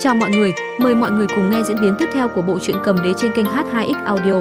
Chào mọi người, mời mọi người cùng nghe diễn biến tiếp theo của bộ truyện cầm đế trên kênh H2X Audio.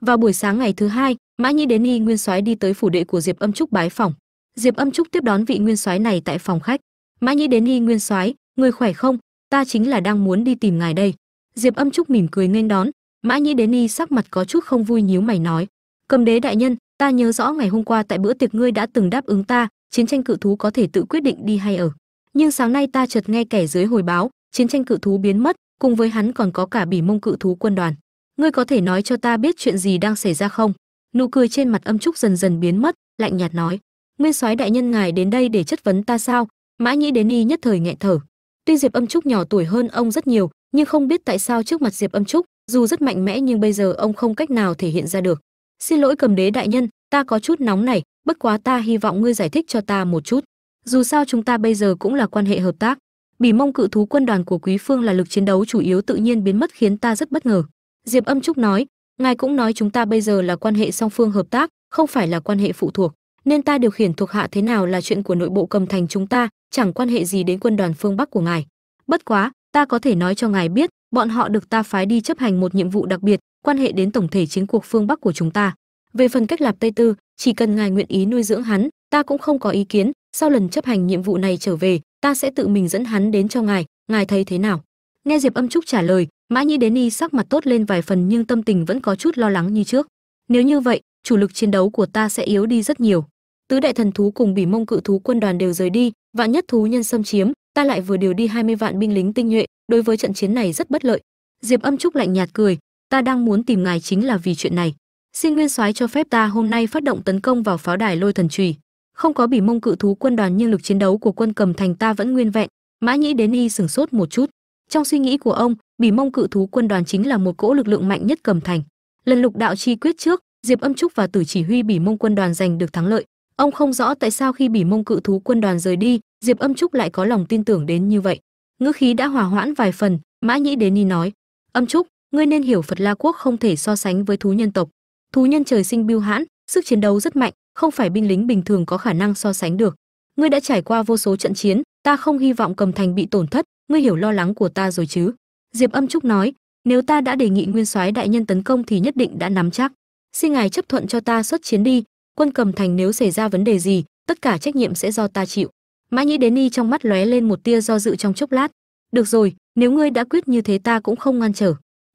Vào buổi sáng ngày thứ hai, Mã Nhĩ đến y nguyên soái đi tới phủ đệ của Diệp Âm Trúc bái phòng. Diệp Âm Trúc tiếp đón vị nguyên soái này tại phòng khách. Mã Nhĩ đến y nguyên soái, người khỏe không? Ta chính là đang muốn đi tìm ngài đây. Diệp Âm Trúc mỉm cười nghênh đón. Mã Nhĩ đến y sắc mặt có chút không vui nhíu mày nói: "Cầm đế đại nhân, ta nhớ rõ ngày hôm qua tại bữa tiệc ngươi đã từng đáp ứng ta, chiến tranh cự thú có thể tự quyết định đi hay ở. Nhưng sáng nay ta chợt nghe kẻ dưới hồi báo, chiến tranh cự thú biến mất, cùng với hắn còn có cả bỉ mông cự thú quân đoàn. Ngươi có thể nói cho ta biết chuyện gì đang xảy ra không?" Nụ cười trên mặt Âm Trúc dần dần biến mất, lạnh nhạt nói: "Nguyên soái đại nhân ngài đến đây để chất vấn ta sao?" Mã Nhĩ đến y nhất thời nghẹn thở. Tuy Diệp Âm Trúc nhỏ tuổi hơn ông rất nhiều, nhưng không biết tại sao trước mặt Diệp Âm Trúc, dù rất mạnh mẽ nhưng bây giờ ông không cách nào thể hiện ra được xin lỗi cầm đế đại nhân, ta có chút nóng này, bất quá ta hy vọng ngươi giải thích cho ta một chút. Dù sao chúng ta bây giờ cũng là quan hệ hợp tác. Bỉ mông cự thú quân đoàn của quý phương là lực chiến đấu chủ yếu tự nhiên biến mất khiến ta rất bất ngờ. Diệp âm trúc nói, ngài cũng nói chúng ta bây giờ là quan hệ song phương hợp tác, không phải là quan hệ phụ thuộc. Nên ta điều khiển thuộc hạ thế nào là chuyện của nội bộ cầm thành chúng ta, chẳng quan hệ gì đến quân đoàn phương bắc của ngài. Bất quá, ta có thể nói cho ngài biết, bọn họ được ta phái đi chấp hành một nhiệm vụ đặc biệt quan hệ đến tổng thể chiến cuộc phương bắc của chúng ta. Về phần cách lạp tây tư, chỉ cần ngài nguyện ý nuôi dưỡng hắn, ta cũng không có ý kiến. Sau lần chấp hành nhiệm vụ này trở về, ta sẽ tự mình dẫn hắn đến cho ngài. Ngài thấy thế nào? Nghe diệp âm trúc trả lời, mã nhĩ đến y sắc mặt tốt lên vài phần nhưng tâm tình vẫn có chút lo lắng như trước. Nếu như vậy, chủ lực chiến đấu của ta sẽ yếu đi rất nhiều. Tứ đại thần thú cùng bỉ mông cự thú quân đoàn đều rời đi, vạn nhất thú nhân xâm chiếm, ta lại vừa điều đi 20 vạn binh lính tinh nhuệ, đối với trận chiến này rất bất lợi. Diệp âm trúc lạnh nhạt cười ta đang muốn tìm ngài chính là vì chuyện này. Xin nguyên soái cho phép ta hôm nay phát động tấn công vào pháo đài lôi thần trùy không có bỉ mông cự thú quân đoàn nhưng lực chiến đấu của quân cầm thành ta vẫn nguyên vẹn. Mã nhĩ đến y sửng sốt một chút. Trong suy nghĩ của ông, bỉ mông cự thú quân đoàn chính là một cỗ lực lượng mạnh nhất cầm thành. Lần lục đạo chi quyết trước, diệp âm trúc và tử chỉ huy bỉ mông quân đoàn giành được thắng lợi. Ông không rõ tại sao khi bỉ mông cự thú quân đoàn rời đi, diệp âm trúc lại có lòng tin tưởng đến như vậy. Ngữ khí đã hòa hoãn vài phần, mã nhĩ đến y nói, âm trúc ngươi nên hiểu phật la quốc không thể so sánh với thú nhân tộc. Thú nhân trời sinh biêu hãn, sức chiến đấu rất mạnh, không phải binh lính bình thường có khả năng so sánh được. Ngươi đã trải qua vô số trận chiến, ta không hy vọng cầm thành bị tổn thất, ngươi hiểu lo lắng của ta rồi chứ? Diệp âm trúc nói, nếu ta đã đề nghị nguyên soái đại nhân tấn công thì nhất định đã nắm chắc. Xin ngài chấp thuận cho ta xuất chiến đi, quân cầm thành nếu xảy ra vấn đề gì, tất cả trách nhiệm sẽ do ta chịu. Mã nhĩ đến y trong mắt lóe lên một tia do dự trong chốc lát. Được rồi, nếu ngươi đã quyết như thế ta cũng không ngăn trở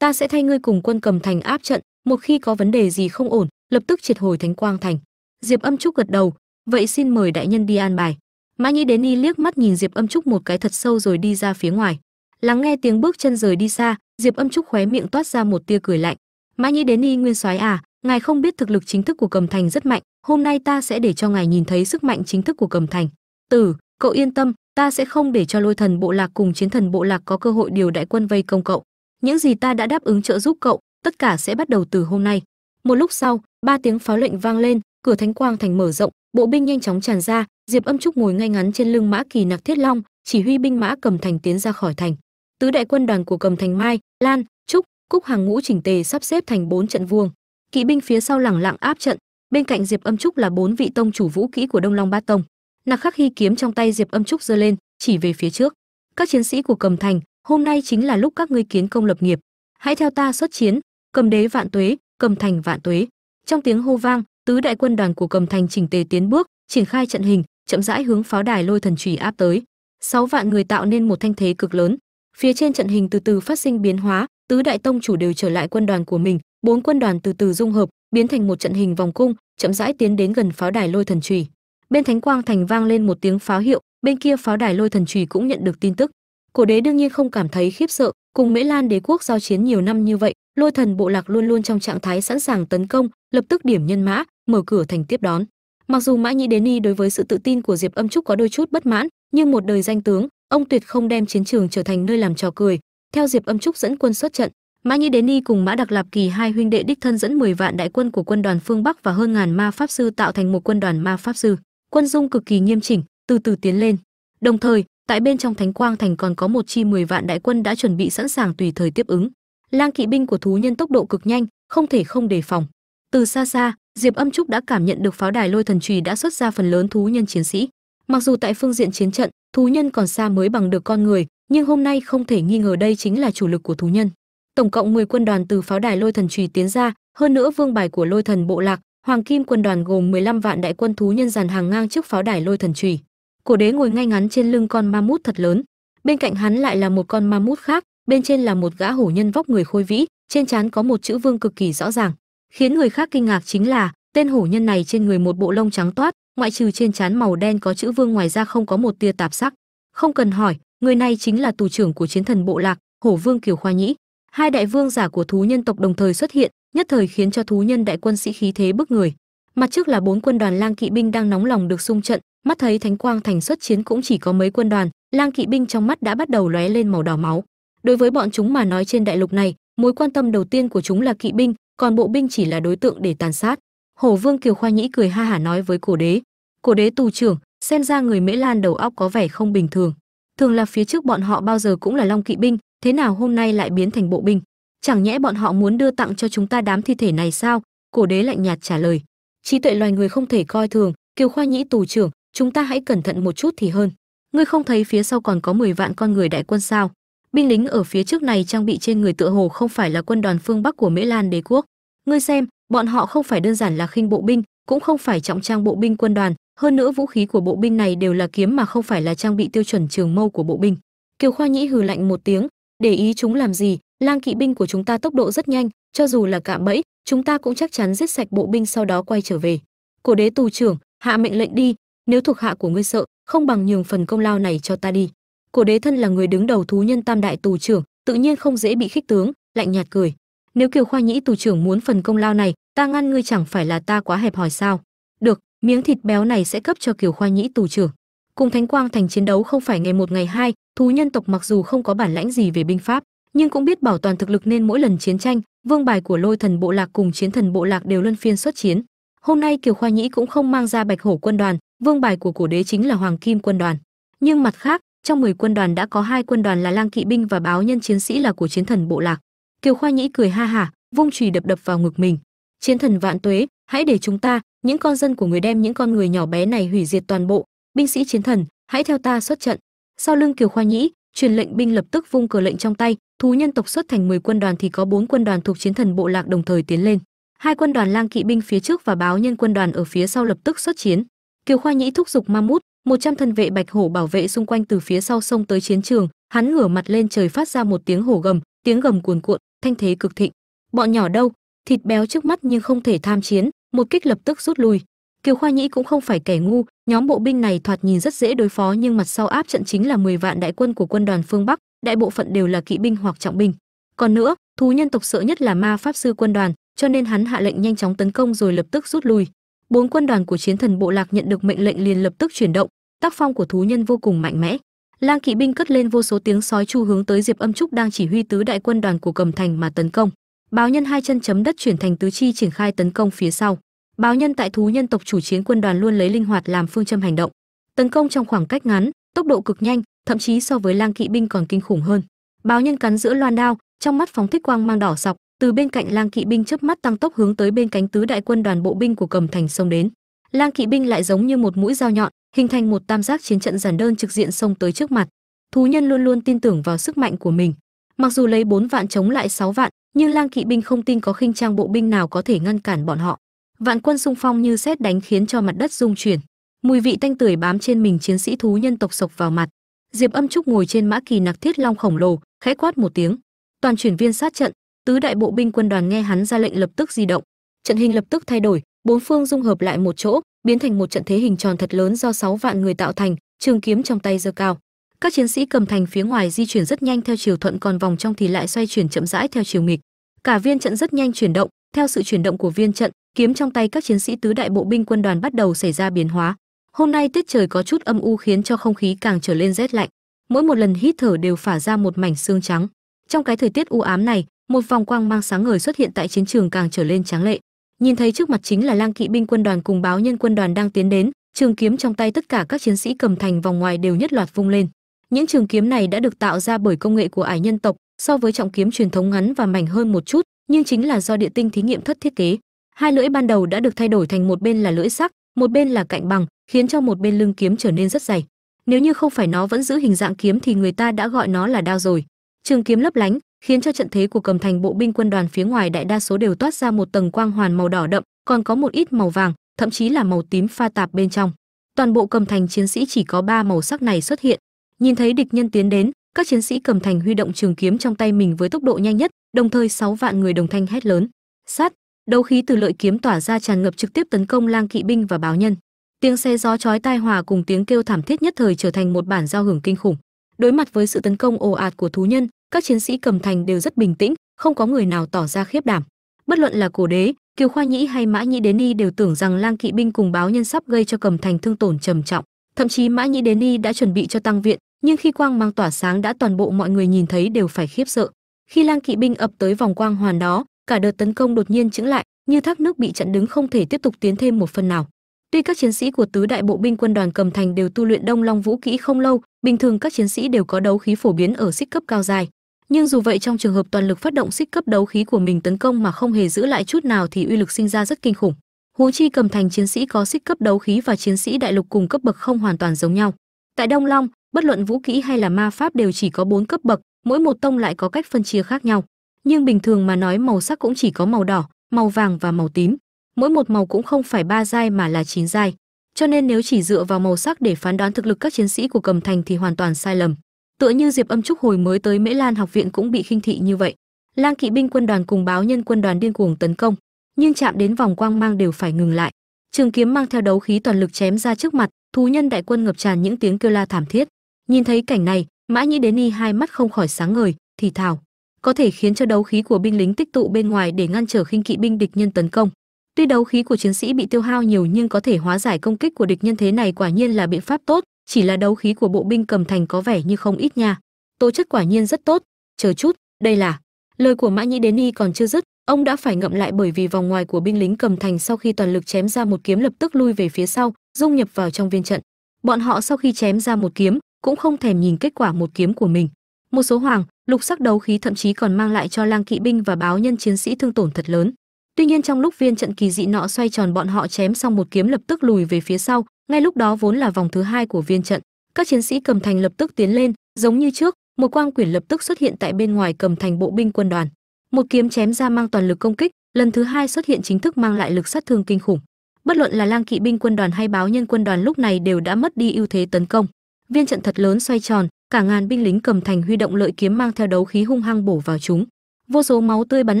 ta sẽ thay ngươi cùng quân cầm thành áp trận, một khi có vấn đề gì không ổn, lập tức triệt hồi thánh quang thành. Diệp âm trúc gật đầu. Vậy xin mời đại nhân đi an bài. Mã nhĩ đến y liếc mắt nhìn diệp âm trúc một cái thật sâu rồi đi ra phía ngoài. Lắng nghe tiếng bước chân rời đi xa, diệp âm trúc khóe miệng toát ra một tia cười lạnh. Mã nhĩ đến y nguyên soái à ngài không biết thực lực chính thức của cầm thành rất mạnh, hôm nay ta sẽ để cho ngài nhìn thấy sức mạnh chính thức của cầm thành. Tử cậu yên tâm, ta sẽ không để cho lôi thần bộ lạc cùng chiến thần bộ lạc có cơ hội điều đại quân vây công cậu những gì ta đã đáp ứng trợ giúp cậu, tất cả sẽ bắt đầu từ hôm nay. Một lúc sau, ba tiếng pháo lệnh vang lên, cửa thánh quang thành mở rộng, bộ binh nhanh chóng tràn ra, diệp âm trúc ngồi ngay ngắn trên lưng mã kỳ nặc thiết long, chỉ huy binh mã cầm thành tiến ra khỏi thành. Tứ đại quân đoàn của cầm thành mai, lan, trúc, cúc hàng ngũ chỉnh tề sắp xếp thành bốn trận vuông. Kỵ binh phía sau lẳng lặng áp trận, bên cạnh diệp âm trúc là bốn vị tông chủ vũ kỹ của đông long Ba tông. Nặc khắc hy kiếm trong tay diệp âm trúc giơ lên, chỉ về phía trước. Các chiến sĩ của cầm thành hôm nay chính là lúc các ngươi kiến công lập nghiệp. Hãy theo ta xuất chiến, cầm đế vạn tuế, cầm thành vạn tuế. Trong tiếng hô vang, tứ đại quân đoàn của cầm thành chỉnh tề tiến bước, triển khai trận hình, chậm rãi hướng pháo đài lôi thần trùy áp tới. Sáu vạn người tạo nên một thanh thế cực lớn. Phía trên trận hình từ từ phát sinh biến hóa, tứ đại tông chủ đều trở lại quân đoàn của mình, bốn quân đoàn từ từ dung hợp, biến thành một trận hình vòng cung, chậm rãi tiến đến gần pháo đài lôi thần trùy. Bên thánh quang thành vang lên một tiếng pháo hiệu, bên kia pháo đài lôi thần trùy cũng nhận được tin tức cổ đế đương nhiên không cảm thấy khiếp sợ, cùng mễ lan đế quốc giao chiến nhiều năm như vậy, lôi thần bộ lạc luôn luôn trong trạng thái sẵn sàng tấn công, lập tức điểm nhân mã, mở cửa thành tiếp đón. Mặc dù mã nhĩ đến y đối với sự tự tin của diệp âm trúc có đôi chút bất mãn, nhưng một đời danh tướng, ông tuyệt không đem chiến trường trở thành nơi làm trò cười. Theo diệp âm trúc dẫn quân xuất trận, mã nhĩ đến y cùng mã đặc lạp kỳ hai huynh đệ đích thân dẫn 10 vạn đại quân của quân đoàn phương bắc và hơn ngàn ma pháp sư tạo thành một quân đoàn ma pháp sư. Quân dung cực kỳ nghiêm chỉnh, từ từ tiến lên. Đồng thời tại bên trong thánh quang thành còn có một chi 10 vạn đại quân đã chuẩn bị sẵn sàng tùy thời tiếp ứng. Lang kỵ binh của thú nhân tốc độ cực nhanh, không thể không đề phòng. Từ xa xa, diệp âm trúc đã cảm nhận được pháo đài lôi thần trùy đã xuất ra phần lớn thú nhân chiến sĩ. Mặc dù tại phương diện chiến trận, thú nhân còn xa mới bằng được con người, nhưng hôm nay không thể nghi ngờ đây chính là chủ lực của thú nhân. Tổng cộng 10 quân đoàn từ pháo đài lôi thần trùy tiến ra, hơn nữa vương bài của lôi thần bộ lạc, hoàng kim quân đoàn gồm 15 vạn đại quân thú nhân dàn hàng ngang trước pháo đài lôi thần trùy cổ đế ngồi ngay ngắn trên lưng con ma mút thật lớn. Bên cạnh hắn lại là một con ma mút khác, bên trên là một gã hổ nhân vóc người khôi vĩ, trên trán có một chữ vương cực kỳ rõ ràng. Khiến người khác kinh ngạc chính là, tên hổ nhân này trên người một bộ lông trắng toát, ngoại trừ trên trán màu đen có chữ vương ngoài ra không có một tia tạp sắc. Không cần hỏi, người này chính là tù trưởng của chiến thần bộ lạc, hổ vương kiều khoa nhĩ. Hai đại vương giả của thú nhân tộc đồng thời xuất hiện, nhất thời khiến cho thú nhân đại quân sĩ khí thế bức người. Mặt trước là bốn quân đoàn lang kỵ binh đang nóng lòng được xung trận mắt thấy thánh quang thành xuất chiến cũng chỉ có mấy quân đoàn, lang kỵ binh trong mắt đã bắt đầu lóe lên màu đỏ máu. Đối với bọn chúng mà nói trên đại lục này, mối quan tâm đầu tiên của chúng là kỵ binh, còn bộ binh chỉ là đối tượng để tàn sát. Hổ vương kiều khoa nhĩ cười ha hả nói với cổ đế cổ đế tù trưởng, xem ra người mễ lan đầu óc có vẻ không bình thường. Thường là phía trước bọn họ bao giờ cũng là long kỵ binh, thế nào hôm nay lại biến thành bộ binh? Chẳng nhẽ bọn họ muốn đưa tặng cho chúng ta đám thi thể này sao? Cổ đế lạnh nhạt trả lời, trí tuệ loài người không thể coi thường, kiều khoa nhĩ tù trưởng chúng ta hãy cẩn thận một chút thì hơn. Ngươi không thấy phía sau còn có 10 vạn con người đại quân sao? Binh lính ở phía trước này trang bị trên người tựa hồ không phải là quân đoàn phương bắc của mễ lan đế quốc. Ngươi xem, bọn họ không phải đơn giản là khinh bộ binh, cũng không phải trọng trang bộ binh quân đoàn. Hơn nữa vũ khí của bộ binh này đều là kiếm mà không phải là trang bị tiêu chuẩn trường mâu của bộ binh. Kiều khoa nhĩ hừ lạnh một tiếng, để ý chúng làm gì? Lang kỵ binh của chúng ta tốc độ rất nhanh, cho dù là cạm bẫy, chúng ta cũng chắc chắn giết sạch bộ binh sau đó quay trở về. Cổ đế tù trưởng, hạ mệnh lệnh đi nếu thuộc hạ của ngươi sợ, không bằng nhường phần công lao này cho ta đi. Cổ đế thân là người đứng đầu thú nhân tam đại tù trưởng, tự nhiên không dễ bị khích tướng, lạnh nhạt cười. Nếu kiều khoa nhĩ tù trưởng muốn phần công lao này, ta ngăn ngươi chẳng phải là ta quá hẹp hòi sao? Được, miếng thịt béo này sẽ cấp cho kiều khoa nhĩ tù trưởng. Cùng thánh quang thành chiến đấu không phải ngày một ngày hai, thú nhân tộc mặc dù không có bản lãnh gì về binh pháp, nhưng cũng biết bảo toàn thực lực nên mỗi lần chiến tranh, vương bài của lôi thần bộ lạc cùng chiến thần bộ lạc đều luân phiên xuất chiến. Hôm nay kiều khoa nhĩ cũng không mang ra bạch hổ quân đoàn vương bài của cổ đế chính là hoàng kim quân đoàn. Nhưng mặt khác, trong 10 quân đoàn đã có hai quân đoàn là lang kỵ binh và báo nhân chiến sĩ là của chiến thần bộ lạc. Kiều khoa nhĩ cười ha hả vung chùy đập đập vào ngực mình. Chiến thần vạn tuế, hãy để chúng ta, những con dân của người đem những con người nhỏ bé này hủy diệt toàn bộ. Binh sĩ chiến thần, hãy theo ta xuất trận. Sau lưng kiều khoa nhĩ, truyền lệnh binh lập tức vung cờ lệnh trong tay, thú nhân tộc xuất thành 10 quân đoàn thì có bốn quân đoàn thuộc chiến thần bộ lạc đồng thời tiến lên. Hai quân đoàn lang kỵ binh phía trước và báo nhân quân đoàn ở phía sau lập tức xuất chiến kiều khoa nhĩ thúc giục ma mút một trăm thân vệ bạch hổ bảo vệ xung quanh từ phía sau sông tới chiến trường. Hắn ngửa mặt lên trời phát ra một tiếng hổ gầm, tiếng gầm cuồn cuộn, thanh thế cực thịnh. Bọn nhỏ đâu? Thịt béo trước mắt nhưng không thể tham chiến, một kích lập tức rút lui. Kiều khoa nhĩ cũng không phải kẻ ngu, nhóm bộ binh này thoạt nhìn rất dễ đối phó nhưng mặt sau áp trận chính là 10 vạn đại quân của quân đoàn phương bắc, đại bộ phận đều là kỵ binh hoặc trọng binh. Còn nữa, thú nhân tộc sợ nhất là ma pháp sư quân đoàn, cho nên hắn hạ lệnh nhanh chóng tấn công rồi lập tức rút lui bốn quân đoàn của chiến thần bộ lạc nhận được mệnh lệnh liền lập tức chuyển động, tác phong của thú nhân vô cùng mạnh mẽ. Lang kỵ binh cất lên vô số tiếng sói chu hướng tới diệp âm trúc đang chỉ huy tứ đại quân đoàn của cầm thành mà tấn công. Báo nhân hai chân chấm đất chuyển thành tứ chi triển khai tấn công phía sau. Báo nhân tại thú nhân tộc chủ chiến quân đoàn luôn lấy linh hoạt làm phương châm hành động. Tấn công trong khoảng cách ngắn, tốc độ cực nhanh, thậm chí so với lang kỵ binh còn kinh khủng hơn. Báo nhân cắn giữa loan đao, trong mắt phóng thích quang mang đỏ sọc từ bên cạnh lang kỵ binh chớp mắt tăng tốc hướng tới bên cánh tứ đại quân đoàn bộ binh của cầm thành xông đến. Lang kỵ binh lại giống như một mũi dao nhọn, hình thành một tam giác chiến trận giản đơn trực diện xông tới trước mặt. Thú nhân luôn luôn tin tưởng vào sức mạnh của mình. Mặc dù lấy 4 vạn chống lại 6 vạn, nhưng lang kỵ binh không tin có khinh trang bộ binh nào có thể ngăn cản bọn họ. Vạn quân xung phong như xét đánh khiến cho mặt đất rung chuyển. Mùi vị tanh tưởi bám trên mình chiến sĩ thú nhân tộc sộc vào mặt. Diệp âm trúc ngồi trên mã kỳ nặc thiết long khổng lồ, khẽ quát một tiếng. Toàn chuyển viên sát trận tứ đại bộ binh quân đoàn nghe hắn ra lệnh lập tức di động. Trận hình lập tức thay đổi, bốn phương dung hợp lại một chỗ, biến thành một trận thế hình tròn thật lớn do 6 vạn người tạo thành, trường kiếm trong tay giơ cao. Các chiến sĩ cầm thành phía ngoài di chuyển rất nhanh theo chiều thuận còn vòng trong thì lại xoay chuyển chậm rãi theo chiều nghịch. Cả viên trận rất nhanh chuyển động, theo sự chuyển động của viên trận, kiếm trong tay các chiến sĩ tứ đại bộ binh quân đoàn bắt đầu xảy ra biến hóa. Hôm nay tiết trời có chút âm u khiến cho không khí càng trở lên rét lạnh. Mỗi một lần hít thở đều phả ra một mảnh xương trắng. Trong cái thời tiết u ám này một vòng quang mang sáng ngời xuất hiện tại chiến trường càng trở lên tráng lệ. Nhìn thấy trước mặt chính là lang kỵ binh quân đoàn cùng báo nhân quân đoàn đang tiến đến, trường kiếm trong tay tất cả các chiến sĩ cầm thành vòng ngoài đều nhất loạt vung lên. Những trường kiếm này đã được tạo ra bởi công nghệ của ải nhân tộc, so với trọng kiếm truyền thống ngắn và mảnh hơn một chút, nhưng chính là do địa tinh thí nghiệm thất thiết kế. Hai lưỡi ban đầu đã được thay đổi thành một bên là lưỡi sắc, một bên là cạnh bằng, khiến cho một bên lưng kiếm trở nên rất dày. Nếu như không phải nó vẫn giữ hình dạng kiếm thì người ta đã gọi nó là đao rồi. Trường kiếm lấp lánh khiến cho trận thế của cầm thành bộ binh quân đoàn phía ngoài đại đa số đều toát ra một tầng quang hoàn màu đỏ đậm, còn có một ít màu vàng, thậm chí là màu tím pha tạp bên trong. Toàn bộ cầm thành chiến sĩ chỉ có ba màu sắc này xuất hiện. Nhìn thấy địch nhân tiến đến, các chiến sĩ cầm thành huy động trường kiếm trong tay mình với tốc độ nhanh nhất, đồng thời sáu vạn người đồng thanh hét lớn. Sát! Đấu khí từ lợi kiếm tỏa ra tràn ngập trực tiếp tấn công lang kỵ binh và báo nhân. Tiếng xe gió chói tai hòa cùng tiếng kêu thảm thiết nhất thời trở thành một bản giao hưởng kinh khủng. Đối mặt với sự tấn công ồ ạt của thú nhân các chiến sĩ cầm thành đều rất bình tĩnh, không có người nào tỏ ra khiếp đảm. Bất luận là cổ đế, kiều khoa nhĩ hay mã nhĩ đến y đều tưởng rằng lang kỵ binh cùng báo nhân sắp gây cho cầm thành thương tổn trầm trọng. Thậm chí mã nhĩ đến y đã chuẩn bị cho tăng viện, nhưng khi quang mang tỏa sáng đã toàn bộ mọi người nhìn thấy đều phải khiếp sợ. Khi lang kỵ binh ập tới vòng quang hoàn đó, cả đợt tấn công đột nhiên chững lại, như thác nước bị chặn đứng không thể tiếp tục tiến thêm một phần nào. Tuy các chiến sĩ của tứ đại bộ binh quân đoàn cầm thành đều tu luyện đông long vũ kỹ không lâu, bình thường các chiến sĩ đều có đấu khí phổ biến ở xích cấp cao dài nhưng dù vậy, trong trường hợp toàn lực phát động xích cấp đấu khí của mình tấn công mà không hề giữ lại chút nào thì uy lực sinh ra rất kinh khủng. Huống chi cầm thành chiến sĩ có xích cấp đấu khí và chiến sĩ đại lục cùng cấp bậc không hoàn toàn giống nhau. Tại đông long, bất luận vũ kỹ hay là ma pháp đều chỉ có bốn cấp bậc, mỗi một tông lại có cách phân chia khác nhau. Nhưng bình thường mà nói, màu sắc cũng chỉ có màu đỏ, màu vàng và màu tím. Mỗi một màu cũng không phải ba giai mà là chín giai. Cho nên nếu chỉ dựa vào màu sắc để phán đoán thực lực các chiến sĩ của cầm thành thì hoàn toàn sai lầm tựa như diệp âm trúc hồi mới tới mễ lan học viện cũng bị khinh thị như vậy. Lang kỵ binh quân đoàn cùng báo nhân quân đoàn điên cuồng tấn công, nhưng chạm đến vòng quang mang đều phải ngừng lại. Trường kiếm mang theo đấu khí toàn lực chém ra trước mặt, thú nhân đại quân ngập tràn những tiếng kêu la thảm thiết. Nhìn thấy cảnh này, mã nhĩ đến y hai mắt không khỏi sáng ngời, thì thào. Có thể khiến cho đấu khí của binh lính tích tụ bên ngoài để ngăn trở khinh kỵ binh địch nhân tấn công. Tuy đấu khí của chiến sĩ bị tiêu hao nhiều nhưng có thể hóa giải công kích của địch nhân thế này quả nhiên là biện pháp tốt chỉ là đấu khí của bộ binh cầm thành có vẻ như không ít nha. Tố chất quả nhiên rất tốt. Chờ chút, đây là. Lời của mã nhĩ đến y còn chưa dứt, ông đã phải ngậm lại bởi vì vòng ngoài của binh lính cầm thành sau khi toàn lực chém ra một kiếm lập tức lui về phía sau, dung nhập vào trong viên trận. Bọn họ sau khi chém ra một kiếm, cũng không thèm nhìn kết quả một kiếm của mình. Một số hoàng, lục sắc đấu khí thậm chí còn mang lại cho lang kỵ binh và báo nhân chiến sĩ thương tổn thật lớn. Tuy nhiên trong lúc viên trận kỳ dị nọ xoay tròn bọn họ chém xong một kiếm lập tức lùi về phía sau ngay lúc đó vốn là vòng thứ hai của viên trận, các chiến sĩ cầm thành lập tức tiến lên, giống như trước, một quang quyển lập tức xuất hiện tại bên ngoài cầm thành bộ binh quân đoàn. Một kiếm chém ra mang toàn lực công kích, lần thứ hai xuất hiện chính thức mang lại lực sát thương kinh khủng. Bất luận là lang kỵ binh quân đoàn hay báo nhân quân đoàn lúc này đều đã mất đi ưu thế tấn công. Viên trận thật lớn xoay tròn, cả ngàn binh lính cầm thành huy động lợi kiếm mang theo đấu khí hung hăng bổ vào chúng. Vô số máu tươi bắn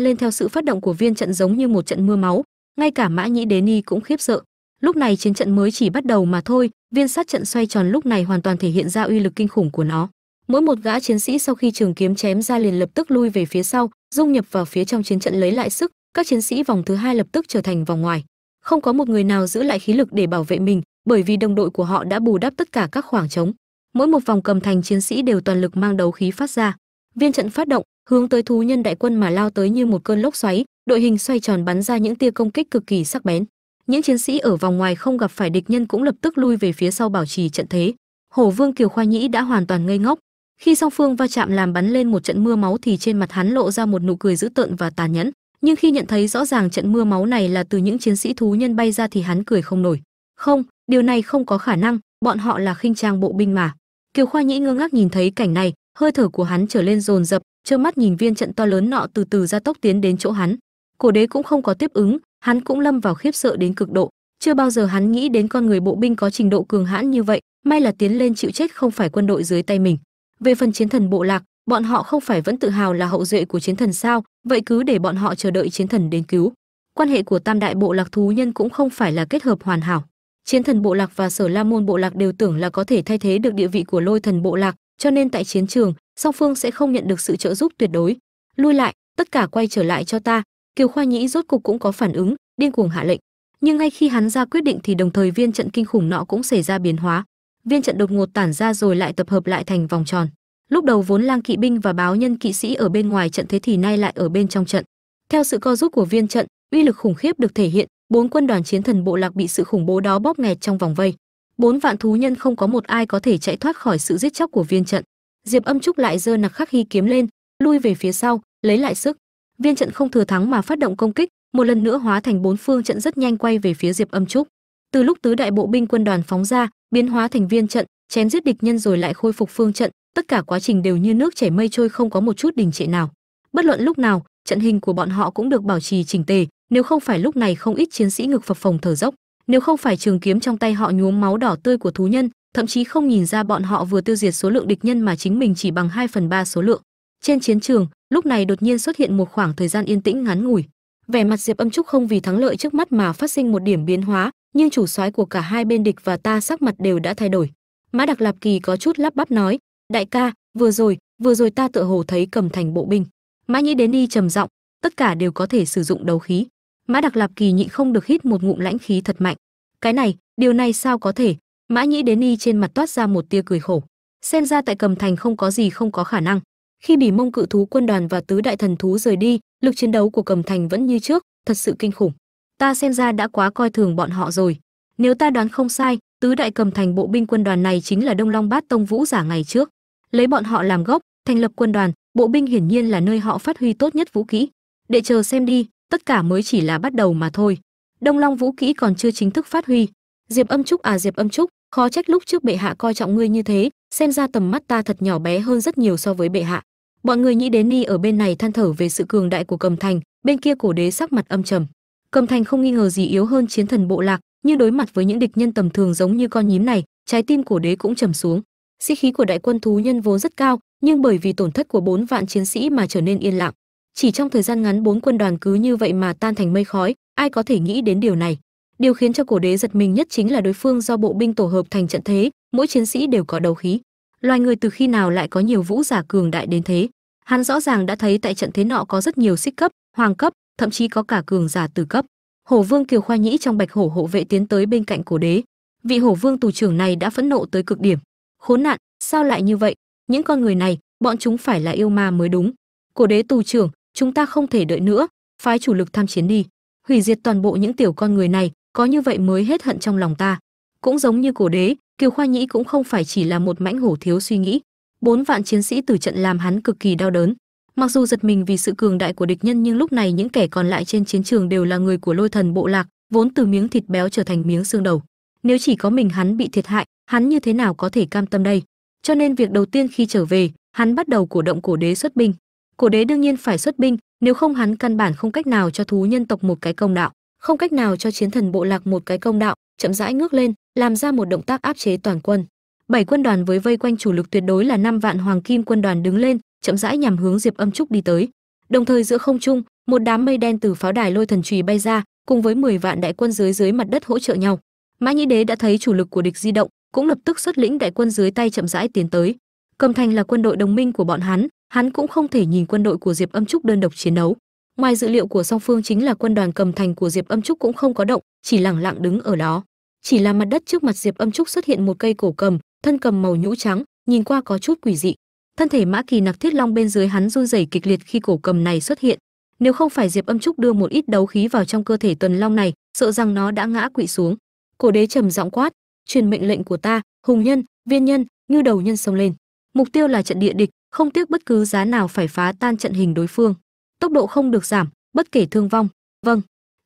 lên theo sự phát động của viên trận giống như một trận mưa máu, ngay cả mã nhĩ đế ni cũng khiếp sợ lúc này chiến trận mới chỉ bắt đầu mà thôi, viên sát trận xoay tròn lúc này hoàn toàn thể hiện ra uy lực kinh khủng của nó. Mỗi một gã chiến sĩ sau khi trường kiếm chém ra liền lập tức lui về phía sau, dung nhập vào phía trong chiến trận lấy lại sức, các chiến sĩ vòng thứ hai lập tức trở thành vòng ngoài. Không có một người nào giữ lại khí lực để bảo vệ mình, bởi vì đồng đội của họ đã bù đắp tất cả các khoảng trống. Mỗi một vòng cầm thành chiến sĩ đều toàn lực mang đấu khí phát ra. Viên trận phát động, hướng tới thú nhân đại quân mà lao tới như một cơn lốc xoáy, đội hình xoay tròn bắn ra những tia công kích cực kỳ sắc bén những chiến sĩ ở vòng ngoài không gặp phải địch nhân cũng lập tức lui về phía sau bảo trì trận thế. Hổ vương kiều khoa nhĩ đã hoàn toàn ngây ngốc. Khi song phương va chạm làm bắn lên một trận mưa máu thì trên mặt hắn lộ ra một nụ cười dữ tợn và tàn nhẫn. Nhưng khi nhận thấy rõ ràng trận mưa máu này là từ những chiến sĩ thú nhân bay ra thì hắn cười không nổi. Không, điều này không có khả năng, bọn họ là khinh trang bộ binh mà. Kiều khoa nhĩ ngơ ngác nhìn thấy cảnh này, hơi thở của hắn trở lên dồn dập, trơ mắt nhìn viên trận to lớn nọ từ từ ra tốc tiến đến chỗ hắn. Cổ đế cũng không có tiếp ứng hắn cũng lâm vào khiếp sợ đến cực độ. Chưa bao giờ hắn nghĩ đến con người bộ binh có trình độ cường hãn như vậy, may là tiến lên chịu chết không phải quân đội dưới tay mình. Về phần chiến thần bộ lạc, bọn họ không phải vẫn tự hào là hậu duệ của chiến thần sao? Vậy cứ để bọn họ chờ đợi chiến thần đến cứu. Quan hệ của tam đại bộ lạc thú nhân cũng không phải là kết hợp hoàn hảo. Chiến thần bộ lạc và sở la môn bộ lạc đều tưởng là có thể thay thế được địa vị của lôi thần bộ lạc, cho nên tại chiến trường, song phương sẽ không nhận được sự trợ giúp tuyệt đối. Lui lại, tất cả quay trở lại cho ta kiều khoa nhĩ rốt cục cũng có phản ứng, điên cuồng hạ lệnh. Nhưng ngay khi hắn ra quyết định thì đồng thời viên trận kinh khủng nọ cũng xảy ra biến hóa. Viên trận đột ngột tản ra rồi lại tập hợp lại thành vòng tròn. Lúc đầu vốn lang kỵ binh và báo nhân kỵ sĩ ở bên ngoài trận thế thì nay lại ở bên trong trận. Theo sự co rút của viên trận, uy lực khủng khiếp được thể hiện, bốn quân đoàn chiến thần bộ lạc bị sự khủng bố đó bóp nghẹt trong vòng vây. Bốn vạn thú nhân không có một ai có thể chạy thoát khỏi sự giết chóc của viên trận. Diệp âm trúc lại giơ nặc khắc hy kiếm lên, lui về phía sau, lấy lại sức viên trận không thừa thắng mà phát động công kích, một lần nữa hóa thành bốn phương trận rất nhanh quay về phía diệp âm trúc. Từ lúc tứ đại bộ binh quân đoàn phóng ra, biến hóa thành viên trận, chém giết địch nhân rồi lại khôi phục phương trận, tất cả quá trình đều như nước chảy mây trôi không có một chút đình trệ nào. Bất luận lúc nào, trận hình của bọn họ cũng được bảo trì chỉnh tề, nếu không phải lúc này không ít chiến sĩ ngực phập phồng thở dốc, nếu không phải trường kiếm trong tay họ nhuốm máu đỏ tươi của thú nhân, thậm chí không nhìn ra bọn họ vừa tiêu diệt số lượng địch nhân mà chính mình chỉ bằng 2 phần ba số lượng. Trên chiến trường lúc này đột nhiên xuất hiện một khoảng thời gian yên tĩnh ngắn ngủi. Vẻ mặt diệp âm trúc không vì thắng lợi trước mắt mà phát sinh một điểm biến hóa, nhưng chủ soái của cả hai bên địch và ta sắc mặt đều đã thay đổi. Mã đặc lạp kỳ có chút lắp bắp nói, đại ca, vừa rồi vừa rồi ta tựa hồ thấy cầm thành bộ binh. Mã nhĩ đến đi trầm giọng, tất cả đều có thể sử dụng đấu khí. Mã đặc lạp kỳ nhịn không được hít một ngụm lãnh khí thật mạnh. Cái này, điều này sao có thể? Mã nhĩ đến y trên mặt toát ra một tia cười khổ. Xem ra tại cầm thành không có gì không có khả năng khi bỉ mông cự thú quân đoàn và tứ đại thần thú rời đi, lực chiến đấu của cầm thành vẫn như trước, thật sự kinh khủng. Ta xem ra đã quá coi thường bọn họ rồi. Nếu ta đoán không sai, tứ đại cầm thành bộ binh quân đoàn này chính là đông long bát tông vũ giả ngày trước. Lấy bọn họ làm gốc, thành lập quân đoàn, bộ binh hiển nhiên là nơi họ phát huy tốt nhất vũ kỹ để chờ xem đi, tất cả mới chỉ là bắt đầu mà thôi. Đông long vũ kỹ còn chưa chính thức phát huy. Diệp âm trúc à diệp âm trúc, khó trách lúc trước bệ hạ coi trọng ngươi như thế, xem ra tầm mắt ta thật nhỏ bé hơn rất nhiều so với bệ hạ bọn người nghĩ đến ni ở bên này than thở về sự cường đại của cầm thành, bên kia cổ đế sắc mặt âm trầm. Cầm thành không nghi ngờ gì yếu hơn chiến thần bộ lạc nhưng đối mặt với những địch nhân tầm thường giống như con nhím này, trái tim cổ đế cũng trầm xuống. Sĩ khí của đại quân thú nhân vốn rất cao, nhưng bởi vì tổn thất của bốn vạn chiến sĩ mà trở nên yên lặng. Chỉ trong thời gian ngắn bốn quân đoàn cứ như vậy mà tan thành mây khói, ai có thể nghĩ đến điều này? Điều khiến cho cổ đế giật mình nhất chính là đối phương do bộ binh tổ hợp thành trận thế, mỗi chiến sĩ đều có đầu khí loài người từ khi nào lại có nhiều vũ giả cường đại đến thế? Hắn rõ ràng đã thấy tại trận thế nọ có rất nhiều xích cấp, hoàng cấp, thậm chí có cả cường giả từ cấp. Hổ vương kiều khoa nhĩ trong bạch hổ hộ vệ tiến tới bên cạnh cổ đế. Vị hổ vương tù trưởng này đã phẫn nộ tới cực điểm. Khốn nạn, sao lại như vậy? Những con người này, bọn chúng phải là yêu ma mới đúng. Cổ đế tù trưởng, chúng ta không thể đợi nữa. Phái chủ lực tham chiến đi. Hủy diệt toàn bộ những tiểu con người này, có như vậy mới hết hận trong lòng ta. Cũng giống như cổ đế kiều khoa nhĩ cũng không phải chỉ là một mãnh hổ thiếu suy nghĩ. Bốn vạn chiến sĩ từ trận làm hắn cực kỳ đau đớn. Mặc dù giật mình vì sự cường đại của địch nhân, nhưng lúc này những kẻ còn lại trên chiến trường đều là người của lôi thần bộ lạc, vốn từ miếng thịt béo trở thành miếng xương đầu. Nếu chỉ có mình hắn bị thiệt hại, hắn như thế nào có thể cam tâm đây? Cho nên việc đầu tiên khi trở về, hắn bắt đầu cổ động cổ đế xuất binh. Cổ đế đương nhiên phải xuất binh, nếu không hắn căn bản không cách nào cho thú nhân tộc một cái công đạo, không cách nào cho chiến thần bộ lạc một cái công đạo chậm rãi ngước lên, làm ra một động tác áp chế toàn quân. Bảy quân đoàn với vây quanh chủ lực tuyệt đối là năm vạn hoàng kim quân đoàn đứng lên, chậm rãi nhằm hướng diệp âm trúc đi tới. Đồng thời giữa không trung, một đám mây đen từ pháo đài lôi thần trùy bay ra, cùng với 10 vạn đại quân dưới dưới mặt đất hỗ trợ nhau. Mã nhĩ đế đã thấy chủ lực của địch di động, cũng lập tức xuất lĩnh đại quân dưới tay chậm rãi tiến tới. Cầm thành là quân đội đồng minh của bọn hắn hắn cũng không thể nhìn quân đội của diệp âm trúc đơn độc chiến đấu ngoài dự liệu của song phương chính là quân đoàn cầm thành của diệp âm trúc cũng không có động, chỉ lẳng lặng đứng ở đó. Chỉ là mặt đất trước mặt diệp âm trúc xuất hiện một cây cổ cầm, thân cầm màu nhũ trắng, nhìn qua có chút quỷ dị. Thân thể mã kỳ nặc thiết long bên dưới hắn run rẩy kịch liệt khi cổ cầm này xuất hiện. Nếu không phải diệp âm trúc đưa một ít đấu khí vào trong cơ thể tuần long này, sợ rằng nó đã ngã quỵ xuống. Cổ đế trầm giọng quát, truyền mệnh lệnh của ta, hùng nhân, viên nhân như đầu nhân xông lên. Mục tiêu là trận địa địch, không tiếc bất cứ giá nào phải phá tan trận hình đối phương tốc độ không được giảm, bất kể thương vong. Vâng.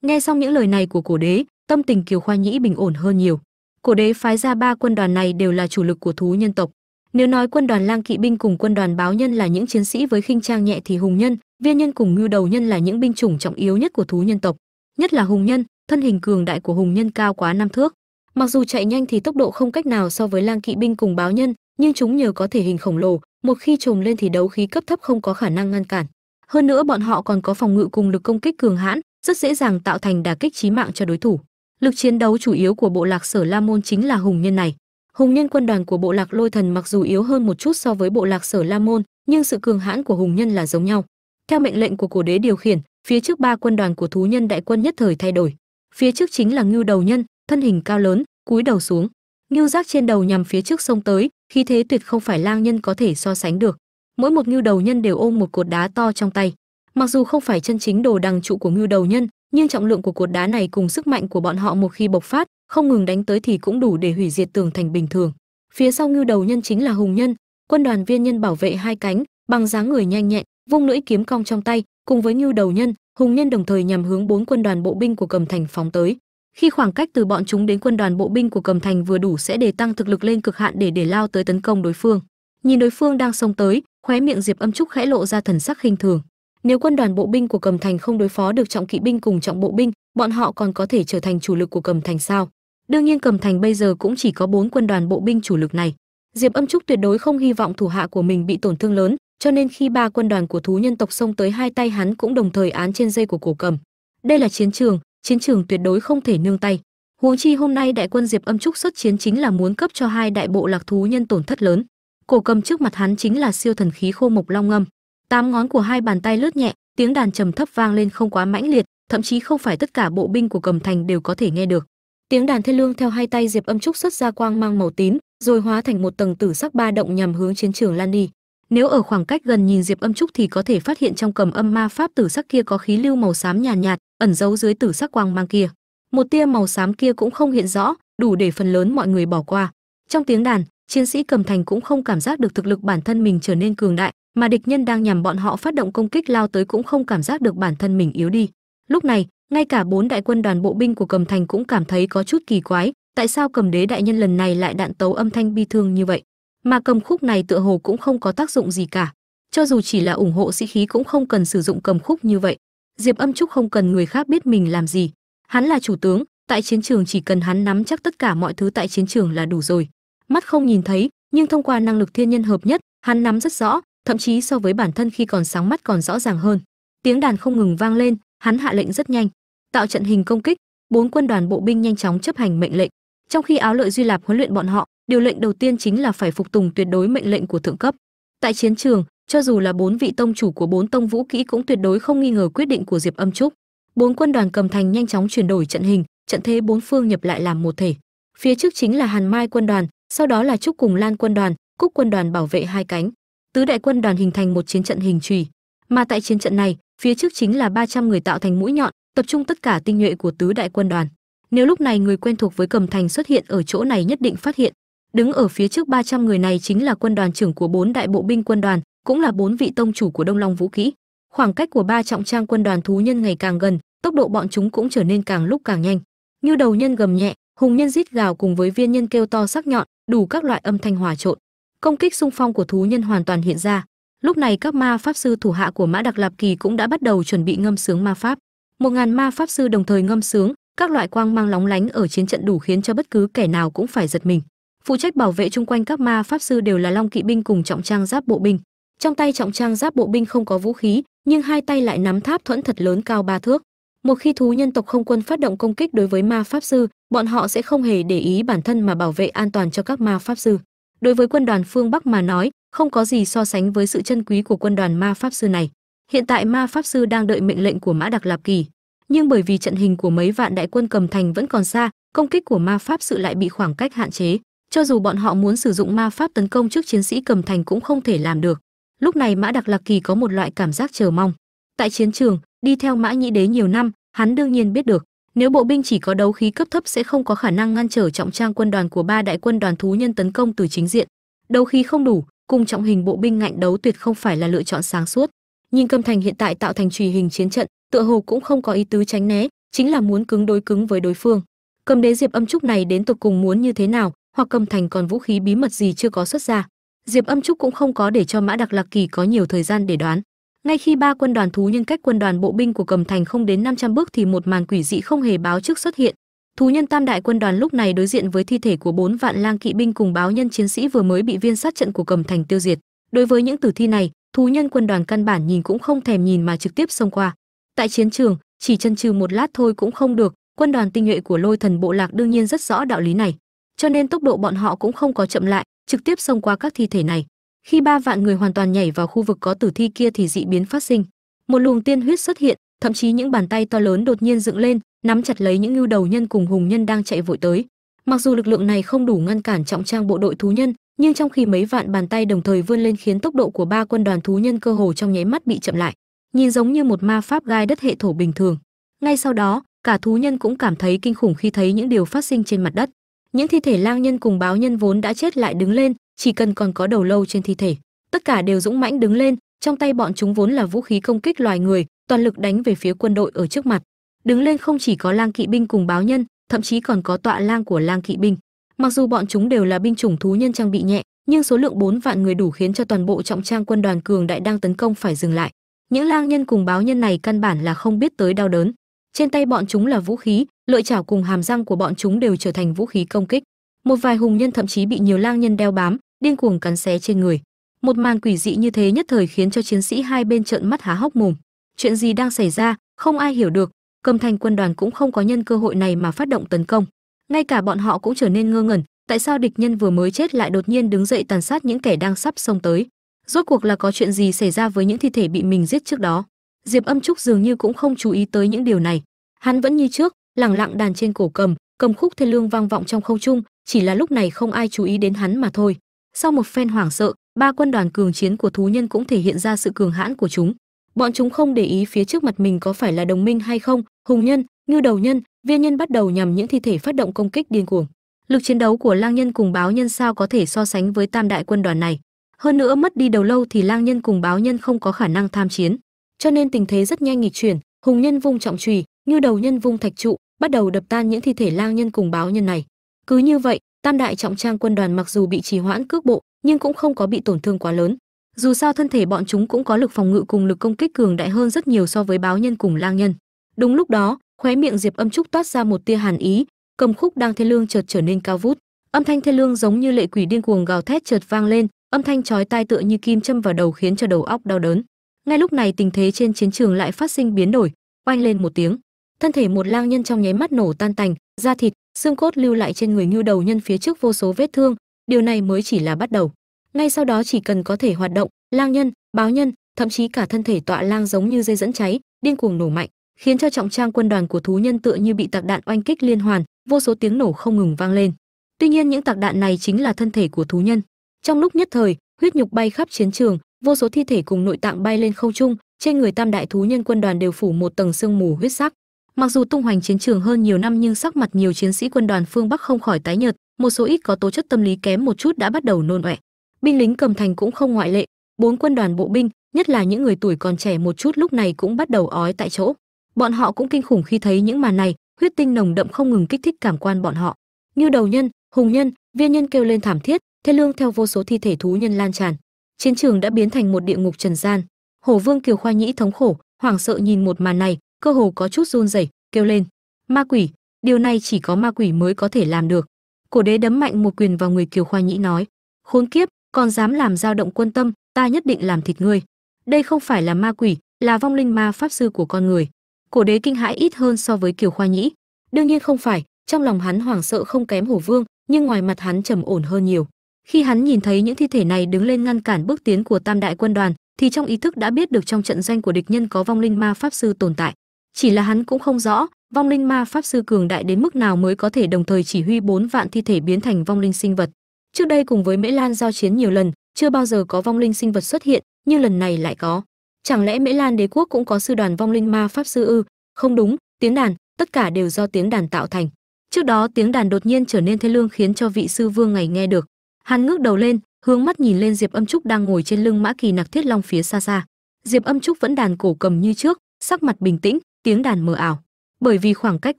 Nghe xong những lời này của cổ đế, tâm tình kiều khoa nhĩ bình ổn hơn nhiều. Cổ đế phái ra ba quân đoàn này đều là chủ lực của thú nhân tộc. Nếu nói quân đoàn lang kỵ binh cùng quân đoàn báo nhân là những chiến sĩ với khinh trang nhẹ thì hùng nhân, viên nhân cùng ngưu đầu nhân là những binh chủng trọng yếu nhất của thú nhân tộc. Nhất là hùng nhân, thân hình cường đại của hùng nhân cao quá năm thước. Mặc dù chạy nhanh thì tốc độ không cách nào so với lang kỵ binh cùng báo nhân, nhưng chúng nhờ có thể hình khổng lồ, một khi trồm lên thì đấu khí cấp thấp không có khả năng ngăn cản hơn nữa bọn họ còn có phòng ngự cùng lực công kích cường hãn, rất dễ dàng tạo thành đả kích chí mạng cho đối thủ. Lực chiến đấu chủ yếu của bộ lạc sở la môn chính là hùng nhân này. Hùng nhân quân đoàn của bộ lạc lôi thần mặc dù yếu hơn một chút so với bộ lạc sở la môn, nhưng sự cường hãn của hùng nhân là giống nhau. Theo mệnh lệnh của cổ đế điều khiển, phía trước ba quân đoàn của thú nhân đại quân nhất thời thay đổi. Phía trước chính là ngưu đầu nhân, thân hình cao lớn, cúi đầu xuống. Ngưu giác trên đầu nhằm phía trước sông tới, khí thế tuyệt không phải lang nhân có thể so sánh được mỗi một ngưu đầu nhân đều ôm một cột đá to trong tay. Mặc dù không phải chân chính đồ đằng trụ của ngưu đầu nhân, nhưng trọng lượng của cột đá này cùng sức mạnh của bọn họ một khi bộc phát, không ngừng đánh tới thì cũng đủ để hủy diệt tường thành bình thường. Phía sau ngưu đầu nhân chính là hùng nhân, quân đoàn viên nhân bảo vệ hai cánh, bằng dáng người nhanh nhẹn, vung lưỡi kiếm cong trong tay. Cùng với ngưu đầu nhân, hùng nhân đồng thời nhằm hướng bốn quân đoàn bộ binh của cầm thành phóng tới. Khi khoảng cách từ bọn chúng đến quân đoàn bộ binh của cầm thành vừa đủ sẽ để tăng thực lực lên cực hạn để để lao tới tấn công đối phương. Nhìn đối phương đang xông tới khóe miệng diệp âm trúc khẽ lộ ra thần sắc khinh thường. Nếu quân đoàn bộ binh của cầm thành không đối phó được trọng kỵ binh cùng trọng bộ binh, bọn họ còn có thể trở thành chủ lực của cầm thành sao? Đương nhiên cầm thành bây giờ cũng chỉ có bốn quân đoàn bộ binh chủ lực này. Diệp âm trúc tuyệt đối không hy vọng thủ hạ của mình bị tổn thương lớn, cho nên khi ba quân đoàn của thú nhân tộc xông tới hai tay hắn cũng đồng thời án trên dây của cổ cầm. Đây là chiến trường chiến trường tuyệt đối không thể nương tay. Huống chi hôm nay đại quân diệp âm trúc xuất chiến chính là muốn cấp cho hai đại bộ lạc thú nhân tổn thất lớn cổ cầm trước mặt hắn chính là siêu thần khí khô mộc long ngâm. Tám ngón của hai bàn tay lướt nhẹ tiếng đàn trầm thấp vang lên không quá mãnh liệt thậm chí không phải tất cả bộ binh của cầm thành đều có thể nghe được. Tiếng đàn thê lương theo hai tay diệp âm trúc xuất ra quang mang màu tím rồi hóa thành một tầng tử sắc ba động nhằm hướng chiến trường lan đi. Nếu ở khoảng cách gần nhìn diệp âm trúc thì có thể phát hiện trong cầm âm ma pháp tử sắc kia có khí lưu màu xám nhàn nhạt, nhạt ẩn giấu dưới tử sắc quang mang kia. Một tia màu xám kia cũng không hiện rõ đủ để phần lớn mọi người bỏ qua. Trong tiếng đàn chiến sĩ cầm thành cũng không cảm giác được thực lực bản thân mình trở nên cường đại, mà địch nhân đang nhằm bọn họ phát động công kích lao tới cũng không cảm giác được bản thân mình yếu đi. Lúc này, ngay cả bốn đại quân đoàn bộ binh của cầm thành cũng cảm thấy có chút kỳ quái, tại sao cầm đế đại nhân lần này lại đạn tấu âm thanh bi thương như vậy? Mà cầm khúc này tựa hồ cũng không có tác dụng gì cả. Cho dù chỉ là ủng hộ sĩ khí cũng không cần sử dụng cầm khúc như vậy. Diệp âm trúc không cần người khác biết mình làm gì. Hắn là chủ tướng, tại chiến trường chỉ cần hắn nắm chắc tất cả mọi thứ tại chiến trường là đủ rồi mắt không nhìn thấy, nhưng thông qua năng lực thiên nhân hợp nhất, hắn nắm rất rõ, thậm chí so với bản thân khi còn sáng mắt còn rõ ràng hơn. Tiếng đàn không ngừng vang lên, hắn hạ lệnh rất nhanh. Tạo trận hình công kích, bốn quân đoàn bộ binh nhanh chóng chấp hành mệnh lệnh. Trong khi áo lợi duy lạp huấn luyện bọn họ, điều lệnh đầu tiên chính là phải phục tùng tuyệt đối mệnh lệnh của thượng cấp. Tại chiến trường, cho dù là bốn vị tông chủ của bốn tông vũ kỹ cũng tuyệt đối không nghi ngờ quyết định của diệp âm trúc. Bốn quân đoàn cầm thành nhanh chóng chuyển đổi trận hình, trận thế bốn phương nhập lại làm một thể. Phía trước chính là hàn mai quân đoàn sau đó là trúc cùng lan quân đoàn, cúc quân đoàn bảo vệ hai cánh. Tứ đại quân đoàn hình thành một chiến trận hình trùy mà tại chiến trận này, phía trước chính là 300 người tạo thành mũi nhọn, tập trung tất cả tinh nhuệ của tứ đại quân đoàn. Nếu lúc này người quen thuộc với cầm thành xuất hiện ở chỗ này nhất định phát hiện. Đứng ở phía trước 300 người này chính là quân đoàn trưởng của bốn đại bộ binh quân đoàn, cũng là bốn vị tông chủ của đông long vũ kỹ. Khoảng cách của ba trọng trang quân đoàn thú nhân ngày càng gần, tốc độ bọn chúng cũng trở nên càng lúc càng nhanh. Như đầu nhân gầm nhẹ, hùng nhân rít gào cùng với viên nhân kêu to sắc nhọn đủ các loại âm thanh hòa trộn, công kích xung phong của thú nhân hoàn toàn hiện ra. Lúc này các ma pháp sư thủ hạ của mã đặc lạp kỳ cũng đã bắt đầu chuẩn bị ngâm sướng ma pháp. Một ngàn ma pháp sư đồng thời ngâm sướng, các loại quang mang lóng lánh ở chiến trận đủ khiến cho bất cứ kẻ nào cũng phải giật mình. Phụ trách bảo vệ chung quanh các ma pháp sư đều là long kỵ binh cùng trọng trang giáp bộ binh. Trong tay trọng trang giáp bộ binh không có vũ khí, nhưng hai tay lại nắm tháp thuẫn thật lớn cao ba thước một khi thú nhân tộc không quân phát động công kích đối với ma pháp sư, bọn họ sẽ không hề để ý bản thân mà bảo vệ an toàn cho các ma pháp sư. Đối với quân đoàn phương bắc mà nói, không có gì so sánh với sự chân quý của quân đoàn ma pháp sư này. Hiện tại ma pháp sư đang đợi mệnh lệnh của mã đặc lạp kỳ. Nhưng bởi vì trận hình của mấy vạn đại quân cầm thành vẫn còn xa, công kích của ma pháp sự lại bị khoảng cách hạn chế. Cho dù bọn họ muốn sử dụng ma pháp tấn công trước chiến sĩ cầm thành cũng không thể làm được. Lúc này mã đặc lạc kỳ có một loại cảm giác chờ mong. Tại chiến trường đi theo mã nhĩ đế nhiều năm, hắn đương nhiên biết được, nếu bộ binh chỉ có đấu khí cấp thấp sẽ không có khả năng ngăn trở trọng trang quân đoàn của ba đại quân đoàn thú nhân tấn công từ chính diện. Đấu khí không đủ, cùng trọng hình bộ binh ngạnh đấu tuyệt không phải là lựa chọn sáng suốt. Nhìn cầm thành hiện tại tạo thành trùy hình chiến trận, tựa hồ cũng không có ý tứ tránh né, chính là muốn cứng đối cứng với đối phương. Cầm đế diệp âm trúc này đến tục cùng muốn như thế nào, hoặc cầm thành còn vũ khí bí mật gì chưa có xuất ra? Diệp âm trúc cũng không có để cho mã đặc lạc kỳ có nhiều thời gian để đoán ngay khi ba quân đoàn thú nhân cách quân đoàn bộ binh của cầm thành không đến 500 bước thì một màn quỷ dị không hề báo trước xuất hiện. Thú nhân tam đại quân đoàn lúc này đối diện với thi thể của bốn vạn lang kỵ binh cùng báo nhân chiến sĩ vừa mới bị viên sát trận của cầm thành tiêu diệt. Đối với những tử thi này, thú nhân quân đoàn căn bản nhìn cũng không thèm nhìn mà trực tiếp xông qua. Tại chiến trường, chỉ chân trừ một lát thôi cũng không được, quân đoàn tinh nhuệ của lôi thần bộ lạc đương nhiên rất rõ đạo lý này. Cho nên tốc độ bọn họ cũng không có chậm lại, trực tiếp xông qua các thi thể này khi ba vạn người hoàn toàn nhảy vào khu vực có tử thi kia thì dị biến phát sinh. Một luồng tiên huyết xuất hiện, thậm chí những bàn tay to lớn đột nhiên dựng lên, nắm chặt lấy những ngưu đầu nhân cùng hùng nhân đang chạy vội tới. Mặc dù lực lượng này không đủ ngăn cản trọng trang bộ đội thú nhân, nhưng trong khi mấy vạn bàn tay đồng thời vươn lên khiến tốc độ của ba quân đoàn thú nhân cơ hồ trong nháy mắt bị chậm lại, nhìn giống như một ma pháp gai đất hệ thổ bình thường. Ngay sau đó, cả thú nhân cũng cảm thấy kinh khủng khi thấy những điều phát sinh trên mặt đất. Những thi thể lang nhân cùng báo nhân vốn đã chết lại đứng lên chỉ cần còn có đầu lâu trên thi thể, tất cả đều dũng mãnh đứng lên, trong tay bọn chúng vốn là vũ khí công kích loài người, toàn lực đánh về phía quân đội ở trước mặt. Đứng lên không chỉ có lang kỵ binh cùng báo nhân, thậm chí còn có tọa lang của lang kỵ binh. Mặc dù bọn chúng đều là binh chủng thú nhân trang bị nhẹ, nhưng số lượng 4 vạn người đủ khiến cho toàn bộ trọng trang quân đoàn cường đại đang tấn công phải dừng lại. Những lang nhân cùng báo nhân này căn bản là không biết tới đau đớn. Trên tay bọn chúng là vũ khí, lợi chảo cùng hàm răng của bọn chúng đều trở thành vũ khí công kích. Một vài hùng nhân thậm chí bị nhiều lang nhân đeo bám điên cuồng cắn xé trên người. Một màn quỷ dị như thế nhất thời khiến cho chiến sĩ hai bên trợn mắt há hốc mồm. Chuyện gì đang xảy ra, không ai hiểu được. Cầm thành quân đoàn cũng không có nhân cơ hội này mà phát động tấn công. Ngay cả bọn họ cũng trở nên ngơ ngẩn, tại sao địch nhân vừa mới chết lại đột nhiên đứng dậy tàn sát những kẻ đang sắp xông tới? Rốt cuộc là có chuyện gì xảy ra với những thi thể bị mình giết trước đó? Diệp âm trúc dường như cũng không chú ý tới những điều này. Hắn vẫn như trước, lẳng lặng đàn trên cổ cầm cầm khúc thê lương vang vọng trong không trung, chỉ là lúc này không ai chú ý đến hắn mà thôi sau một phen hoảng sợ, ba quân đoàn cường chiến của thú nhân cũng thể hiện ra sự cường hãn của chúng. Bọn chúng không để ý phía trước mặt mình có phải là đồng minh hay không, hùng nhân ngư đầu nhân, viên nhân bắt đầu nhằm những thi thể phát động công kích điên cuồng. Lực chiến đấu của lang nhân cùng báo nhân sao có thể so sánh với tam đại quân đoàn này. Hơn nữa mất đi đầu lâu thì lang nhân cùng báo nhân không có khả năng tham chiến. Cho nên tình thế rất nhanh nghịch chuyển, hùng nhân vung trọng trùy như đầu nhân vung thạch trụ, bắt đầu đập tan những thi thể lang nhân cùng báo nhân này. Cứ như vậy tam đại trọng trang quân đoàn mặc dù bị trì hoãn cước bộ, nhưng cũng không có bị tổn thương quá lớn. Dù sao thân thể bọn chúng cũng có lực phòng ngự cùng lực công kích cường đại hơn rất nhiều so với báo nhân cùng lang nhân. Đúng lúc đó, khóe miệng diệp âm trúc toát ra một tia hàn ý, cầm khúc đang thê lương chợt trở nên cao vút. Âm thanh thê lương giống như lệ quỷ điên cuồng gào thét chợt vang lên, âm thanh chói tai tựa như kim châm vào đầu khiến cho đầu óc đau đớn. Ngay lúc này tình thế trên chiến trường lại phát sinh biến đổi, oanh lên một tiếng. Thân thể một lang nhân trong nháy mắt nổ tan tành, da thịt xương cốt lưu lại trên người ngưu đầu nhân phía trước vô số vết thương, điều này mới chỉ là bắt đầu. Ngay sau đó chỉ cần có thể hoạt động, lang nhân, báo nhân, thậm chí cả thân thể tọa lang giống như dây dẫn cháy, điên cuồng nổ mạnh, khiến cho trọng trang quân đoàn của thú nhân tựa như bị tạc đạn oanh kích liên hoàn, vô số tiếng nổ không ngừng vang lên. Tuy nhiên những tạc đạn này chính là thân thể của thú nhân. Trong lúc nhất thời, huyết nhục bay khắp chiến trường, vô số thi thể cùng nội tạng bay lên không trung, trên người tam đại thú nhân quân đoàn đều phủ một tầng sương mù huyết sắc mặc dù tung hoành chiến trường hơn nhiều năm nhưng sắc mặt nhiều chiến sĩ quân đoàn phương bắc không khỏi tái nhợt, một số ít có tố chất tâm lý kém một chút đã bắt đầu nôn ọe. Binh lính cầm thành cũng không ngoại lệ, bốn quân đoàn bộ binh, nhất là những người tuổi còn trẻ một chút lúc này cũng bắt đầu ói tại chỗ. Bọn họ cũng kinh khủng khi thấy những màn này, huyết tinh nồng đậm không ngừng kích thích cảm quan bọn họ. Như đầu nhân, hùng nhân, viên nhân kêu lên thảm thiết, thế lương theo vô số thi thể thú nhân lan tràn. Chiến trường đã biến thành một địa ngục trần gian. Hổ vương kiều khoa nhĩ thống khổ, hoảng sợ nhìn một màn này cơ hồ có chút run rẩy, kêu lên, ma quỷ, điều này chỉ có ma quỷ mới có thể làm được. Cổ đế đấm mạnh một quyền vào người kiều khoa nhĩ nói, khốn kiếp, còn dám làm dao động quân tâm, ta nhất định làm thịt ngươi. Đây không phải là ma quỷ, là vong linh ma pháp sư của con người. Cổ đế kinh hãi ít hơn so với kiều khoa nhĩ. Đương nhiên không phải, trong lòng hắn hoảng sợ không kém hổ vương, nhưng ngoài mặt hắn trầm ổn hơn nhiều. Khi hắn nhìn thấy những thi thể này đứng lên ngăn cản bước tiến của tam đại quân đoàn, thì trong ý thức đã biết được trong trận doanh của địch nhân có vong linh ma pháp sư tồn tại chỉ là hắn cũng không rõ vong linh ma pháp sư cường đại đến mức nào mới có thể đồng thời chỉ huy bốn vạn thi thể biến thành vong linh sinh vật. Trước đây cùng với mễ lan giao chiến nhiều lần, chưa bao giờ có vong linh sinh vật xuất hiện, nhưng lần này lại có. Chẳng lẽ mễ lan đế quốc cũng có sư đoàn vong linh ma pháp sư ư? Không đúng, tiếng đàn, tất cả đều do tiếng đàn tạo thành. Trước đó tiếng đàn đột nhiên trở nên thê lương khiến cho vị sư vương ngày nghe được. Hắn ngước đầu lên, hướng mắt nhìn lên diệp âm trúc đang ngồi trên lưng mã kỳ nặc thiết long phía xa xa. Diệp âm trúc vẫn đàn cổ cầm như trước, sắc mặt bình tĩnh tiếng đàn mờ ảo. Bởi vì khoảng cách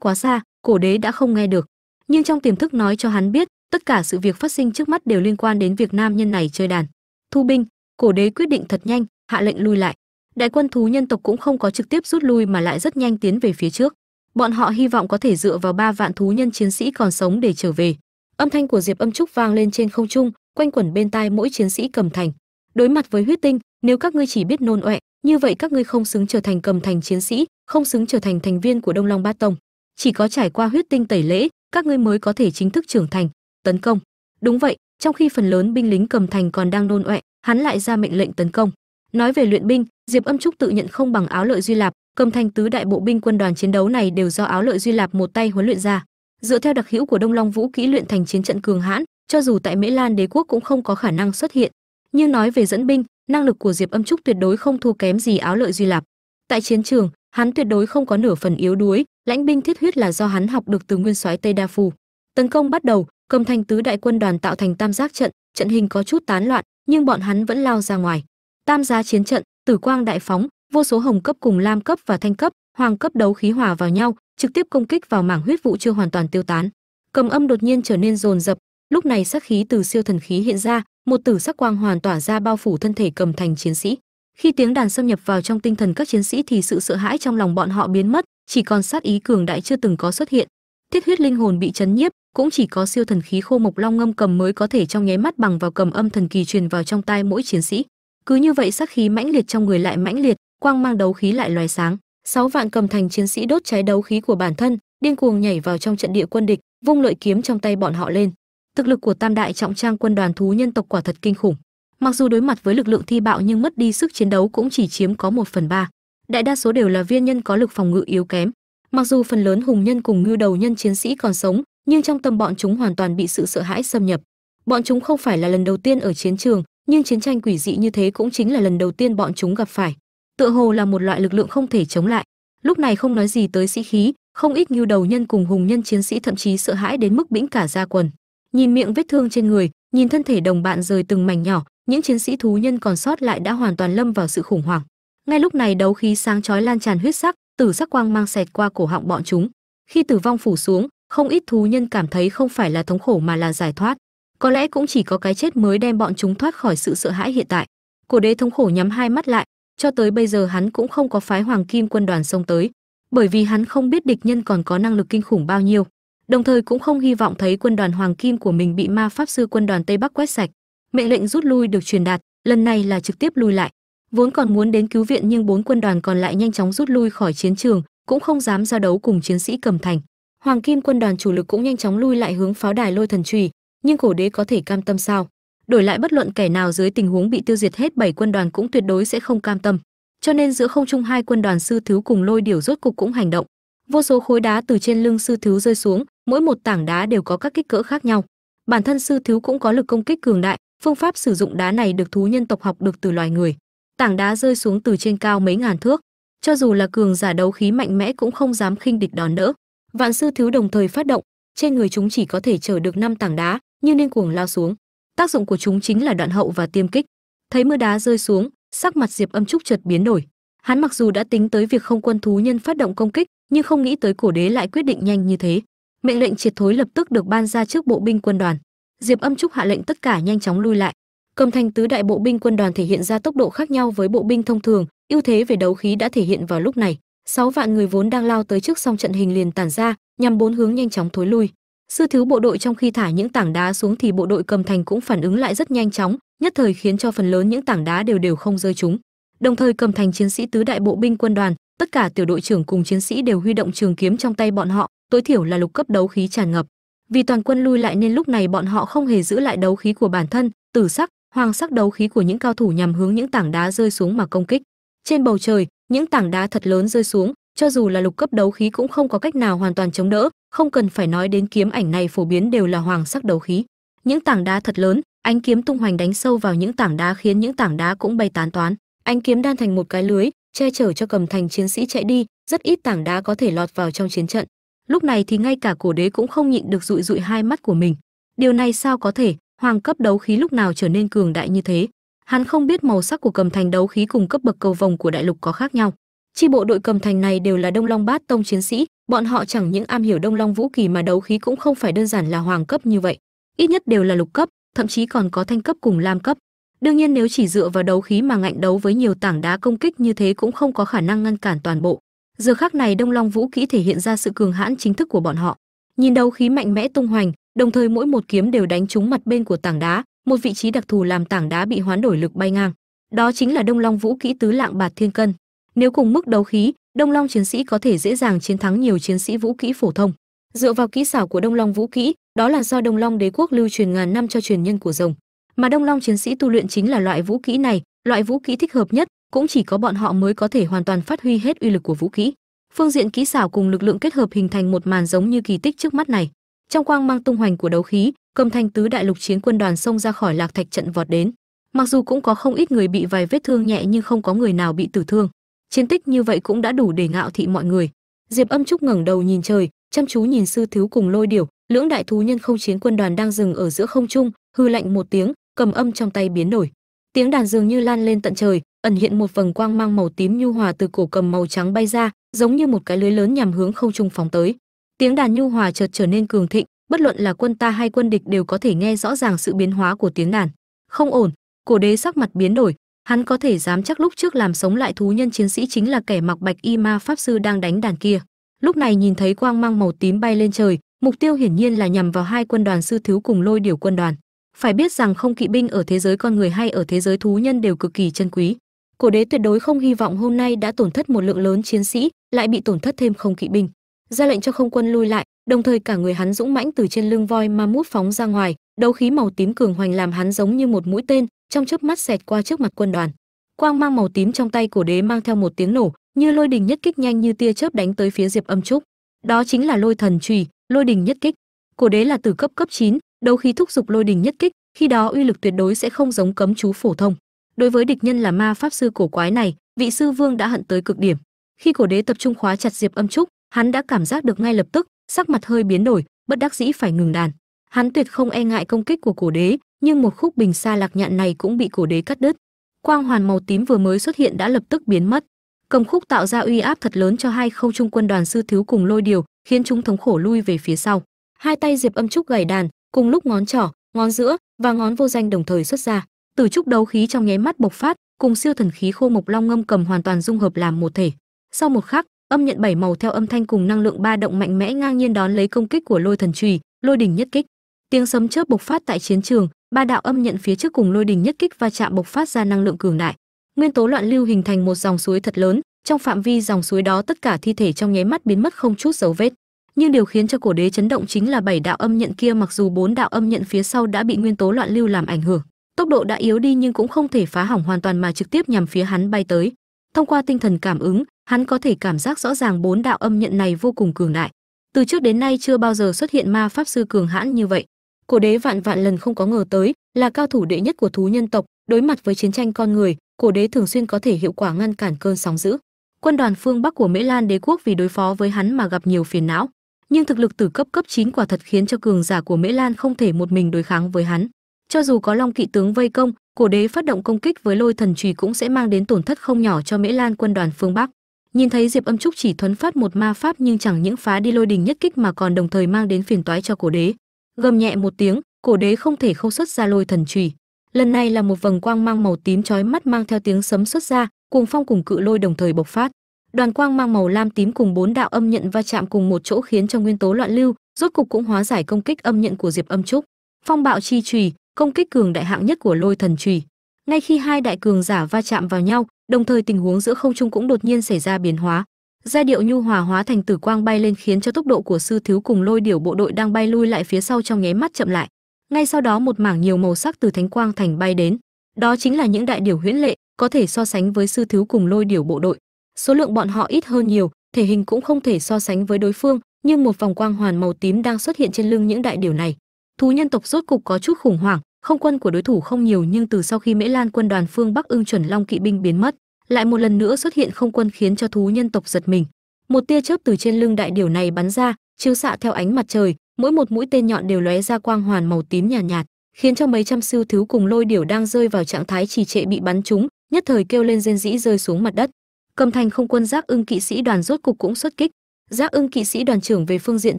quá xa, cổ đế đã không nghe được. Nhưng trong tiềm thức nói cho hắn biết, tất cả sự việc phát sinh trước mắt đều liên quan đến việc nam nhân này chơi đàn. Thu binh, cổ đế quyết định thật nhanh, hạ lệnh lui lại. Đại quân thú nhân tộc cũng không có trực tiếp rút lui mà lại rất nhanh tiến về phía trước. Bọn họ hy vọng có thể dựa vào ba vạn thú nhân chiến sĩ còn sống để trở về. Âm thanh của diệp âm trúc vang lên trên không trung, quanh quẩn bên tai mỗi chiến sĩ cầm thành. Đối mặt với huyết tinh, nếu các ngươi chỉ biết nôn ọe như vậy các ngươi không xứng trở thành cầm thành chiến sĩ, không xứng trở thành thành viên của đông long bát tông. Chỉ có trải qua huyết tinh tẩy lễ, các ngươi mới có thể chính thức trưởng thành, tấn công. Đúng vậy, trong khi phần lớn binh lính cầm thành còn đang nôn ọe, hắn lại ra mệnh lệnh tấn công. Nói về luyện binh, diệp âm trúc tự nhận không bằng áo lợi duy lạp, cầm thành tứ đại bộ binh quân đoàn chiến đấu này đều do áo lợi duy lạp một tay huấn luyện ra. Dựa theo đặc hữu của đông long vũ kỹ luyện thành chiến trận cường hãn, cho dù tại mễ lan đế quốc cũng không có khả năng xuất hiện. Nhưng nói về dẫn binh năng lực của diệp âm trúc tuyệt đối không thua kém gì áo lợi duy lạp. Tại chiến trường, hắn tuyệt đối không có nửa phần yếu đuối, lãnh binh thiết huyết là do hắn học được từ nguyên soái tây đa phù tấn công bắt đầu, cầm thành tứ đại quân đoàn tạo thành tam giác trận trận hình có chút tán loạn, nhưng bọn hắn vẫn lao ra ngoài. Tam giá chiến trận, tử quang đại phóng, vô số hồng cấp cùng lam cấp và thanh cấp, hoàng cấp đấu khí hòa vào nhau, trực tiếp công kích vào mảng huyết vụ chưa hoàn toàn tiêu tán. Cầm âm đột nhiên trở nên rồn rập, lúc này sắc khí từ siêu thần khí hiện ra một tử sắc quang hoàn tỏa ra bao phủ thân thể cầm thành chiến sĩ. Khi tiếng đàn xâm nhập vào trong tinh thần các chiến sĩ thì sự sợ hãi trong lòng bọn họ biến mất, chỉ còn sát ý cường đại chưa từng có xuất hiện. Thiết huyết linh hồn bị chấn nhiếp, cũng chỉ có siêu thần khí khô mộc long ngâm cầm mới có thể trong nháy mắt bằng vào cầm âm thần kỳ truyền vào trong tai mỗi chiến sĩ. Cứ như vậy sát khí mãnh liệt trong người lại mãnh liệt, quang mang đấu khí lại loài sáng. Sáu vạn cầm thành chiến sĩ đốt cháy đấu khí của bản thân, điên cuồng nhảy vào trong trận địa quân địch, vung lợi kiếm trong tay bọn họ lên thực lực của tam đại trọng trang quân đoàn thú nhân tộc quả thật kinh khủng. Mặc dù đối mặt với lực lượng thi bạo nhưng mất đi sức chiến đấu cũng chỉ chiếm có một phần ba. Đại đa số đều là viên nhân có lực phòng ngự yếu kém. Mặc dù phần lớn hùng nhân cùng ngưu đầu nhân chiến sĩ còn sống, nhưng trong tâm bọn chúng hoàn toàn bị sự sợ hãi xâm nhập. Bọn chúng không phải là lần đầu tiên ở chiến trường, nhưng chiến tranh quỷ dị như thế cũng chính là lần đầu tiên bọn chúng gặp phải. Tựa hồ là một loại lực lượng không thể chống lại. Lúc này không nói gì tới sĩ khí, không ít ngưu đầu nhân cùng hùng nhân chiến sĩ thậm chí sợ hãi đến mức bĩnh cả da quần nhìn miệng vết thương trên người, nhìn thân thể đồng bạn rời từng mảnh nhỏ, những chiến sĩ thú nhân còn sót lại đã hoàn toàn lâm vào sự khủng hoảng. Ngay lúc này đấu khí sáng chói lan tràn huyết sắc, tử sắc quang mang xẹt qua cổ họng bọn chúng. Khi tử vong phủ xuống, không ít thú nhân cảm thấy không phải là thống khổ mà là giải thoát. Có lẽ cũng chỉ có cái chết mới đem bọn chúng thoát khỏi sự sợ hãi hiện tại. Cổ đế thống khổ nhắm hai mắt lại, cho tới bây giờ hắn cũng không có phái hoàng kim quân đoàn xông tới, bởi vì hắn không biết địch nhân còn có năng lực kinh khủng bao nhiêu đồng thời cũng không hy vọng thấy quân đoàn hoàng kim của mình bị ma pháp sư quân đoàn tây bắc quét sạch. Mệnh lệnh rút lui được truyền đạt, lần này là trực tiếp lui lại. Vốn còn muốn đến cứu viện nhưng bốn quân đoàn còn lại nhanh chóng rút lui khỏi chiến trường, cũng không dám giao đấu cùng chiến sĩ cầm thành. Hoàng kim quân đoàn chủ lực cũng nhanh chóng lui lại hướng pháo đài lôi thần trùy, nhưng cổ đế có thể cam tâm sao? Đổi lại bất luận kẻ nào dưới tình huống bị tiêu diệt hết bảy quân đoàn cũng tuyệt đối sẽ không cam tâm. Cho nên giữa không trung hai quân đoàn sư thiếu cùng lôi điểu rốt cục cũng hành động vô số khối đá từ trên lưng sư thiếu rơi xuống, mỗi một tảng đá đều có các kích cỡ khác nhau. Bản thân sư thiếu cũng có lực công kích cường đại, phương pháp sử dụng đá này được thú nhân tộc học được từ loài người. Tảng đá rơi xuống từ trên cao mấy ngàn thước. Cho dù là cường giả đấu khí mạnh mẽ cũng không dám khinh địch đòn đỡ. Vạn sư thiếu đồng thời phát động, trên người chúng chỉ có thể chở được năm tảng đá, như nên cuồng lao xuống. Tác dụng của chúng chính là đoạn hậu và tiêm kích. Thấy mưa đá rơi xuống, sắc mặt diệp âm trúc chợt biến đổi hắn mặc dù đã tính tới việc không quân thú nhân phát động công kích, nhưng không nghĩ tới cổ đế lại quyết định nhanh như thế. Mệnh lệnh triệt thối lập tức được ban ra trước bộ binh quân đoàn. Diệp âm trúc hạ lệnh tất cả nhanh chóng lui lại. Cầm thành tứ đại bộ binh quân đoàn thể hiện ra tốc độ khác nhau với bộ binh thông thường, ưu thế về đấu khí đã thể hiện vào lúc này. Sáu vạn người vốn đang lao tới trước song trận hình liền tản ra, nhằm bốn hướng nhanh chóng thối lui. Sư thiếu bộ đội trong khi thả những tảng đá xuống thì bộ đội cầm thành cũng phản ứng lại rất nhanh chóng, nhất thời khiến cho phần lớn những tảng đá đều đều không rơi chúng đồng thời cầm thành chiến sĩ tứ đại bộ binh quân đoàn, tất cả tiểu đội trưởng cùng chiến sĩ đều huy động trường kiếm trong tay bọn họ, tối thiểu là lục cấp đấu khí tràn ngập. Vì toàn quân lui lại nên lúc này bọn họ không hề giữ lại đấu khí của bản thân, tử sắc hoàng sắc đấu khí của những cao thủ nhằm hướng những tảng đá rơi xuống mà công kích. Trên bầu trời, những tảng đá thật lớn rơi xuống, cho dù là lục cấp đấu khí cũng không có cách nào hoàn toàn chống đỡ, không cần phải nói đến kiếm ảnh này phổ biến đều là hoàng sắc đấu khí. Những tảng đá thật lớn, ánh kiếm tung hoành đánh sâu vào những tảng đá khiến những tảng đá cũng bay tán toán. Anh kiếm đan thành một cái lưới, che chở cho cầm thành chiến sĩ chạy đi, rất ít tảng đá có thể lọt vào trong chiến trận. Lúc này thì ngay cả cổ đế cũng không nhịn được dụi dụi hai mắt của mình. Điều này sao có thể? Hoàng cấp đấu khí lúc nào trở nên cường đại như thế? Hắn không biết màu sắc của cầm thành đấu khí cùng cấp bậc cầu vồng của đại lục có khác nhau. Chi bộ đội cầm thành này đều là đông long bát tông chiến sĩ, bọn họ chẳng những am hiểu đông long vũ kỳ mà đấu khí cũng không phải đơn giản là hoàng cấp như vậy. Ít nhất đều là lục cấp, thậm chí còn có thanh cấp cùng lam cấp đương nhiên nếu chỉ dựa vào đấu khí mà ngạnh đấu với nhiều tảng đá công kích như thế cũng không có khả năng ngăn cản toàn bộ. Giờ khắc này đông long vũ kỹ thể hiện ra sự cường hãn chính thức của bọn họ. Nhìn đấu khí mạnh mẽ tung hoành, đồng thời mỗi một kiếm đều đánh trúng mặt bên của tảng đá, một vị trí đặc thù làm tảng đá bị hoán đổi lực bay ngang. Đó chính là đông long vũ kỹ tứ lạng bạt thiên cân. Nếu cùng mức đấu khí, đông long chiến sĩ có thể dễ dàng chiến thắng nhiều chiến sĩ vũ kỹ phổ thông. Dựa vào kỹ xảo của đông long vũ kỹ, đó là do đông long đế quốc lưu truyền ngàn năm cho truyền nhân của rồng mà đông long chiến sĩ tu luyện chính là loại vũ kỹ này, loại vũ kỹ thích hợp nhất, cũng chỉ có bọn họ mới có thể hoàn toàn phát huy hết uy lực của vũ kỹ. Phương diện kỹ xảo cùng lực lượng kết hợp hình thành một màn giống như kỳ tích trước mắt này. Trong quang mang tung hoành của đấu khí, cầm thanh tứ đại lục chiến quân đoàn xông ra khỏi lạc thạch trận vọt đến. Mặc dù cũng có không ít người bị vài vết thương nhẹ nhưng không có người nào bị tử thương. Chiến tích như vậy cũng đã đủ để ngạo thị mọi người. Diệp âm trúc ngẩng đầu nhìn trời, chăm chú nhìn sư thiếu cùng lôi điểu, lưỡng đại thú nhân không chiến quân đoàn đang dừng ở giữa không trung, hư lạnh một tiếng cầm âm trong tay biến đổi. Tiếng đàn dường như lan lên tận trời, ẩn hiện một vầng quang mang màu tím nhu hòa từ cổ cầm màu trắng bay ra, giống như một cái lưới lớn nhằm hướng không trung phóng tới. Tiếng đàn nhu hòa chợt trở nên cường thịnh, bất luận là quân ta hay quân địch đều có thể nghe rõ ràng sự biến hóa của tiếng đàn. Không ổn, cổ đế sắc mặt biến đổi, hắn có thể dám chắc lúc trước làm sống lại thú nhân chiến sĩ chính là kẻ mặc bạch y ma pháp sư đang đánh đàn kia. Lúc này nhìn thấy quang mang màu tím bay lên trời, mục tiêu hiển nhiên là nhằm vào hai quân đoàn sư thiếu cùng lôi điều quân đoàn phải biết rằng không kỵ binh ở thế giới con người hay ở thế giới thú nhân đều cực kỳ chân quý. Cổ đế tuyệt đối không hy vọng hôm nay đã tổn thất một lượng lớn chiến sĩ lại bị tổn thất thêm không kỵ binh. Ra lệnh cho không quân lui lại đồng thời cả người hắn dũng mãnh từ trên lưng voi ma mút phóng ra ngoài đấu khí màu tím cường hoành làm hắn giống như một mũi tên trong chớp mắt xẹt qua trước mặt quân đoàn. Quang mang màu tím trong tay cổ đế mang theo một tiếng nổ như lôi đình nhất kích nhanh như tia chớp đánh tới phía diệp âm trúc. Đó chính là lôi thần chùy lôi đình nhất kích. Cổ đế là từ cấp cấp 9, đấu khí thúc dục lôi đình nhất kích, khi đó uy lực tuyệt đối sẽ không giống cấm chú phổ thông. Đối với địch nhân là ma pháp sư cổ quái này, vị sư vương đã hận tới cực điểm. Khi cổ đế tập trung khóa chặt diệp âm trúc, hắn đã cảm giác được ngay lập tức, sắc mặt hơi biến đổi, bất đắc dĩ phải ngừng đàn. Hắn tuyệt không e ngại công kích của cổ đế, nhưng một khúc bình xa lạc nhạn này cũng bị cổ đế cắt đứt. Quang hoàn màu tím vừa mới xuất hiện đã lập tức biến mất. Cầm khúc tạo ra uy áp thật lớn cho hai khâu trung quân đoàn sư thiếu cùng lôi điều, khiến chúng thống khổ lui về phía sau. Hai tay diệp âm trúc gảy đàn cùng lúc ngón trỏ, ngón giữa và ngón vô danh đồng thời xuất ra tử trúc đấu khí trong nháy mắt bộc phát, cùng siêu thần khí khô mộc long ngâm cầm hoàn toàn dung hợp làm một thể. Sau một khắc, âm nhận bảy màu theo âm thanh cùng năng lượng ba động mạnh mẽ ngang nhiên đón lấy công kích của lôi thần trùy lôi đỉnh nhất kích. Tiếng sấm chớp bộc phát tại chiến trường, ba đạo âm nhận phía trước cùng lôi đỉnh nhất kích va chạm bộc phát ra năng lượng cường đại. Nguyên tố loạn lưu hình thành một dòng suối thật lớn, trong phạm vi dòng suối đó tất cả thi thể trong nháy mắt biến mất không chút dấu vết nhưng điều khiến cho cổ đế chấn động chính là bảy đạo âm nhận kia mặc dù bốn đạo âm nhận phía sau đã bị nguyên tố loạn lưu làm ảnh hưởng. Tốc độ đã yếu đi nhưng cũng không thể phá hỏng hoàn toàn mà trực tiếp nhằm phía hắn bay tới. Thông qua tinh thần cảm ứng, hắn có thể cảm giác rõ ràng bốn đạo âm nhận này vô cùng cường đại. Từ trước đến nay chưa bao giờ xuất hiện ma pháp sư cường hãn như vậy. Cổ đế vạn vạn lần không có ngờ tới, là cao thủ đệ nhất của thú nhân tộc, đối mặt với chiến tranh con người, cổ đế thường xuyên có thể hiệu quả ngăn cản cơn sóng dữ. Quân đoàn phương bắc của mễ lan đế quốc vì đối phó với hắn mà gặp nhiều phiền não nhưng thực lực từ cấp cấp 9 quả thật khiến cho cường giả của mễ lan không thể một mình đối kháng với hắn. Cho dù có long kỵ tướng vây công, cổ đế phát động công kích với lôi thần trùy cũng sẽ mang đến tổn thất không nhỏ cho mễ lan quân đoàn phương bắc. Nhìn thấy diệp âm trúc chỉ thuấn phát một ma pháp nhưng chẳng những phá đi lôi đình nhất kích mà còn đồng thời mang đến phiền toái cho cổ đế. Gầm nhẹ một tiếng, cổ đế không thể không xuất ra lôi thần trùy lần này là một vầng quang mang màu tím chói mắt mang theo tiếng sấm xuất ra, cuồng phong cùng cự lôi đồng thời bộc phát đoàn quang mang màu lam tím cùng bốn đạo âm nhận va chạm cùng một chỗ khiến cho nguyên tố loạn lưu, rốt cục cũng hóa giải công kích âm nhận của diệp âm trúc. Phong bạo chi trùy, công kích cường đại hạng nhất của lôi thần trùy. Ngay khi hai đại cường giả va chạm vào nhau, đồng thời tình huống giữa không trung cũng đột nhiên xảy ra biến hóa. Giai điệu nhu hòa hóa thành tử quang bay lên khiến cho tốc độ của sư thiếu cùng lôi điểu bộ đội đang bay lui lại phía sau trong nháy mắt chậm lại. Ngay sau đó một mảng nhiều màu sắc từ thánh quang thành bay đến. Đó chính là những đại điểu huyễn lệ, có thể so sánh với sư thiếu cùng lôi điểu bộ đội số lượng bọn họ ít hơn nhiều thể hình cũng không thể so sánh với đối phương nhưng một vòng quang hoàn màu tím đang xuất hiện trên lưng những đại điều này. Thú nhân tộc rốt cục có chút khủng hoảng không quân của đối thủ không nhiều nhưng từ sau khi mễ lan quân đoàn phương bắc ưng chuẩn long kỵ binh biến mất lại một lần nữa xuất hiện không quân khiến cho thú nhân tộc giật mình. Một tia chớp từ trên lưng đại điều này bắn ra chiếu xạ theo ánh mặt trời mỗi một mũi tên nhọn đều lóe ra quang hoàn màu tím nhàn nhạt, nhạt khiến cho mấy trăm siêu thứ cùng lôi điểu đang rơi vào trạng thái trì trệ bị bắn trúng nhất thời kêu lên rên rĩ rơi xuống mặt đất cầm thành không quân giác ưng kỵ sĩ đoàn rốt cục cũng xuất kích. Giác ưng kỵ sĩ đoàn trưởng về phương diện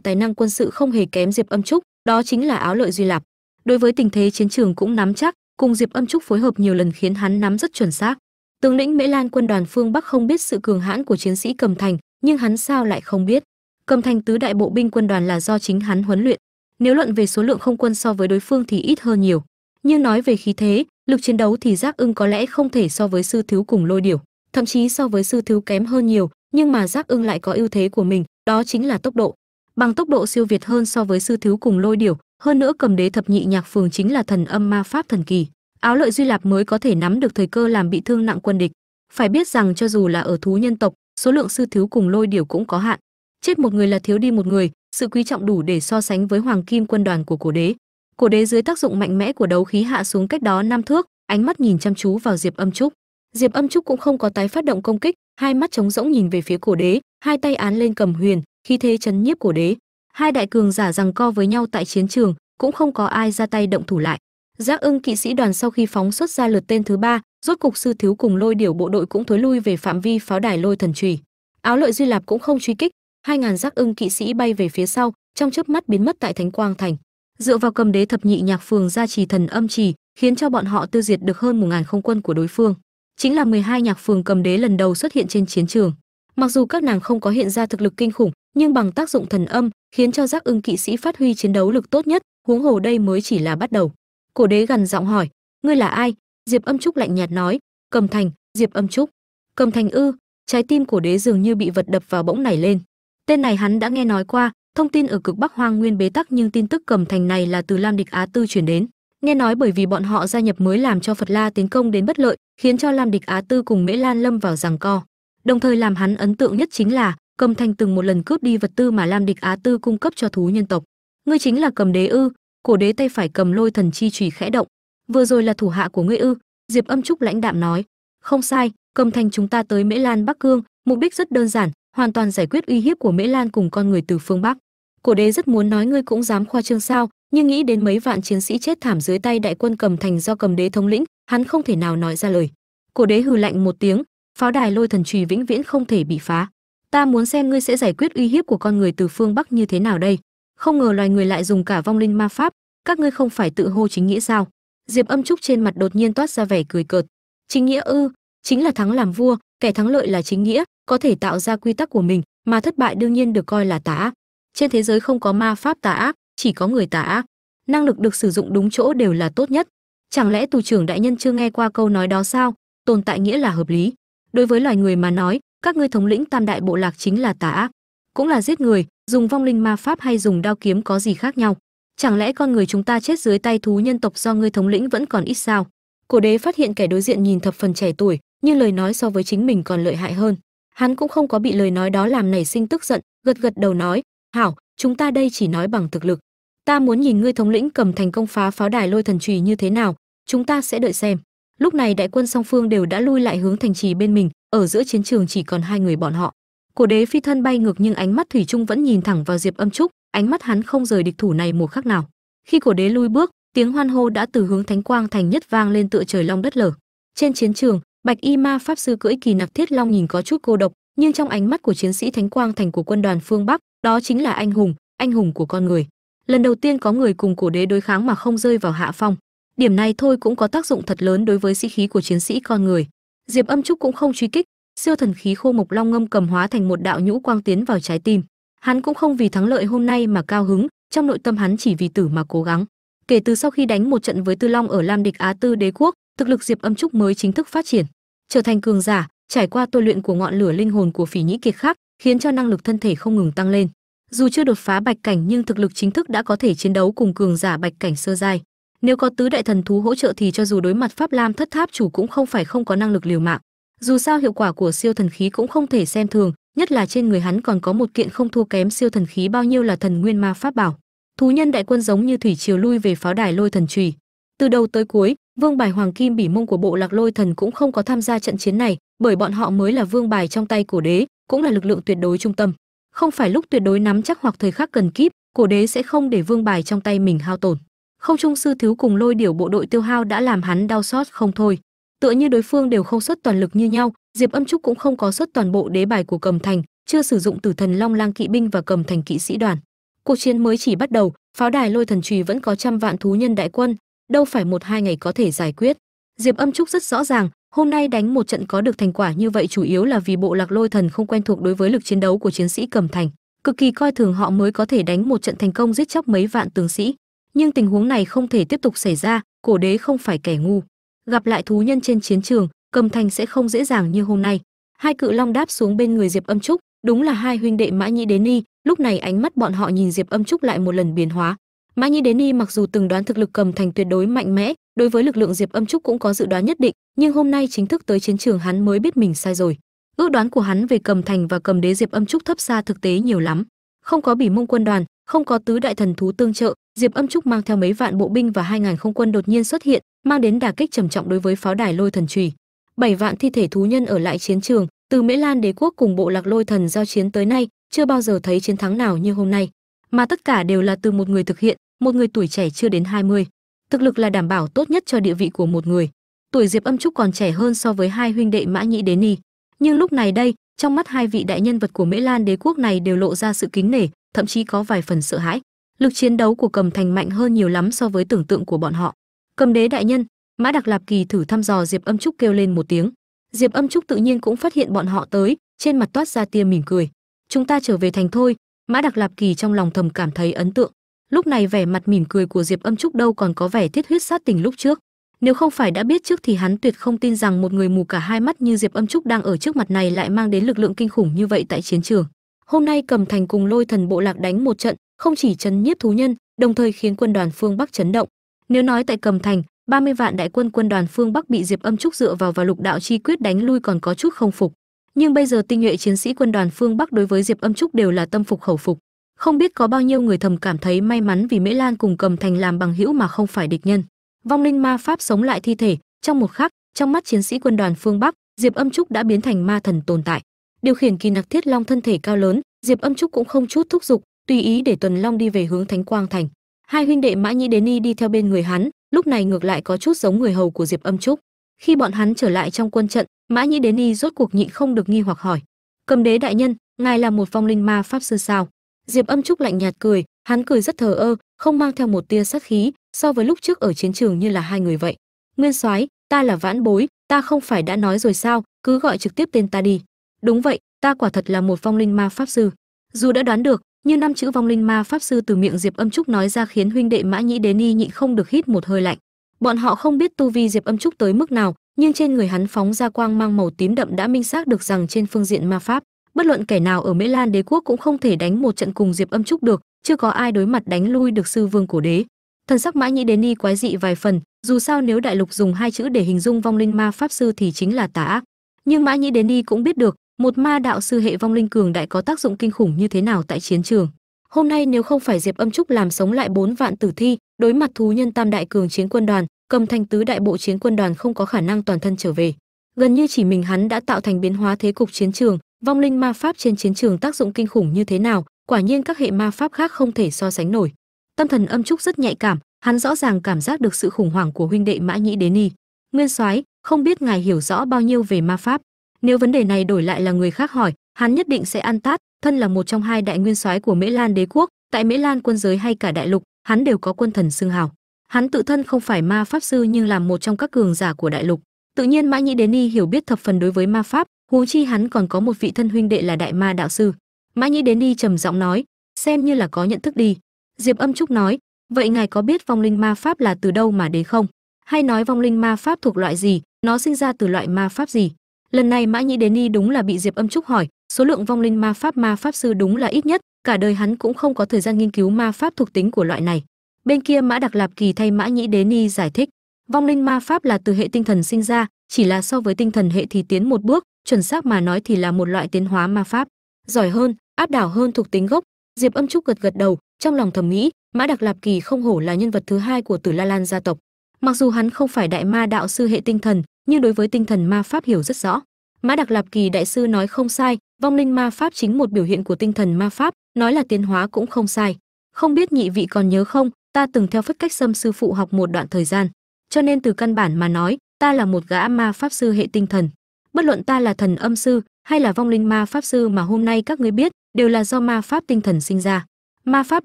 tài năng quân sự không hề kém diệp âm trúc, đó chính là áo lợi duy lạp. Đối với tình thế chiến trường cũng nắm chắc, cùng diệp âm trúc phối hợp nhiều lần khiến hắn nắm rất chuẩn xác. Tướng lĩnh mễ lan quân đoàn phương bắc không biết sự cường hãn của chiến sĩ cầm thành, nhưng hắn sao lại không biết? Cầm thành tứ đại bộ binh quân đoàn là do chính hắn huấn luyện. Nếu luận về số lượng không quân so với đối phương thì ít hơn nhiều. Nhưng nói về khí thế, lực chiến đấu thì giác ưng có lẽ không thể so với sư thiếu cùng lôi điểu thậm chí so với sư thiếu kém hơn nhiều, nhưng mà giác ưng lại có ưu thế của mình, đó chính là tốc độ. Bằng tốc độ siêu việt hơn so với sư thiếu cùng lôi điểu, hơn nữa cầm đế thập nhị nhạc phường chính là thần âm ma pháp thần kỳ. Áo lợi duy lạp mới có thể nắm được thời cơ làm bị thương nặng quân địch. Phải biết rằng cho dù là ở thú nhân tộc, số lượng sư thiếu cùng lôi điểu cũng có hạn. Chết một người là thiếu đi một người, sự quý trọng đủ để so sánh với hoàng kim quân đoàn của cổ đế. Cổ đế dưới tác dụng mạnh mẽ của đấu khí hạ xuống cách đó năm thước, ánh mắt nhìn chăm chú vào diệp âm trúc diệp âm trúc cũng không có tái phát động công kích, hai mắt trống rỗng nhìn về phía cổ đế, hai tay án lên cầm huyền khi thế chấn nhiếp cổ đế. Hai đại cường giả rằng co với nhau tại chiến trường, cũng không có ai ra tay động thủ lại. Giác ưng kỵ sĩ đoàn sau khi phóng xuất ra lượt tên thứ ba, rốt cục sư thiếu cùng lôi điểu bộ đội cũng thối lui về phạm vi pháo đài lôi thần trùy. Áo lợi duy lạp cũng không truy kích, hai ngàn giác ưng kỵ sĩ bay về phía sau, trong chớp mắt biến mất tại thánh quang thành. Dựa vào cầm đế thập nhị nhạc phường gia trì thần âm trì, khiến cho bọn họ tiêu diệt được hơn một ngàn không quân của đối phương chính là 12 nhạc phường cầm đế lần đầu xuất hiện trên chiến trường. Mặc dù các nàng không có hiện ra thực lực kinh khủng, nhưng bằng tác dụng thần âm, khiến cho giác ưng kỵ sĩ phát huy chiến đấu lực tốt nhất, huống hồ đây mới chỉ là bắt đầu. Cổ đế gần giọng hỏi, ngươi là ai? Diệp âm trúc lạnh nhạt nói, cầm thành, diệp âm trúc. Cầm thành ư? Trái tim cổ đế dường như bị vật đập vào bỗng nảy lên. Tên này hắn đã nghe nói qua, thông tin ở cực bắc hoang nguyên bế tắc nhưng tin tức cầm thành này là từ lam địch á tư chuyển đến. Nghe nói bởi vì bọn họ gia nhập mới làm cho phật la tiến công đến bất lợi khiến cho lam địch á tư cùng mễ lan lâm vào giằng co. Đồng thời làm hắn ấn tượng nhất chính là cầm thành từng một lần cướp đi vật tư mà lam địch á tư cung cấp cho thú nhân tộc. Ngươi chính là cầm đế ư, cổ đế tay phải cầm lôi thần chi chủy khẽ động. Vừa rồi là thủ hạ của ngươi ư, diệp âm trúc lãnh đạm nói. Không sai, cầm thành chúng ta tới mễ lan bắc cương, mục đích rất đơn giản, hoàn toàn giải quyết uy hiếp của mễ lan cùng con người từ phương bắc cổ đế rất muốn nói ngươi cũng dám khoa trương sao, nhưng nghĩ đến mấy vạn chiến sĩ chết thảm dưới tay đại quân cầm thành do cầm đế thống lĩnh, hắn không thể nào nói ra lời. Cổ đế hừ lạnh một tiếng, pháo đài lôi thần trùy vĩnh viễn không thể bị phá. Ta muốn xem ngươi sẽ giải quyết uy hiếp của con người từ phương bắc như thế nào đây. Không ngờ loài người lại dùng cả vong linh ma pháp, các ngươi không phải tự hô chính nghĩa sao? Diệp âm trúc trên mặt đột nhiên toát ra vẻ cười cợt. Chính nghĩa ư, chính là thắng làm vua, kẻ thắng lợi là chính nghĩa, có thể tạo ra quy tắc của mình, mà thất bại đương nhiên được coi là tả ác trên thế giới không có ma pháp tà ác, chỉ có người tà ác. Năng lực được sử dụng đúng chỗ đều là tốt nhất. Chẳng lẽ tù trưởng đại nhân chưa nghe qua câu nói đó sao? Tồn tại nghĩa là hợp lý. Đối với loài người mà nói, các ngươi thống lĩnh tam đại bộ lạc chính là tà ác. Cũng là giết người, dùng vong linh ma pháp hay dùng đao kiếm có gì khác nhau? Chẳng lẽ con người chúng ta chết dưới tay thú nhân tộc do ngươi thống lĩnh vẫn còn ít sao? Cổ đế phát hiện kẻ đối diện nhìn thập phần trẻ tuổi, nhưng lời nói so với chính mình còn lợi hại hơn. Hắn cũng không có bị lời nói đó làm nảy sinh tức giận, gật gật đầu nói hảo, chúng ta đây chỉ nói bằng thực lực. Ta muốn nhìn ngươi thống lĩnh cầm thành công phá pháo đài lôi thần trùy như thế nào, chúng ta sẽ đợi xem. Lúc này đại quân song phương đều đã lui lại hướng thành trì bên mình, ở giữa chiến trường chỉ còn hai người bọn họ. Cổ đế phi thân bay ngược nhưng ánh mắt thủy trung vẫn nhìn thẳng vào diệp âm trúc, ánh mắt hắn không rời địch thủ này một khắc nào. Khi cổ đế lui bước, tiếng hoan hô đã từ hướng thánh quang thành nhất vang lên tựa trời long đất lở. Trên chiến trường, bạch y ma pháp sư cưỡi kỳ nặc thiết long nhìn có chút cô độc, nhưng trong ánh mắt của chiến sĩ thánh quang thành của quân đoàn phương bắc đó chính là anh hùng anh hùng của con người. Lần đầu tiên có người cùng cổ đế đối kháng mà không rơi vào hạ phong. Điểm này thôi cũng có tác dụng thật lớn đối với sĩ khí của chiến sĩ con người. Diệp âm trúc cũng không truy kích, siêu thần khí khô mộc long ngâm cầm hóa thành một đạo nhũ quang tiến vào trái tim. Hắn cũng không vì thắng lợi hôm nay mà cao hứng, trong nội tâm hắn chỉ vì tử mà cố gắng. Kể từ sau khi đánh một trận với tư long ở lam địch á tư đế quốc, thực lực diệp âm trúc mới chính thức phát triển, trở thành cường giả, trải qua tôi luyện của ngọn lửa linh hồn của phỉ nhĩ kiệt khác khiến cho năng lực thân thể không ngừng tăng lên. Dù chưa đột phá bạch cảnh nhưng thực lực chính thức đã có thể chiến đấu cùng cường giả bạch cảnh sơ giai. Nếu có tứ đại thần thú hỗ trợ thì cho dù đối mặt pháp lam thất tháp chủ cũng không phải không có năng lực liều mạng. Dù sao hiệu quả của siêu thần khí cũng không thể xem thường, nhất là trên người hắn còn có một kiện không thua kém siêu thần khí bao nhiêu là thần nguyên ma pháp bảo. Thú nhân đại quân giống như thủy triều lui về pháo đài lôi thần trùy từ đầu tới cuối, vương bài hoàng kim bỉ mông của bộ lạc lôi thần cũng không có tham gia trận chiến này, bởi bọn họ mới là vương bài trong tay cổ đế cũng là lực lượng tuyệt đối trung tâm. Không phải lúc tuyệt đối nắm chắc hoặc thời khắc cần kíp, cổ đế sẽ không để vương bài trong tay mình hao tổn. Không trung sư thiếu cùng lôi điểu bộ đội tiêu hao đã làm hắn đau xót không thôi. Tựa như đối phương đều không xuất toàn lực như nhau, diệp âm trúc cũng không có xuất toàn bộ đế bài của cầm thành, chưa sử dụng tử thần long lang kỵ binh và cầm thành kỵ sĩ đoàn. Cuộc chiến mới chỉ bắt đầu, pháo đài lôi thần trùy vẫn có trăm vạn thú nhân đại quân, đâu phải một hai ngày có thể giải quyết. Diệp âm trúc rất rõ ràng hôm nay đánh một trận có được thành quả như vậy chủ yếu là vì bộ lạc lôi thần không quen thuộc đối với lực chiến đấu của chiến sĩ cầm thành. Cực kỳ coi thường họ mới có thể đánh một trận thành công giết chóc mấy vạn tướng sĩ. Nhưng tình huống này không thể tiếp tục xảy ra, cổ đế không phải kẻ ngu. Gặp lại thú nhân trên chiến trường cầm thành sẽ không dễ dàng như hôm nay. Hai cự long đáp xuống bên người diệp âm trúc, đúng là hai huynh đệ mã nhĩ đế ni, lúc này ánh mắt bọn họ nhìn diệp âm trúc lại một lần biến hóa. Mã nhĩ đế ni mặc dù từng đoán thực lực cầm thành tuyệt đối mạnh mẽ đối với lực lượng diệp âm trúc cũng có dự đoán nhất định, nhưng hôm nay chính thức tới chiến trường hắn mới biết mình sai rồi. Ước đoán của hắn về cầm thành và cầm đế diệp âm trúc thấp xa thực tế nhiều lắm. Không có bỉ mông quân đoàn, không có tứ đại thần thú tương trợ, diệp âm trúc mang theo mấy vạn bộ binh và hai ngàn không quân đột nhiên xuất hiện, mang đến đả kích trầm trọng đối với pháo đài lôi thần trùy. Bảy vạn thi thể thú nhân ở lại chiến trường, từ mễ lan đế quốc cùng bộ lạc lôi thần giao chiến tới nay, chưa bao giờ thấy chiến thắng nào như hôm nay. Mà tất cả đều là từ một người thực hiện, một người tuổi trẻ chưa đến 20 thực lực là đảm bảo tốt nhất cho địa vị của một người. Tuổi diệp âm trúc còn trẻ hơn so với hai huynh đệ mã nhĩ đế ni. Nhưng lúc này đây, trong mắt hai vị đại nhân vật của mễ lan đế quốc này đều lộ ra sự kính nể, thậm chí có vài phần sợ hãi. Lực chiến đấu của cầm thành mạnh hơn nhiều lắm so với tưởng tượng của bọn họ. Cầm đế đại nhân, mã đặc lạp kỳ thử thăm dò diệp âm trúc kêu lên một tiếng. Diệp âm trúc tự nhiên cũng phát hiện bọn họ tới, trên mặt toát ra tia mỉm cười. Chúng ta trở về thành thôi, mã đặc lạp kỳ trong lòng thầm cảm thấy ấn tượng lúc này vẻ mặt mỉm cười của diệp âm trúc đâu còn có vẻ thiết huyết sát tình lúc trước. Nếu không phải đã biết trước thì hắn tuyệt không tin rằng một người mù cả hai mắt như diệp âm trúc đang ở trước mặt này lại mang đến lực lượng kinh khủng như vậy tại chiến trường. Hôm nay cầm thành cùng lôi thần bộ lạc đánh một trận, không chỉ chấn nhiếp thú nhân, đồng thời khiến quân đoàn phương bắc chấn động. Nếu nói tại cầm thành 30 vạn đại quân quân đoàn phương bắc bị diệp âm trúc dựa vào và lục đạo chi quyết đánh lui còn có chút không phục. Nhưng bây giờ tinh nhuệ chiến sĩ quân đoàn phương bắc đối với diệp âm trúc đều là tâm phục khẩu phục không biết có bao nhiêu người thầm cảm thấy may mắn vì mễ lan cùng cầm thành làm bằng hữu mà không phải địch nhân. Vong linh ma pháp sống lại thi thể, trong một khắc, trong mắt chiến sĩ quân đoàn phương bắc, diệp âm trúc đã biến thành ma thần tồn tại. Điều khiển kỳ nặc thiết long thân thể cao lớn, diệp âm trúc cũng không chút thúc giục, tùy ý để tuần long đi về hướng thánh quang thành. Hai huynh đệ mã nhĩ đến y đi theo bên người hắn, lúc này ngược lại có chút giống người hầu của diệp âm trúc. Khi bọn hắn trở lại trong quân trận, mã nhĩ đến y rốt cuộc nhịn không được nghi hoặc hỏi, cầm đế đại nhân, ngài là một vong linh ma pháp sư sao? Diệp âm trúc lạnh nhạt cười, hắn cười rất thờ ơ, không mang theo một tia sát khí, so với lúc trước ở chiến trường như là hai người vậy. Nguyên soái, ta là vãn bối, ta không phải đã nói rồi sao, cứ gọi trực tiếp tên ta đi. Đúng vậy, ta quả thật là một vong linh ma pháp sư. Dù đã đoán được nhưng năm chữ vong linh ma pháp sư từ miệng diệp âm trúc nói ra khiến huynh đệ mã nhĩ đến y nhịn không được hít một hơi lạnh. Bọn họ không biết tu vi diệp âm trúc tới mức nào, nhưng trên người hắn phóng ra quang mang màu tím đậm đã minh xác được rằng trên phương diện ma pháp bất luận kẻ nào ở mỹ lan đế quốc cũng không thể đánh một trận cùng diệp âm trúc được, chưa có ai đối mặt đánh lui được sư vương cổ đế. Thần sắc mã nhĩ đến y quái dị vài phần, dù sao nếu đại lục dùng hai chữ để hình dung vong linh ma pháp sư thì chính là tà ác. Nhưng mã nhĩ đến y cũng biết được, một ma đạo sư hệ vong linh cường đại có tác dụng kinh khủng như thế nào tại chiến trường. Hôm nay nếu không phải diệp âm trúc làm sống lại bốn vạn tử thi, đối mặt thú nhân tam đại cường chiến quân đoàn, cầm thành tứ đại bộ chiến quân đoàn không có khả năng toàn thân trở về. Gần như chỉ mình hắn đã tạo thành biến hóa thế cục chiến trường vong linh ma pháp trên chiến trường tác dụng kinh khủng như thế nào? Quả nhiên các hệ ma pháp khác không thể so sánh nổi. Tâm thần âm trúc rất nhạy cảm, hắn rõ ràng cảm giác được sự khủng hoảng của huynh đệ mã nhĩ đế y nguyên soái, không biết ngài hiểu rõ bao nhiêu về ma pháp? Nếu vấn đề này đổi lại là người khác hỏi, hắn nhất định sẽ ăn tát, thân là một trong hai đại nguyên soái của mễ lan đế quốc. Tại mễ lan quân giới hay cả đại lục, hắn đều có quân thần xưng hào. Hắn tự thân không phải ma pháp sư nhưng là một trong các cường giả của đại lục. Tự nhiên mã nhĩ đế y hiểu biết thập phần đối với ma pháp huống chi hắn còn có một vị thân huynh đệ là đại ma đạo sư. Mã nhĩ đến đi trầm giọng nói, xem như là có nhận thức đi. Diệp âm trúc nói, vậy ngài có biết vong linh ma pháp là từ đâu mà đến không? Hay nói vong linh ma pháp thuộc loại gì, nó sinh ra từ loại ma pháp gì? Lần này mã nhĩ đến đi đúng là bị diệp âm trúc hỏi, số lượng vong linh ma pháp ma pháp sư đúng là ít nhất, cả đời hắn cũng không có thời gian nghiên cứu ma pháp thuộc tính của loại này. Bên kia mã đặc lạp kỳ thay mã nhĩ đến đi giải thích, vong linh ma pháp là từ hệ tinh thần sinh ra chỉ là so với tinh thần hệ thì tiến một bước, chuẩn xác mà nói thì là một loại tiến hóa ma pháp. Giỏi hơn, áp đảo hơn thuộc tính gốc. Diệp âm trúc gật gật đầu, trong lòng thầm nghĩ, mã đặc lạp kỳ không hổ là nhân vật thứ hai của tử la lan gia tộc. Mặc dù hắn không phải đại ma đạo sư hệ tinh thần, nhưng đối với tinh thần ma pháp hiểu rất rõ. Mã đặc lạp kỳ đại sư nói không sai, vong linh ma pháp chính một biểu hiện của tinh thần ma pháp, nói là tiến hóa cũng không sai. Không biết nhị vị còn nhớ không, ta từng theo phất cách xâm sư phụ học một đoạn thời gian. Cho nên từ căn bản mà nói ta là một gã ma pháp sư hệ tinh thần. Bất luận ta là thần âm sư hay là vong linh ma pháp sư mà hôm nay các ngươi biết, đều là do ma pháp tinh thần sinh ra. Ma pháp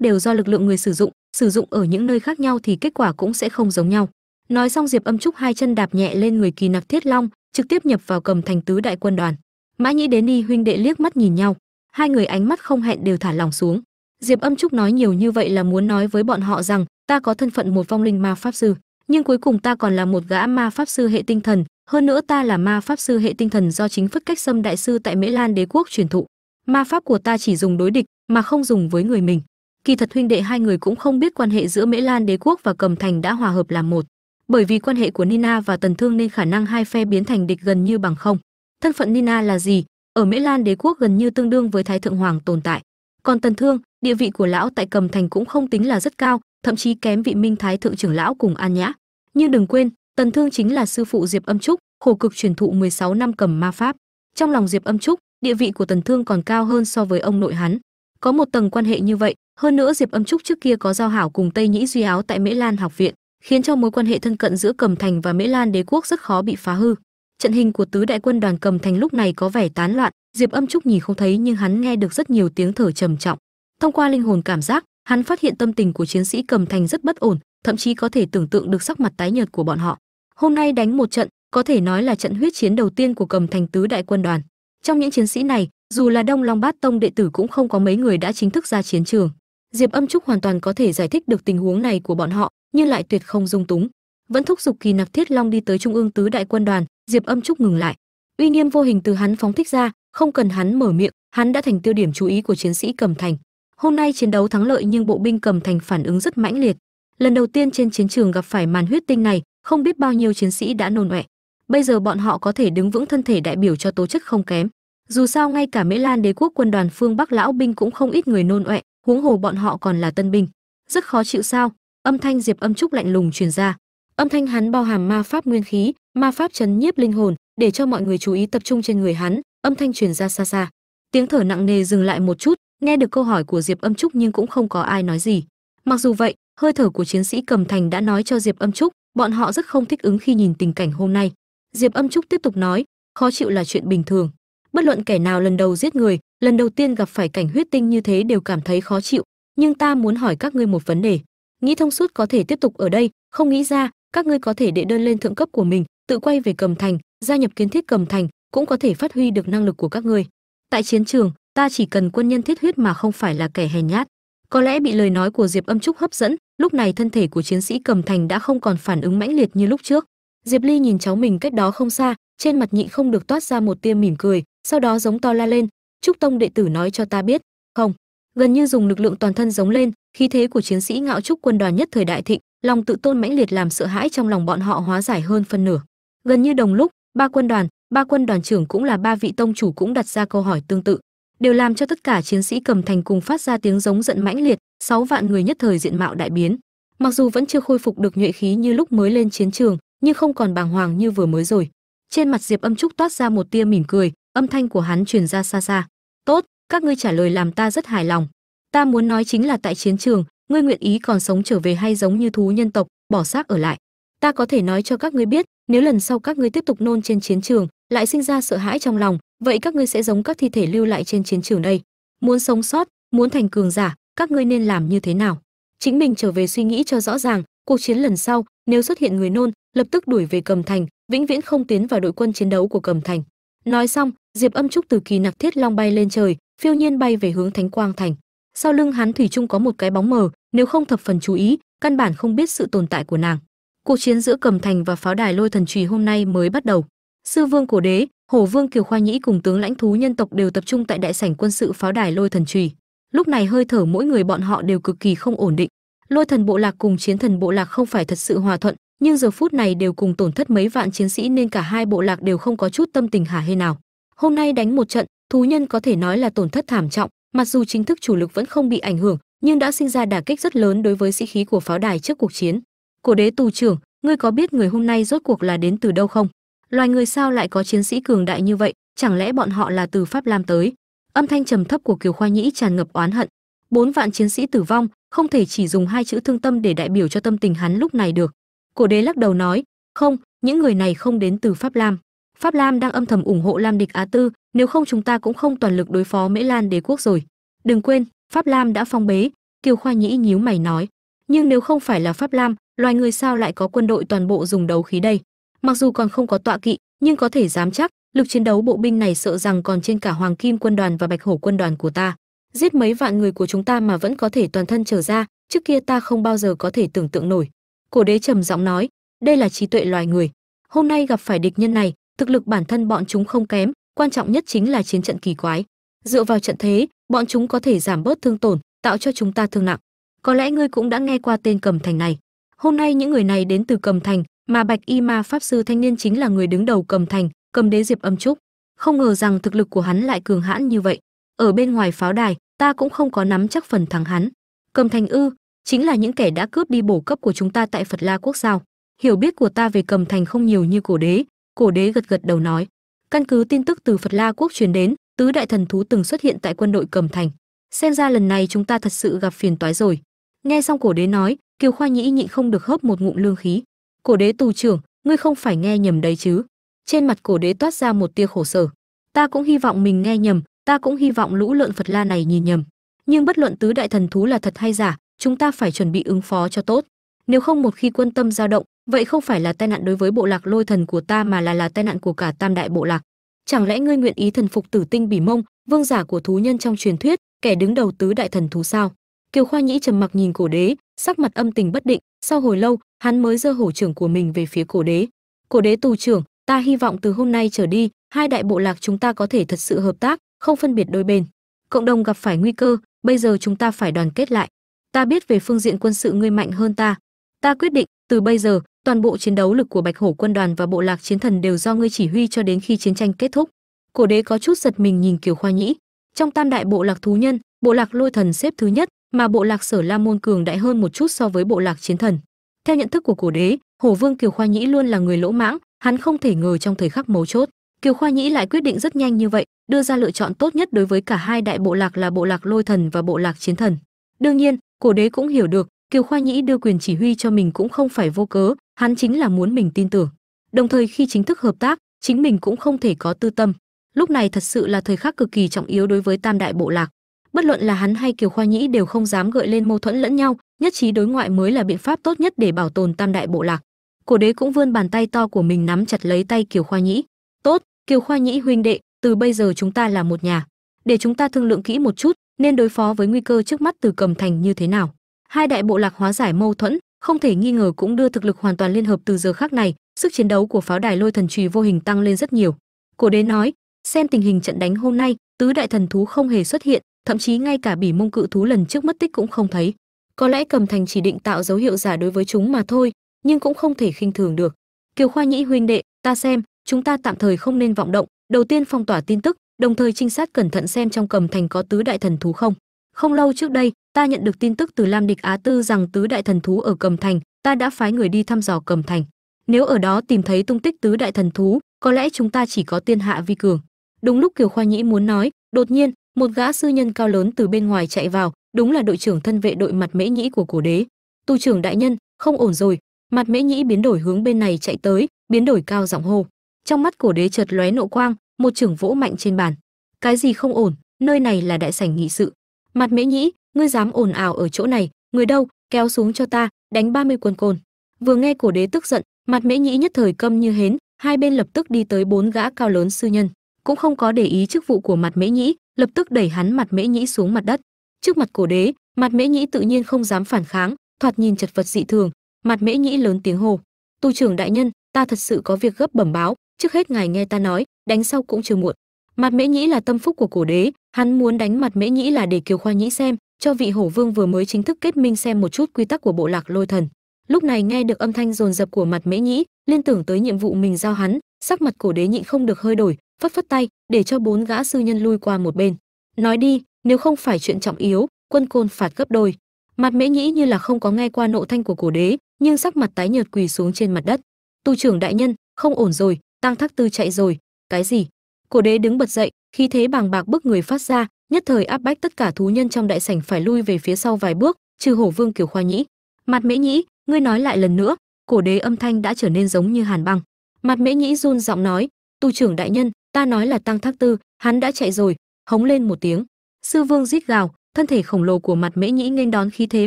đều do lực lượng người sử dụng sử dụng ở những nơi khác nhau thì kết quả cũng sẽ không giống nhau. Nói xong diệp âm trúc hai chân đạp nhẹ lên người kỳ nặc thiết long, trực tiếp nhập vào cầm thành tứ đại quân đoàn. Mã nhĩ đến đi huynh đệ liếc mắt nhìn nhau. Hai người ánh mắt không hẹn đều thả lòng xuống. Diệp âm trúc nói nhiều như vậy là muốn nói với bọn họ rằng ta có thân phận một vong linh ma pháp sư nhưng cuối cùng ta còn là một gã ma pháp sư hệ tinh thần, hơn nữa ta là ma pháp sư hệ tinh thần do chính phất cách xâm đại sư tại mễ lan đế quốc truyền thụ. Ma pháp của ta chỉ dùng đối địch, mà không dùng với người mình. Kỳ thật huynh đệ hai người cũng không biết quan hệ giữa mễ lan đế quốc và cầm thành đã hòa hợp làm một. Bởi vì quan hệ của nina và tần thương nên khả năng hai phe biến thành địch gần như bằng không. Thân phận nina là gì? Ở mễ lan đế quốc gần như tương đương với thái thượng hoàng tồn tại. Còn tần thương, địa vị của lão tại cầm thành cũng không tính là rất cao thậm chí kém vị minh thái thượng trưởng lão cùng an nhã nhưng đừng quên tần thương chính là sư phụ diệp âm trúc khổ cực truyền thụ 16 năm cầm ma pháp trong lòng diệp âm trúc địa vị của tần thương còn cao hơn so với ông nội hắn có một tầng quan hệ như vậy hơn nữa diệp âm trúc trước kia có giao hảo cùng tây nhĩ duy áo tại mễ lan học viện khiến cho mối quan hệ thân cận giữa Cầm Thành và Mễ Lan đế quốc rất khó bị phá hư. Trận hình của tứ đại quân đoàn Cầm Thành lúc này có vẻ tán loạn, Diệp Âm Trúc nhìn không thấy nhưng hắn nghe được rất nhiều tiếng thở trầm trọng. Thông qua linh hồn cảm giác, hắn phát hiện tâm tình của chiến sĩ Cầm Thành rất bất ổn, thậm chí có thể tưởng tượng được sắc mặt tái nhợt của bọn họ. Hôm nay đánh một trận, có thể nói là trận huyết chiến đầu tiên của Cầm Thành tứ đại quân đoàn. Trong những chiến sĩ này, dù là Đông Long Bát Tông đệ tử cũng không có mấy người đã chính thức ra chiến trường. Diệp Âm Trúc hoàn toàn có thể giải thích được tình huống này của bọn họ, nhưng lại tuyệt không dung túng. Vẫn thúc giục Kỳ Nặc Thiết Long đi tới trung ương tứ đại quân đoàn, Diệp Âm Trúc ngừng lại. Uy nghiêm vô hình từ hắn phóng thích ra, không cần hắn mở miệng, hắn đã thành tiêu điểm chú ý của chiến sĩ Cầm Thành. Hôm nay chiến đấu thắng lợi nhưng bộ binh Cầm Thành phản ứng rất mãnh liệt. Lần đầu tiên trên chiến trường gặp phải màn huyết tinh này, không biết bao nhiêu chiến sĩ đã nôn ọe. Bây giờ bọn họ có thể đứng vững thân thể đại biểu cho tố chất không kém. Dù sao ngay cả Mễ Lan đế quốc quân đoàn phương Bắc lão binh cũng không ít người nôn ọe, huống hồ bọn họ còn là tân binh. Rất khó chịu sao? Âm thanh Diệp Âm Trúc lạnh lùng truyền ra. Âm thanh hắn bao hàm ma pháp nguyên khí, ma pháp chấn nhiếp linh hồn, để cho mọi người chú ý tập trung trên người hắn, âm thanh truyền ra xa xa. Tiếng thở nặng nề dừng lại một chút, nghe được câu hỏi của Diệp Âm Trúc nhưng cũng không có ai nói gì. Mặc dù vậy, hơi thở của chiến sĩ Cầm Thành đã nói cho Diệp Âm Trúc, bọn họ rất không thích ứng khi nhìn tình cảnh hôm nay. Diệp Âm Trúc tiếp tục nói, khó chịu là chuyện bình thường. Bất luận kẻ nào lần đầu giết người, lần đầu tiên gặp phải cảnh huyết tinh như thế đều cảm thấy khó chịu, nhưng ta muốn hỏi các ngươi một vấn đề. Nghĩ thông suốt có thể tiếp tục ở đây, không nghĩ ra, các ngươi có thể đệ đơn lên thượng cấp của mình, tự quay về Cầm Thành, gia nhập kiến thiết Cầm Thành, cũng có thể phát huy được năng lực của các ngươi. Tại chiến trường, ta chỉ cần quân nhân thiết huyết mà không phải là kẻ hèn nhát. Có lẽ bị lời nói của Diệp Âm Trúc hấp dẫn, lúc này thân thể của chiến sĩ Cầm Thành đã không còn phản ứng mãnh liệt như lúc trước. Diệp Ly nhìn cháu mình cách đó không xa, trên mặt nhịn không được toát ra một tia mỉm cười, sau đó giống to la lên, "Trúc Tông đệ tử nói cho ta biết." Không, gần như dùng lực lượng toàn thân giống lên, khí thế của chiến sĩ Ngạo Trúc quân đoàn nhất thời đại thịnh, lòng tự tôn mãnh liệt làm sợ hãi trong lòng bọn họ hóa giải hơn phân nửa. Gần như đồng lúc, ba quân đoàn, ba quân đoàn trưởng cũng là ba vị tông chủ cũng đặt ra câu hỏi tương tự, đều làm cho tất cả chiến sĩ cầm thành cùng phát ra tiếng giống giận mãnh liệt, sáu vạn người nhất thời diện mạo đại biến. Mặc dù vẫn chưa khôi phục được nhuệ khí như lúc mới lên chiến trường, nhưng không còn bàng hoàng như vừa mới rồi. Trên mặt Diệp Âm Trúc toát ra một tia mỉm cười, âm thanh của hắn truyền ra xa xa. "Tốt, các ngươi trả lời làm ta rất hài lòng. Ta muốn nói chính là tại chiến trường, ngươi nguyện ý còn sống trở về hay giống như thú nhân tộc, bỏ xác ở lại. Ta có thể nói cho các ngươi biết, nếu lần sau các ngươi tiếp tục nôn trên chiến trường, lại sinh ra sợ hãi trong lòng, vậy các ngươi sẽ giống các thi thể lưu lại trên chiến trường đây. Muốn sống sót, muốn thành cường giả, các ngươi nên làm như thế nào? Chính mình trở về suy nghĩ cho rõ ràng, cuộc chiến lần sau, nếu xuất hiện người nôn, lập tức đuổi về Cầm Thành, vĩnh viễn không tiến vào đội quân chiến đấu của Cầm Thành. Nói xong, Diệp Âm Trúc từ kỳ nặc thiết long bay lên trời, phiêu nhiên bay về hướng Thánh Quang Thành. Sau lưng hắn thủy chung có một cái bóng mờ, nếu không thập phần chú ý, căn bản không biết sự tồn tại của nàng. Cuộc chiến giữa Cầm Thành và pháo đài Lôi Thần Trùy hôm nay mới bắt đầu. Sư Vương Cổ Đế, Hổ Vương Kiều Khoa Nhĩ cùng tướng lãnh thú nhân tộc đều tập trung tại đại sảnh quân sự pháo đài Lôi Thần Trùy. Lúc này hơi thở mỗi người bọn họ đều cực kỳ không ổn định. Lôi Thần bộ lạc cùng Chiến Thần bộ lạc không phải thật sự hòa thuận, nhưng giờ phút này đều cùng tổn thất mấy vạn chiến sĩ nên cả hai bộ lạc đều không có chút tâm tình hả hê nào. Hôm nay đánh một trận, thú nhân có thể nói là tổn thất thảm trọng, mặc dù chính thức chủ lực vẫn không bị ảnh hưởng, nhưng đã sinh ra đả kích rất lớn đối với sĩ khí của pháo đài trước cuộc chiến. Cổ đế tù trưởng, ngươi có biết người hôm nay rốt cuộc là đến từ đâu không? Loài người sao lại có chiến sĩ cường đại như vậy, chẳng lẽ bọn họ là từ Pháp Lam tới? Âm thanh trầm thấp của Kiều Khoa Nhĩ tràn ngập oán hận. Bốn vạn chiến sĩ tử vong, không thể chỉ dùng hai chữ thương tâm để đại biểu cho tâm tình hắn lúc này được. Cổ đế lắc đầu nói, không, những người này không đến từ Pháp Lam. Pháp Lam đang âm thầm ủng hộ Lam địch Á Tư, nếu không chúng ta cũng không toàn lực đối phó Mễ Lan đế quốc rồi. Đừng quên, Pháp Lam đã phong bế, Kiều Khoa Nhĩ nhíu mày nói. Nhưng nếu không phải là Pháp Lam, loài người sao lại có quân đội toàn bộ dùng đấu khí đây? Mặc dù còn không có tọa kỵ, nhưng có thể dám chắc, lực chiến đấu bộ binh này sợ rằng còn trên cả Hoàng Kim quân đoàn và Bạch Hổ quân đoàn của ta. Giết mấy vạn người của chúng ta mà vẫn có thể toàn thân trở ra, trước kia ta không bao giờ có thể tưởng tượng nổi. Cổ đế trầm giọng nói, đây là trí tuệ loài người. Hôm nay gặp phải địch nhân này, thực lực bản thân bọn chúng không kém, quan trọng nhất chính là chiến trận kỳ quái. Dựa vào trận thế, bọn chúng có thể giảm bớt thương tổn, tạo cho chúng ta thương nặng. Có lẽ ngươi cũng đã nghe qua tên Cầm Thành này. Hôm nay những người này đến từ Cầm Thành, mà Bạch Y Ma pháp sư thanh niên chính là người đứng đầu Cầm Thành, Cầm Đế Diệp Âm Trúc. Không ngờ rằng thực lực của hắn lại cường hãn như vậy. Ở bên ngoài pháo đài, ta cũng không có nắm chắc phần thắng hắn. Cầm Thành ư, chính là những kẻ đã cướp đi bổ cấp của chúng ta tại Phật La quốc sao? Hiểu biết của ta về Cầm Thành không nhiều như Cổ Đế, Cổ Đế gật gật đầu nói, căn cứ tin tức từ Phật La quốc truyền đến, tứ đại thần thú từng xuất hiện tại quân đội Cầm Thành. Xem ra lần này chúng ta thật sự gặp phiền toái rồi. Nghe xong Cổ Đế nói, kiều khoa nhĩ nhịn không được hớp một ngụm lương khí cổ đế tù trưởng, ngươi không phải nghe nhầm đấy chứ? Trên mặt cổ đế toát ra một tia khổ sở. Ta cũng hy vọng mình nghe nhầm, ta cũng hy vọng lũ lợn phật la này nhìn nhầm. Nhưng bất luận tứ đại thần thú là thật hay giả, chúng ta phải chuẩn bị ứng phó cho tốt. Nếu không một khi quân tâm dao động, vậy không phải là tai nạn đối với bộ lạc lôi thần của ta mà là là tai nạn của cả tam đại bộ lạc. Chẳng lẽ ngươi nguyện ý thần phục tử tinh bỉ mông, vương giả của thú nhân trong truyền thuyết, kẻ đứng đầu tứ đại thần thú sao? Kiều khoa nhĩ trầm mặc nhìn cổ đế, sắc mặt âm tình bất định, sau hồi lâu hắn mới giơ hổ trưởng của mình về phía cổ đế. Cổ đế tù trưởng, ta hy vọng từ hôm nay trở đi, hai đại bộ lạc chúng ta có thể thật sự hợp tác, không phân biệt đôi bên. Cộng đồng gặp phải nguy cơ, bây giờ chúng ta phải đoàn kết lại. Ta biết về phương diện quân sự ngươi mạnh hơn ta. Ta quyết định, từ bây giờ, toàn bộ chiến đấu lực của bạch hổ quân đoàn và bộ lạc chiến thần đều do ngươi chỉ huy cho đến khi chiến tranh kết thúc. Cổ đế có chút giật mình nhìn kiều khoa nhĩ. Trong tam đại bộ lạc thú nhân, bộ lạc lôi thần xếp thứ nhất, mà bộ lạc sở la môn cường đại hơn một chút so với bộ lạc chiến thần theo nhận thức của cổ đế hổ vương kiều khoa nhĩ luôn là người lỗ mãng, hắn không thể ngờ trong thời khắc mấu chốt. Kiều khoa nhĩ lại quyết định rất nhanh như vậy, đưa ra lựa chọn tốt nhất đối với cả hai đại bộ lạc là bộ lạc lôi thần và bộ lạc chiến thần. Đương nhiên, cổ đế cũng hiểu được, kiều khoa nhĩ đưa quyền chỉ huy cho mình cũng không phải vô cớ, hắn chính là muốn mình tin tưởng. Đồng thời khi chính thức hợp tác, chính mình cũng không thể có tư tâm. Lúc này thật sự là thời khắc cực kỳ trọng yếu đối với tam đại bộ lạc. Bất luận là hắn hay kiều khoa nhĩ đều không dám gợi lên mâu thuẫn lẫn nhau nhất trí đối ngoại mới là biện pháp tốt nhất để bảo tồn tam đại bộ lạc. Cổ đế cũng vươn bàn tay to của mình nắm chặt lấy tay kiều khoa nhĩ. Tốt, kiều khoa nhĩ huynh đệ, từ bây giờ chúng ta là một nhà. Để chúng ta thương lượng kỹ một chút, nên đối phó với nguy cơ trước mắt từ cầm thành như thế nào. Hai đại bộ lạc hóa giải mâu thuẫn, không thể nghi ngờ cũng đưa thực lực hoàn toàn liên hợp từ giờ khác này, sức chiến đấu của pháo đài lôi thần trùy vô hình tăng lên rất nhiều. Cổ đế nói, xem tình hình trận đánh hôm nay, tứ đại thần thú không hề xuất hiện, thậm chí ngay cả bỉ mông cự thú lần trước mất tích cũng không thấy có lẽ cầm thành chỉ định tạo dấu hiệu giả đối với chúng mà thôi, nhưng cũng không thể khinh thường được. Kiều khoa nhĩ huynh đệ, ta xem, chúng ta tạm thời không nên vọng động, đầu tiên phong tỏa tin tức, đồng thời trinh sát cẩn thận xem trong cầm thành có tứ đại thần thú không. Không lâu trước đây, ta nhận được tin tức từ lam địch á tư rằng tứ đại thần thú ở cầm thành, ta đã phái người đi thăm dò cầm thành. Nếu ở đó tìm thấy tung tích tứ đại thần thú, có lẽ chúng ta chỉ có tiên hạ vi cường. Đúng lúc kiều khoa nhĩ muốn nói, đột nhiên một gã sư nhân cao lớn từ bên ngoài chạy vào, đúng là đội trưởng thân vệ đội mặt mễ nhĩ của cổ đế. Tu trưởng đại nhân, không ổn rồi. Mặt mễ nhĩ biến đổi hướng bên này chạy tới, biến đổi cao giọng hô. Trong mắt cổ đế chợt lóe nộ quang, một trưởng vỗ mạnh trên bàn. Cái gì không ổn? Nơi này là đại sảnh nghị sự. Mặt mễ nhĩ, ngươi dám ồn ào ở chỗ này, người đâu, kéo xuống cho ta, đánh 30 quân côn. Vừa nghe cổ đế tức giận, mặt mễ nhĩ nhất thời câm như hến, hai bên lập tức đi tới bốn gã cao lớn sư nhân. Cũng không có để ý chức vụ của mặt mễ nhĩ lập tức đẩy hắn mặt mễ nhĩ xuống mặt đất. Trước mặt cổ đế mặt mễ nhĩ tự nhiên không dám phản kháng, thoạt nhìn chật vật dị thường. Mặt mễ nhĩ lớn tiếng hô, tu trưởng đại nhân, ta thật sự có việc gấp bẩm báo, trước hết ngài nghe ta nói, đánh sau cũng chưa muộn. Mặt mễ nhĩ là tâm phúc của cổ đế, hắn muốn đánh mặt mễ nhĩ là để kiều khoa nhĩ xem, cho vị hổ vương vừa mới chính thức kết minh xem một chút quy tắc của bộ lạc lôi thần. Lúc này nghe được âm thanh rồn rập của mặt mễ nhĩ, liên tưởng tới nhiệm vụ mình giao hắn, sắc mặt cổ đế nhịn không được hơi đổi phất phất tay để cho bốn gã sư nhân lui qua một bên. Nói đi, nếu không phải chuyện trọng yếu, quân côn phạt gấp đôi. Mặt mễ nhĩ như là không có nghe qua nộ thanh của cổ đế, nhưng sắc mặt tái nhợt quỳ xuống trên mặt đất. Tu trưởng đại nhân, không ổn rồi, tăng thác tư chạy rồi. Cái gì? Cổ đế đứng bật dậy khi thế bàng bạc bức người phát ra, nhất thời áp bách tất cả thú nhân trong đại sảnh phải lui về phía sau vài bước, trừ hổ vương kiều khoa nhĩ. Mặt mễ nhĩ ngươi nói lại lần nữa, cổ đế âm thanh đã trở nên giống như hàn băng. Mặt mễ nhĩ run giọng nói, tu trưởng đại nhân ta nói là tăng thác tư, hắn đã chạy rồi, hống lên một tiếng. Sư vương rít gào, thân thể khổng lồ của mặt mễ nhĩ nghênh đón khí thế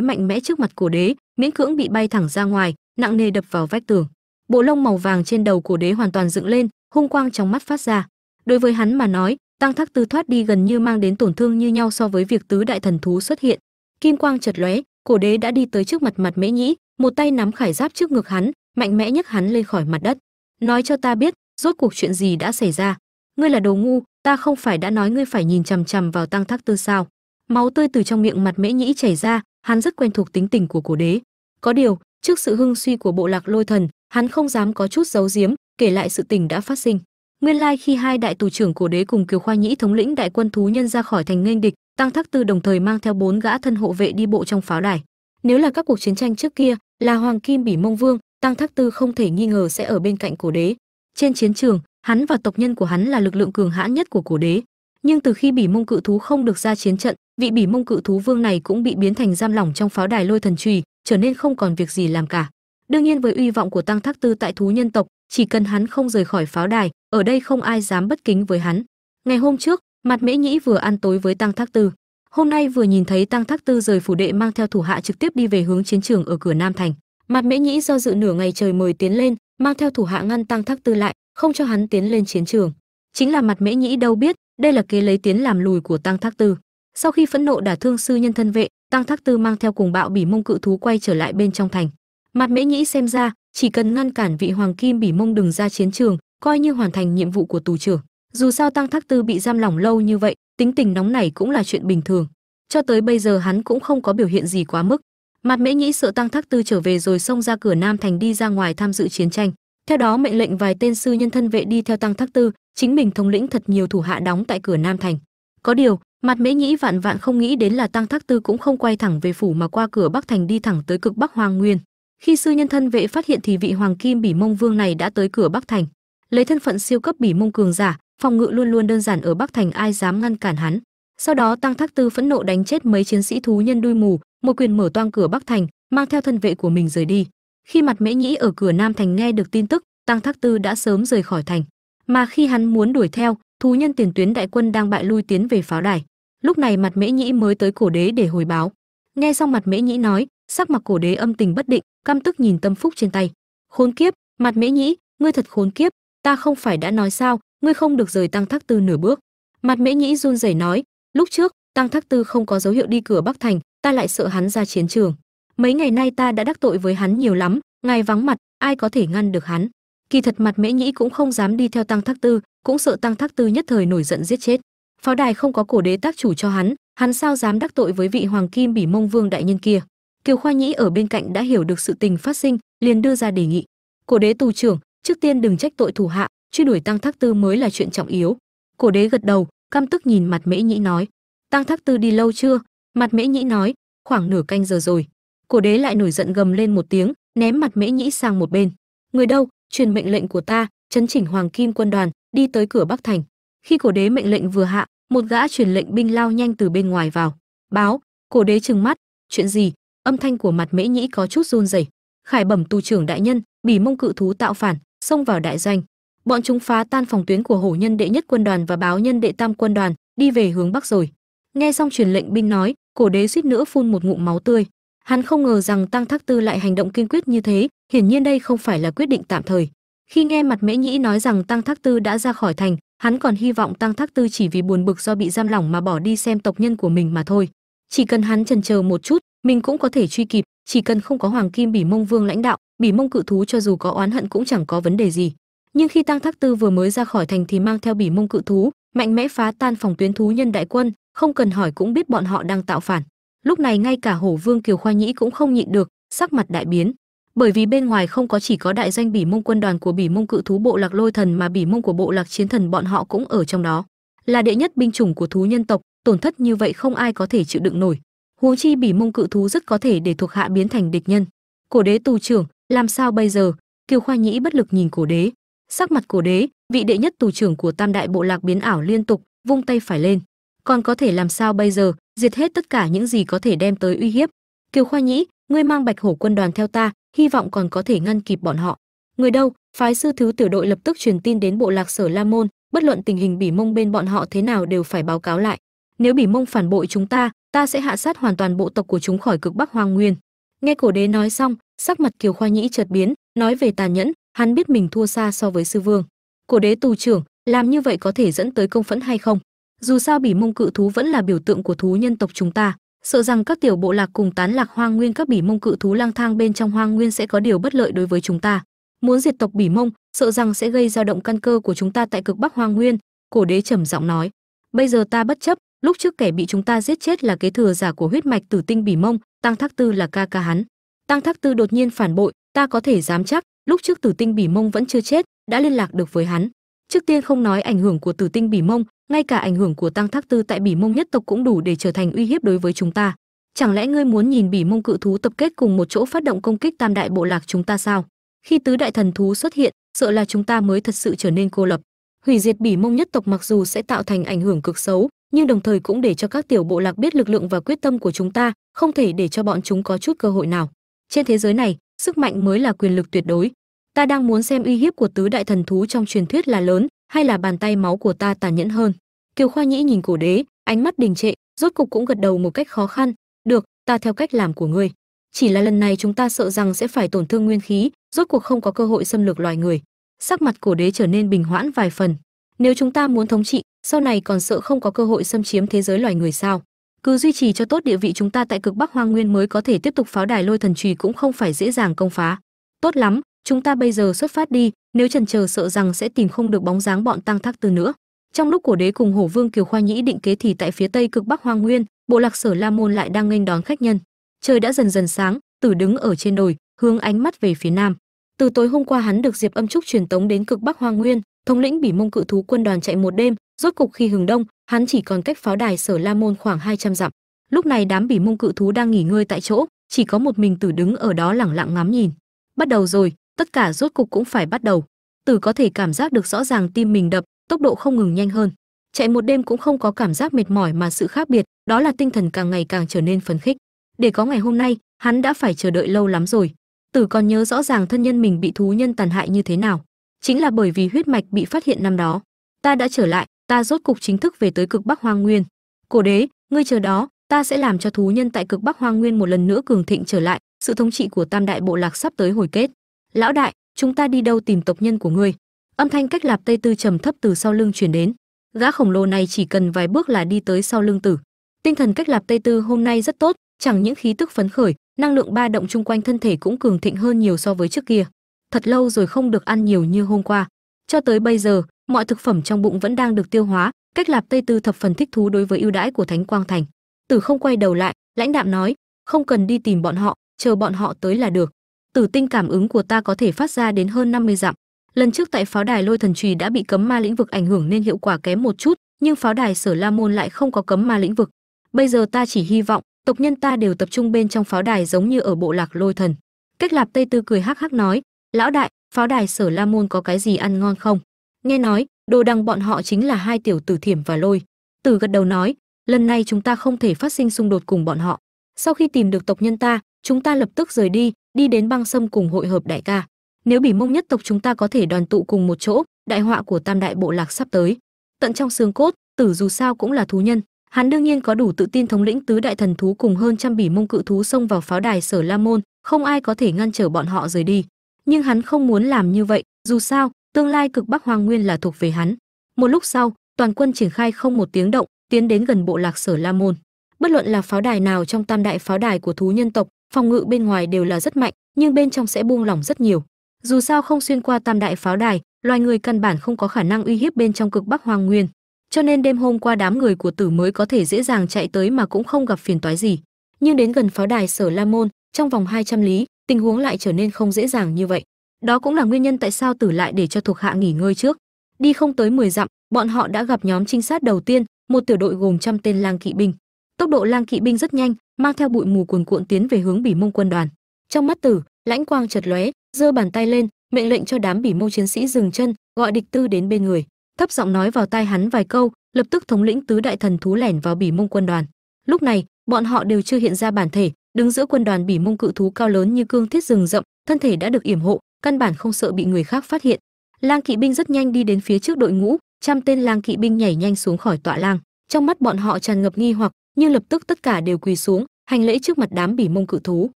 mạnh mẽ trước mặt cổ đế, miễn cưỡng bị bay thẳng ra ngoài, nặng nề đập vào vách tường. Bộ lông màu vàng trên đầu cổ đế hoàn toàn dựng lên, hung quang trong mắt phát ra. Đối với hắn mà nói tăng thác tư thoát đi gần như mang đến tổn thương như nhau so với việc tứ đại thần thú xuất hiện. Kim quang chật lóe, cổ đế đã đi tới trước mặt mặt mễ nhĩ, một tay nắm khải giáp trước ngực hắn, mạnh mẽ nhấc hắn lên khỏi mặt đất. Nói cho ta biết, rốt cuộc chuyện gì đã xảy ra? Ngươi là đồ ngu, ta không phải đã nói ngươi phải nhìn chằm chằm vào tăng thác tư sao? Máu tươi từ trong miệng mặt mễ nhĩ chảy ra, hắn rất quen thuộc tính tình của cổ đế. Có điều, trước sự hưng suy của bộ lạc lôi thần, hắn không dám có chút giấu giếm, kể lại sự tình đã phát sinh. Nguyên lai khi hai đại tù trưởng cổ đế cùng kiều khoa nhĩ thống lĩnh đại quân thú nhân ra khỏi thành nghênh địch, tăng thác tư đồng thời mang theo bốn gã thân hộ vệ đi bộ trong pháo đài. Nếu là các cuộc chiến tranh trước kia, là hoàng kim bỉ mông vương, tăng thác tư không thể nghi ngờ sẽ ở bên cạnh cổ đế. Trên chiến trường hắn và tộc nhân của hắn là lực lượng cường hãn nhất của cổ đế. Nhưng từ khi bỉ mông cự thú không được ra chiến trận, vị bỉ mông cự thú vương này cũng bị biến thành giam lỏng trong pháo đài lôi thần trùy, trở nên không còn việc gì làm cả. Đương nhiên với uy vọng của tăng thác tư tại thú nhân tộc, chỉ cần hắn không rời khỏi pháo đài, ở đây không ai dám bất kính với hắn. Ngày hôm trước mặt mễ nhĩ vừa ăn tối với tăng thác tư. Hôm nay vừa nhìn thấy tăng thác tư rời phủ đệ mang theo thủ hạ trực tiếp đi về hướng chiến trường ở cửa nam thành. Mặt mễ nhĩ do dự nửa ngày trời mời tiến lên, mang theo thủ hạ ngăn tăng thác tư lại không cho hắn tiến lên chiến trường. Chính là mặt mễ nhĩ đâu biết, đây là kế lấy tiến làm lùi của tăng thác tư. Sau khi phẫn nộ đả thương sư nhân thân vệ, tăng thác tư mang theo cùng bạo bỉ mông cự thú quay trở lại bên trong thành. Mặt mễ nhĩ xem ra, chỉ cần ngăn cản vị hoàng kim bỉ mông đừng ra chiến trường, coi như hoàn thành nhiệm vụ của tù trưởng. Dù sao tăng thác tư bị giam lỏng lâu như vậy, tính tình nóng này cũng là chuyện bình thường. Cho tới bây giờ hắn cũng không có biểu hiện gì quá mức. Mặt mễ nhĩ sợ tăng thác tư trở về rồi xông ra cửa nam thành đi ra ngoài tham dự chiến tranh theo đó, mệnh lệnh vài tên sư nhân thân vệ đi theo tăng thác tư, chính mình thống lĩnh thật nhiều thủ hạ đóng tại cửa nam thành. Có điều, mặt mễ nhĩ vạn vạn không nghĩ đến là tăng thác tư cũng không quay thẳng về phủ mà qua cửa bắc thành đi thẳng tới cực bắc hoàng nguyên. Khi sư nhân thân vệ phát hiện thì vị hoàng kim bỉ mông vương này đã tới cửa bắc thành. Lấy thân phận siêu cấp bỉ mông cường giả, phòng ngự luôn luôn đơn giản ở bắc thành, ai dám ngăn cản hắn. Sau đó, tăng thác tư phẫn nộ đánh chết mấy chiến sĩ thú nhân đuôi mù, một quyền mở toang cửa bắc thành, mang theo thân vệ của mình rời đi khi mặt mễ nhĩ ở cửa nam thành nghe được tin tức, tăng thác tư đã sớm rời khỏi thành. Mà khi hắn muốn đuổi theo, thú nhân tiền tuyến đại quân đang bại lui tiến về pháo đài. Lúc này mặt mễ nhĩ mới tới cổ đế để hồi báo. Nghe xong mặt mễ nhĩ nói, sắc mặt cổ đế âm tình bất định, căm tức nhìn tâm phúc trên tay. Khốn kiếp, mặt mễ nhĩ, ngươi thật khốn kiếp, ta không phải đã nói sao, ngươi không được rời tăng thác tư nửa bước. Mặt mễ nhĩ run rẩy nói, lúc trước, tăng thác tư không có dấu hiệu đi cửa bắc thành, ta lại sợ hắn ra chiến trường mấy ngày nay ta đã đắc tội với hắn nhiều lắm, ngài vắng mặt, ai có thể ngăn được hắn? Kỳ thật mặt mễ nhĩ cũng không dám đi theo tăng thác tư, cũng sợ tăng thác tư nhất thời nổi giận giết chết. Pháo đài không có cổ đế tác chủ cho hắn hắn sao dám đắc tội với vị hoàng kim bỉ mông vương đại nhân kia? Kiều khoa nhĩ ở bên cạnh đã hiểu được sự tình phát sinh, liền đưa ra đề nghị. Cổ đế tù trưởng, trước tiên đừng trách tội thủ hạ, truy đuổi tăng thác tư mới là chuyện trọng yếu. Cổ đế gật đầu, căm tức nhìn mặt mễ nhĩ nói. Tăng thác tư đi lâu chưa? Mặt mễ nhĩ nói, khoảng nửa canh giờ rồi cổ đế lại nổi giận gầm lên một tiếng, ném mặt mễ nhĩ sang một bên. Người đâu? Truyền mệnh lệnh của ta, chấn chỉnh hoàng kim quân đoàn, đi tới cửa bắc thành. Khi cổ đế mệnh lệnh vừa hạ, một gã truyền lệnh binh lao nhanh từ bên ngoài vào. Báo cổ đế trừng mắt, chuyện gì? Âm thanh của mặt mễ nhĩ có chút run rẩy. Khải bẩm tù trưởng đại nhân, bỉ mông cự thú tạo phản, xông vào đại doanh. Bọn chúng phá tan phòng tuyến của hổ nhân đệ nhất quân đoàn và báo nhân đệ tam quân đoàn, đi về hướng bắc rồi. Nghe xong truyền lệnh binh nói cổ đế suýt nữa phun một ngụm máu tươi hắn không ngờ rằng tăng thác tư lại hành động kiên quyết như thế, hiển nhiên đây không phải là quyết định tạm thời. Khi nghe mặt mễ nhĩ nói rằng tăng thác tư đã ra khỏi thành, hắn còn hy vọng tăng thác tư chỉ vì buồn bực do bị giam lỏng mà bỏ đi xem tộc nhân của mình mà thôi. Chỉ cần hắn trần chờ một chút, mình cũng có thể truy kịp, chỉ cần không có hoàng kim bỉ mông vương lãnh đạo, bỉ mông cự thú cho dù có oán hận cũng chẳng có vấn đề gì. Nhưng khi tăng thác tư vừa mới ra khỏi thành thì mang theo bỉ mông cự thú, mạnh mẽ phá tan phòng tuyến thú nhân đại quân, không cần hỏi cũng biết bọn họ đang tạo phản lúc này ngay cả hổ vương kiều khoa nhĩ cũng không nhịn được, sắc mặt đại biến. Bởi vì bên ngoài không có chỉ có đại danh bỉ mông quân đoàn của bỉ mông cự thú bộ lạc lôi thần mà bỉ mông của bộ lạc chiến thần bọn họ cũng ở trong đó. Là đệ nhất binh chủng của thú nhân tộc, tổn thất như vậy không ai có thể chịu đựng nổi. Huống chi bỉ mông cự thú rất có thể để thuộc hạ biến thành địch nhân. Cổ đế tù trưởng, làm sao bây giờ? Kiều khoa nhĩ bất lực nhìn cổ đế. Sắc mặt cổ đế, vị đệ nhất tù trưởng của tam đại bộ lạc biến ảo liên tục, vung tay phải lên. Còn có thể làm sao bây giờ? Diệt hết tất cả những gì có thể đem tới uy hiếp. Kiều khoa nhĩ, ngươi mang bạch hổ quân đoàn theo ta, hy vọng còn có thể ngăn kịp bọn họ. Người đâu? Phái sư thứ tiểu đội lập tức truyền tin đến bộ lạc sở la môn, bất luận tình hình bỉ mông bên bọn họ thế nào đều phải báo cáo lại. Nếu bỉ mông phản bội chúng ta ta sẽ hạ sát hoàn toàn bộ tộc của chúng khỏi cực bắc hoang nguyên. Nghe cổ đế nói xong, sắc mặt kiều khoa nhĩ chợt biến, nói về tàn nhẫn, hắn biết mình thua xa so với sư vương. Cổ đế tù trưởng, làm như vậy có thể dẫn tới công phẫn hay không? Dù sao bỉ mông cự thú vẫn là biểu tượng của thú nhân tộc chúng ta. Sợ rằng các tiểu bộ lạc cùng tán lạc hoang nguyên, các bỉ mông cự thú lang thang bên trong hoang nguyên sẽ có điều bất lợi đối với chúng ta. Muốn diệt tộc bỉ mông, sợ rằng sẽ gây dao động căn cơ của chúng ta tại cực bắc hoang nguyên, cổ đế trầm giọng nói. Bây giờ ta bất chấp, lúc trước kẻ bị chúng ta giết chết là kế thừa giả của huyết mạch tử tinh bỉ mông, tăng thác tư là ca ca hắn. Tăng thác tư đột nhiên phản bội, ta có thể dám chắc, lúc trước tử tinh bỉ mông vẫn chưa chết, đã liên lạc được với hắn. Trước tiên không nói ảnh hưởng của tử tinh bỉ mông ngay cả ảnh hưởng của tăng thác tư tại bỉ mông nhất tộc cũng đủ để trở thành uy hiếp đối với chúng ta. Chẳng lẽ ngươi muốn nhìn bỉ mông cự thú tập kết cùng một chỗ phát động công kích tam đại bộ lạc chúng ta sao? Khi tứ đại thần thú xuất hiện, sợ là chúng ta mới thật sự trở nên cô lập. Hủy diệt bỉ mông nhất tộc mặc dù sẽ tạo thành ảnh hưởng cực xấu, nhưng đồng thời cũng để cho các tiểu bộ lạc biết lực lượng và quyết tâm của chúng ta, không thể để cho bọn chúng có chút cơ hội nào. Trên thế giới này, sức mạnh mới là quyền lực tuyệt đối. Ta đang muốn xem uy hiếp của tứ đại thần thú trong truyền thuyết là lớn hay là bàn tay máu của ta tàn nhẫn hơn. Kiều khoa nhĩ nhìn cổ đế, ánh mắt đình trệ, rốt cục cũng gật đầu một cách khó khăn. Được, ta theo cách làm của ngươi. Chỉ là lần này chúng ta sợ rằng sẽ phải tổn thương nguyên khí, rốt cuộc không có cơ hội xâm lược loài người. Sắc mặt cổ đế trở nên bình hoãn vài phần. Nếu chúng ta muốn thống trị, sau này còn sợ không có cơ hội xâm chiếm thế giới loài người sao? Cứ duy trì cho tốt địa vị chúng ta tại cực bắc hoang nguyên mới có thể tiếp tục pháo đài lôi thần trì cũng không phải dễ dàng công phá. Tốt lắm, chúng ta bây giờ xuất phát đi nếu trần chờ sợ rằng sẽ tìm không được bóng dáng bọn tăng thác tư nữa. Trong lúc cổ đế cùng hổ vương kiều khoa nhĩ định kế thì tại phía tây cực bắc hoang nguyên, bộ lạc sở la môn lại đang nghênh đón khách nhân. Trời đã dần dần sáng, tử đứng ở trên đồi, hướng ánh mắt về phía nam. Từ tối hôm qua hắn được diệp âm trúc truyền tống đến cực bắc hoang nguyên, thống lĩnh bỉ mông cự thú quân đoàn chạy một đêm, rốt cục khi hừng đông, hắn chỉ còn cách pháo đài sở la môn khoảng 200 dặm. Lúc này đám bỉ mông cự thú đang nghỉ ngơi tại chỗ, chỉ có một mình tử đứng ở đó lẳng lặng ngắm nhìn. Bắt đầu rồi tất cả rốt cục cũng phải bắt đầu. Tử có thể cảm giác được rõ ràng tim mình đập, tốc độ không ngừng nhanh hơn. Chạy một đêm cũng không có cảm giác mệt mỏi mà sự khác biệt, đó là tinh thần càng ngày càng trở nên phấn khích. Để có ngày hôm nay, hắn đã phải chờ đợi lâu lắm rồi. Tử còn nhớ rõ ràng thân nhân mình bị thú nhân tàn hại như thế nào. Chính là bởi vì huyết mạch bị phát hiện năm đó. Ta đã trở lại, ta rốt cục chính thức về tới cực bắc hoang nguyên. Cổ đế, ngươi chờ đó, ta sẽ làm cho thú nhân tại cực bắc hoang nguyên một lần nữa cường thịnh trở lại. Sự thống trị của tam đại bộ lạc sắp tới hồi kết lão đại, chúng ta đi đâu tìm tộc nhân của ngươi? Âm thanh cách lạp tây tư trầm thấp từ sau lưng truyền đến. Gã khổng lồ này chỉ cần vài bước là đi tới sau lưng tử. Tinh thần cách lạp tây tư hôm nay rất tốt, chẳng những khí tức phấn khởi, năng lượng ba động chung quanh thân thể cũng cường thịnh hơn nhiều so với trước kia. Thật lâu rồi không được ăn nhiều như hôm qua. Cho tới bây giờ, mọi thực phẩm trong bụng vẫn đang được tiêu hóa, cách lạp tây tư thập phần thích thú đối với ưu đãi của thánh quang thành. Tử không quay đầu lại, lãnh đạm nói, không cần đi tìm bọn họ, chờ bọn họ tới là được tử tinh cảm ứng của ta có thể phát ra đến hơn 50 dặm. Lần trước tại pháo đài lôi thần trì đã bị cấm ma lĩnh vực ảnh hưởng nên hiệu quả kém một chút, nhưng pháo đài sở la môn lại không có cấm ma lĩnh vực. Bây giờ ta chỉ hy vọng, tộc nhân ta đều tập trung bên trong pháo đài giống như ở bộ lạc lôi thần. Cách lạp tây tư cười hắc hắc nói, lão đại, pháo đài sở la môn có cái gì ăn ngon không? Nghe nói, đồ đằng bọn họ chính là hai tiểu tử thiểm và lôi. Tử gật đầu nói, lần này chúng ta không thể phát sinh xung đột cùng bọn họ. Sau khi tìm được tộc nhân ta, chúng ta lập tức rời đi đi đến băng sâm cùng hội hợp đại ca. Nếu bỉ mông nhất tộc chúng ta có thể đoàn tụ cùng một chỗ, đại họa của tam đại bộ lạc sắp tới. Tận trong xương cốt, tử dù sao cũng là thú nhân. Hắn đương nhiên có đủ tự tin thống lĩnh tứ đại thần thú cùng hơn trăm bỉ mông cự thú xông vào pháo đài sở la môn, không ai có thể ngăn trở bọn họ rời đi. Nhưng hắn không muốn làm như vậy, dù sao, tương lai cực bắc hoàng nguyên là thuộc về hắn. Một lúc sau, toàn quân triển khai không một tiếng động, tiến đến gần bộ lạc sở la môn. Bất luận là pháo đài nào trong tam đại pháo đài của thú nhân tộc phòng ngự bên ngoài đều là rất mạnh, nhưng bên trong sẽ buông lỏng rất nhiều. Dù sao không xuyên qua tam đại pháo đài, loài người căn bản không có khả năng uy hiếp bên trong cực bắc hoàng nguyên. Cho nên đêm hôm qua đám người của tử mới có thể dễ dàng chạy tới mà cũng không gặp phiền toái gì. Nhưng đến gần pháo đài sở la môn, trong vòng 200 lý, tình huống lại trở nên không dễ dàng như vậy. Đó cũng là nguyên nhân tại sao tử lại để cho thuộc hạ nghỉ ngơi trước. Đi không tới 10 dặm, bọn họ đã gặp nhóm trinh sát đầu tiên, một tiểu đội gồm trăm tên lang kỵ binh. Tốc độ lang kỵ binh rất nhanh mang theo bụi mù cuồn cuộn tiến về hướng bỉ mông quân đoàn. Trong mắt tử, lãnh quang chật lóe, giơ bàn tay lên, mệnh lệnh cho đám bỉ mông chiến sĩ dừng chân, gọi địch tư đến bên người. Thấp giọng nói vào tai hắn vài câu, lập tức thống lĩnh tứ đại thần thú lẻn vào bỉ mông quân đoàn. Lúc này, bọn họ đều chưa hiện ra bản thể, đứng giữa quân đoàn bỉ mông cự thú cao lớn như cương thiết rừng rậm, thân thể đã được yểm hộ, căn bản không sợ bị người khác phát hiện. Lang kỵ binh rất nhanh đi đến phía trước đội ngũ, trăm tên lang kỵ binh nhảy nhanh xuống khỏi tọa lang. Trong mắt bọn họ tràn ngập nghi hoặc nhưng lập tức tất cả đều quỳ xuống, hành lễ trước mặt đám bỉ mông cự thú.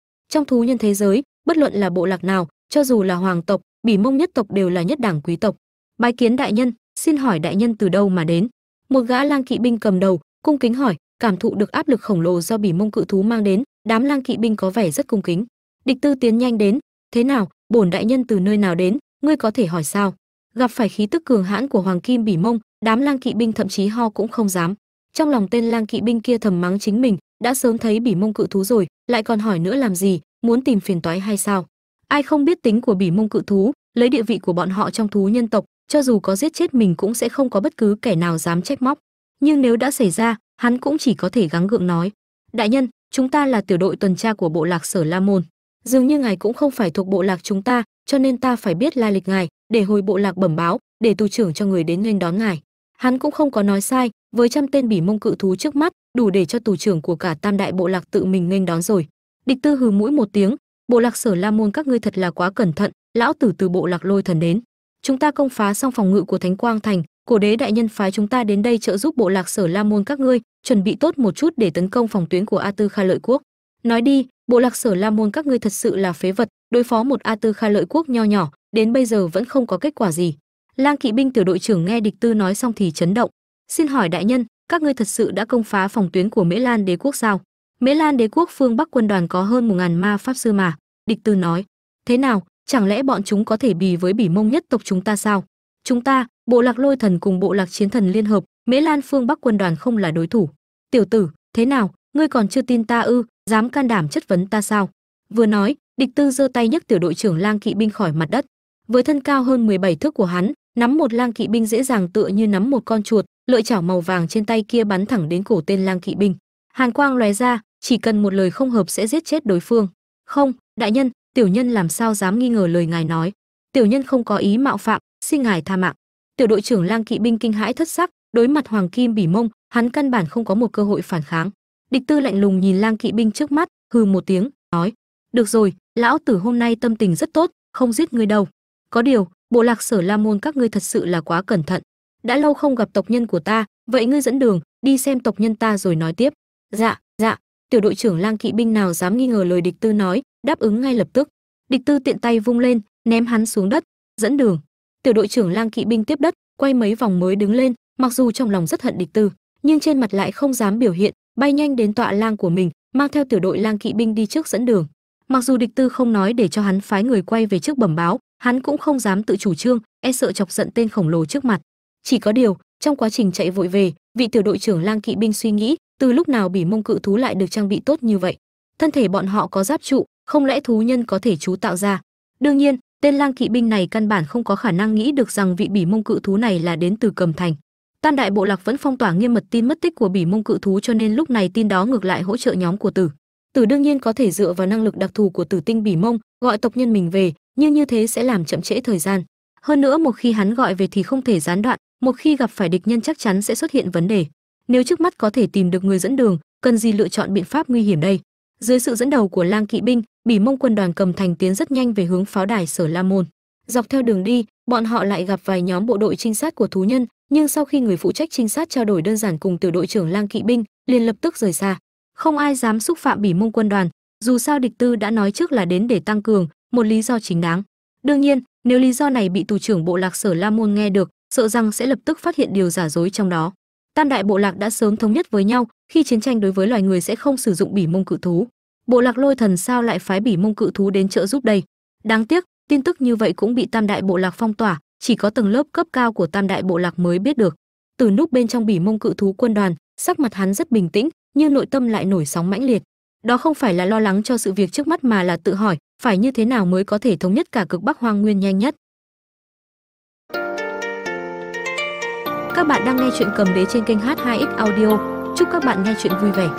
Trong thú nhân thế giới, bất luận là bộ lạc nào, cho dù là hoàng tộc, bỉ mông nhất tộc đều là nhất đẳng quý tộc. Bái kiến đại nhân, xin hỏi đại nhân từ đâu mà đến? Một gã lang kỵ binh cầm đầu, cung kính hỏi, cảm thụ được áp lực khổng lồ do bỉ mông cự thú mang đến, đám lang kỵ binh có vẻ rất cung kính. Địch tư tiến nhanh đến, thế nào, bổn đại nhân từ nơi nào đến, ngươi có thể hỏi sao? Gặp phải khí tức cường hãn của hoàng kim bỉ mông, đám lang kỵ binh thậm chí ho cũng không dám trong lòng tên lang kỵ binh kia thầm mắng chính mình, đã sớm thấy bỉ mông cự thú rồi, lại còn hỏi nữa làm gì, muốn tìm phiền toái hay sao? Ai không biết tính của bỉ mông cự thú, lấy địa vị của bọn họ trong thú nhân tộc, cho dù có giết chết mình cũng sẽ không có bất cứ kẻ nào dám trách móc. Nhưng nếu đã xảy ra, hắn cũng chỉ có thể gắng gượng nói. Đại nhân, chúng ta là tiểu đội tuần tra của bộ lạc sở la môn. Dường như ngài cũng không phải thuộc bộ lạc chúng ta, cho nên ta phải biết lai lịch ngài, để hồi bộ lạc bẩm báo, để tù trưởng cho người đến nghênh đón ngài. Hắn cũng không có nói sai với trăm tên bỉ mông cự thú trước mắt, đủ để cho tù trưởng của cả tam đại bộ lạc tự mình nghênh đón rồi. Địch tư hừ mũi một tiếng, bộ lạc sở la môn, các ngươi thật là quá cẩn thận, lão tử từ bộ lạc lôi thần đến. Chúng ta công phá xong phòng ngự của thánh quang thành, cổ đế đại nhân phái chúng ta đến đây trợ giúp bộ lạc sở la môn các ngươi, chuẩn bị tốt một chút để tấn công phòng tuyến của a tư kha lợi quốc. Nói đi, bộ lạc sở la môn, các ngươi thật sự là phế vật, đối phó một a tư kha lợi quốc nho nhỏ, đến bây giờ vẫn không có kết quả gì. Lang kỵ binh tiểu đội trưởng nghe địch tư nói xong thì chấn động xin hỏi đại nhân, các ngươi thật sự đã công phá phòng tuyến của mễ lan đế quốc sao? Mễ lan đế quốc phương bắc quân đoàn có hơn một ngàn ma pháp sư mà, địch tư nói. Thế nào, chẳng lẽ bọn chúng có thể bì với bỉ mông nhất tộc chúng ta sao? Chúng ta, bộ lạc lôi thần cùng bộ lạc chiến thần liên hợp, mễ lan phương bắc quân đoàn không là đối thủ. Tiểu tử, thế nào, ngươi còn chưa tin ta ư, dám can đảm chất vấn ta sao? Vừa nói, địch tư giơ tay nhấc tiểu đội trưởng lang kỵ binh khỏi mặt đất. Với thân cao hơn 17 thước của hắn, nắm một lang kỵ binh dễ dàng tựa như nắm một con chuột lợi chảo màu vàng trên tay kia bắn thẳng đến cổ tên lang kỵ binh. Hàn quang lóe ra, chỉ cần một lời không hợp sẽ giết chết đối phương. Không, đại nhân, tiểu nhân làm sao dám nghi ngờ lời ngài nói. Tiểu nhân không có ý mạo phạm, xin ngài tha mạng. Tiểu đội trưởng lang kỵ binh kinh hãi thất sắc, đối mặt hoàng kim bỉ mông, hắn căn bản không có một cơ hội phản kháng. Địch tư lạnh lùng nhìn lang kỵ binh trước mắt, hừ một tiếng, nói, được rồi, lão tử hôm nay tâm tình rất tốt, không giết ngươi đâu. Có điều, bộ lạc sở la môn các ngươi thật sự là quá cẩn thận đã lâu không gặp tộc nhân của ta, vậy ngươi dẫn đường, đi xem tộc nhân ta rồi nói tiếp. Dạ dạ tiểu đội trưởng lang kỵ binh nào dám nghi ngờ lời địch tư nói, đáp ứng ngay lập tức. Địch tư tiện tay vung lên, ném hắn xuống đất, dẫn đường. Tiểu đội trưởng lang kỵ binh tiếp đất, quay mấy vòng mới đứng lên, mặc dù trong lòng rất hận địch tư, nhưng trên mặt lại không dám biểu hiện, bay nhanh đến tọa lang của mình, mang theo tiểu đội lang kỵ binh đi trước dẫn đường. Mặc dù địch tư không nói để cho hắn phái người quay về trước bẩm báo, hắn cũng không dám tự chủ trương e sợ chọc giận tên khổng lồ trước mặt chỉ có điều, trong quá trình chạy vội về, vị tiểu đội trưởng lang kỵ binh suy nghĩ, từ lúc nào bỉ mông cự thú lại được trang bị tốt như vậy? Thân thể bọn họ có giáp trụ, không lẽ thú nhân có thể chú tạo ra? Đương nhiên, tên lang kỵ binh này căn bản không có khả năng nghĩ được rằng vị bỉ mông cự thú này là đến từ cầm thành. Tam đại bộ lạc vẫn phong tỏa nghiêm mật tin mất tích của bỉ mông cự thú cho nên lúc này tin đó ngược lại hỗ trợ nhóm của tử. Tử đương nhiên có thể dựa vào năng lực đặc thù của tử tinh bỉ mông, gọi tộc nhân mình về, nhưng như thế sẽ làm chậm trễ thời gian. Hơn nữa một khi hắn gọi về thì không thể gián đoạn một khi gặp phải địch nhân chắc chắn sẽ xuất hiện vấn đề. Nếu trước mắt có thể tìm được người dẫn đường, cần gì lựa chọn biện pháp nguy hiểm đây? Dưới sự dẫn đầu của lang kỵ binh, bỉ mông quân đoàn cầm thành tiến rất nhanh về hướng pháo đài sở la môn. Dọc theo đường đi, bọn họ lại gặp vài nhóm bộ đội trinh sát của thú nhân, nhưng sau khi người phụ trách trinh sát trao đổi đơn giản cùng tiểu đội trưởng lang kỵ binh, liền lập tức rời xa. Không ai dám xúc phạm bỉ mông quân đoàn, dù sao địch tư đã nói trước là đến để tăng cường, một lý do chính đáng. Đương nhiên, nếu lý do này bị tù trưởng bộ lạc sở la môn nghe được sợ rằng sẽ lập tức phát hiện điều giả dối trong đó. Tam đại bộ lạc đã sớm thống nhất với nhau, khi chiến tranh đối với loài người sẽ không sử dụng bỉ mông cự thú. Bộ lạc lôi thần sao lại phái bỉ mông cự thú đến trợ giúp đây? Đáng tiếc, tin tức như vậy cũng bị tam đại bộ lạc phong tỏa, chỉ có tầng lớp cấp cao của tam đại bộ lạc mới biết được. Từ núp bên trong bỉ mông cự thú quân đoàn, sắc mặt hắn rất bình tĩnh, nhưng nội tâm lại nổi sóng mãnh liệt. Đó không phải là lo lắng cho sự việc trước mắt mà là tự hỏi, phải như thế nào mới có thể thống nhất cả cực bắc hoang nguyên nhanh nhất? Các bạn đang nghe chuyện cầm đế trên kênh h2x audio. Chúc các bạn nghe chuyện vui vẻ.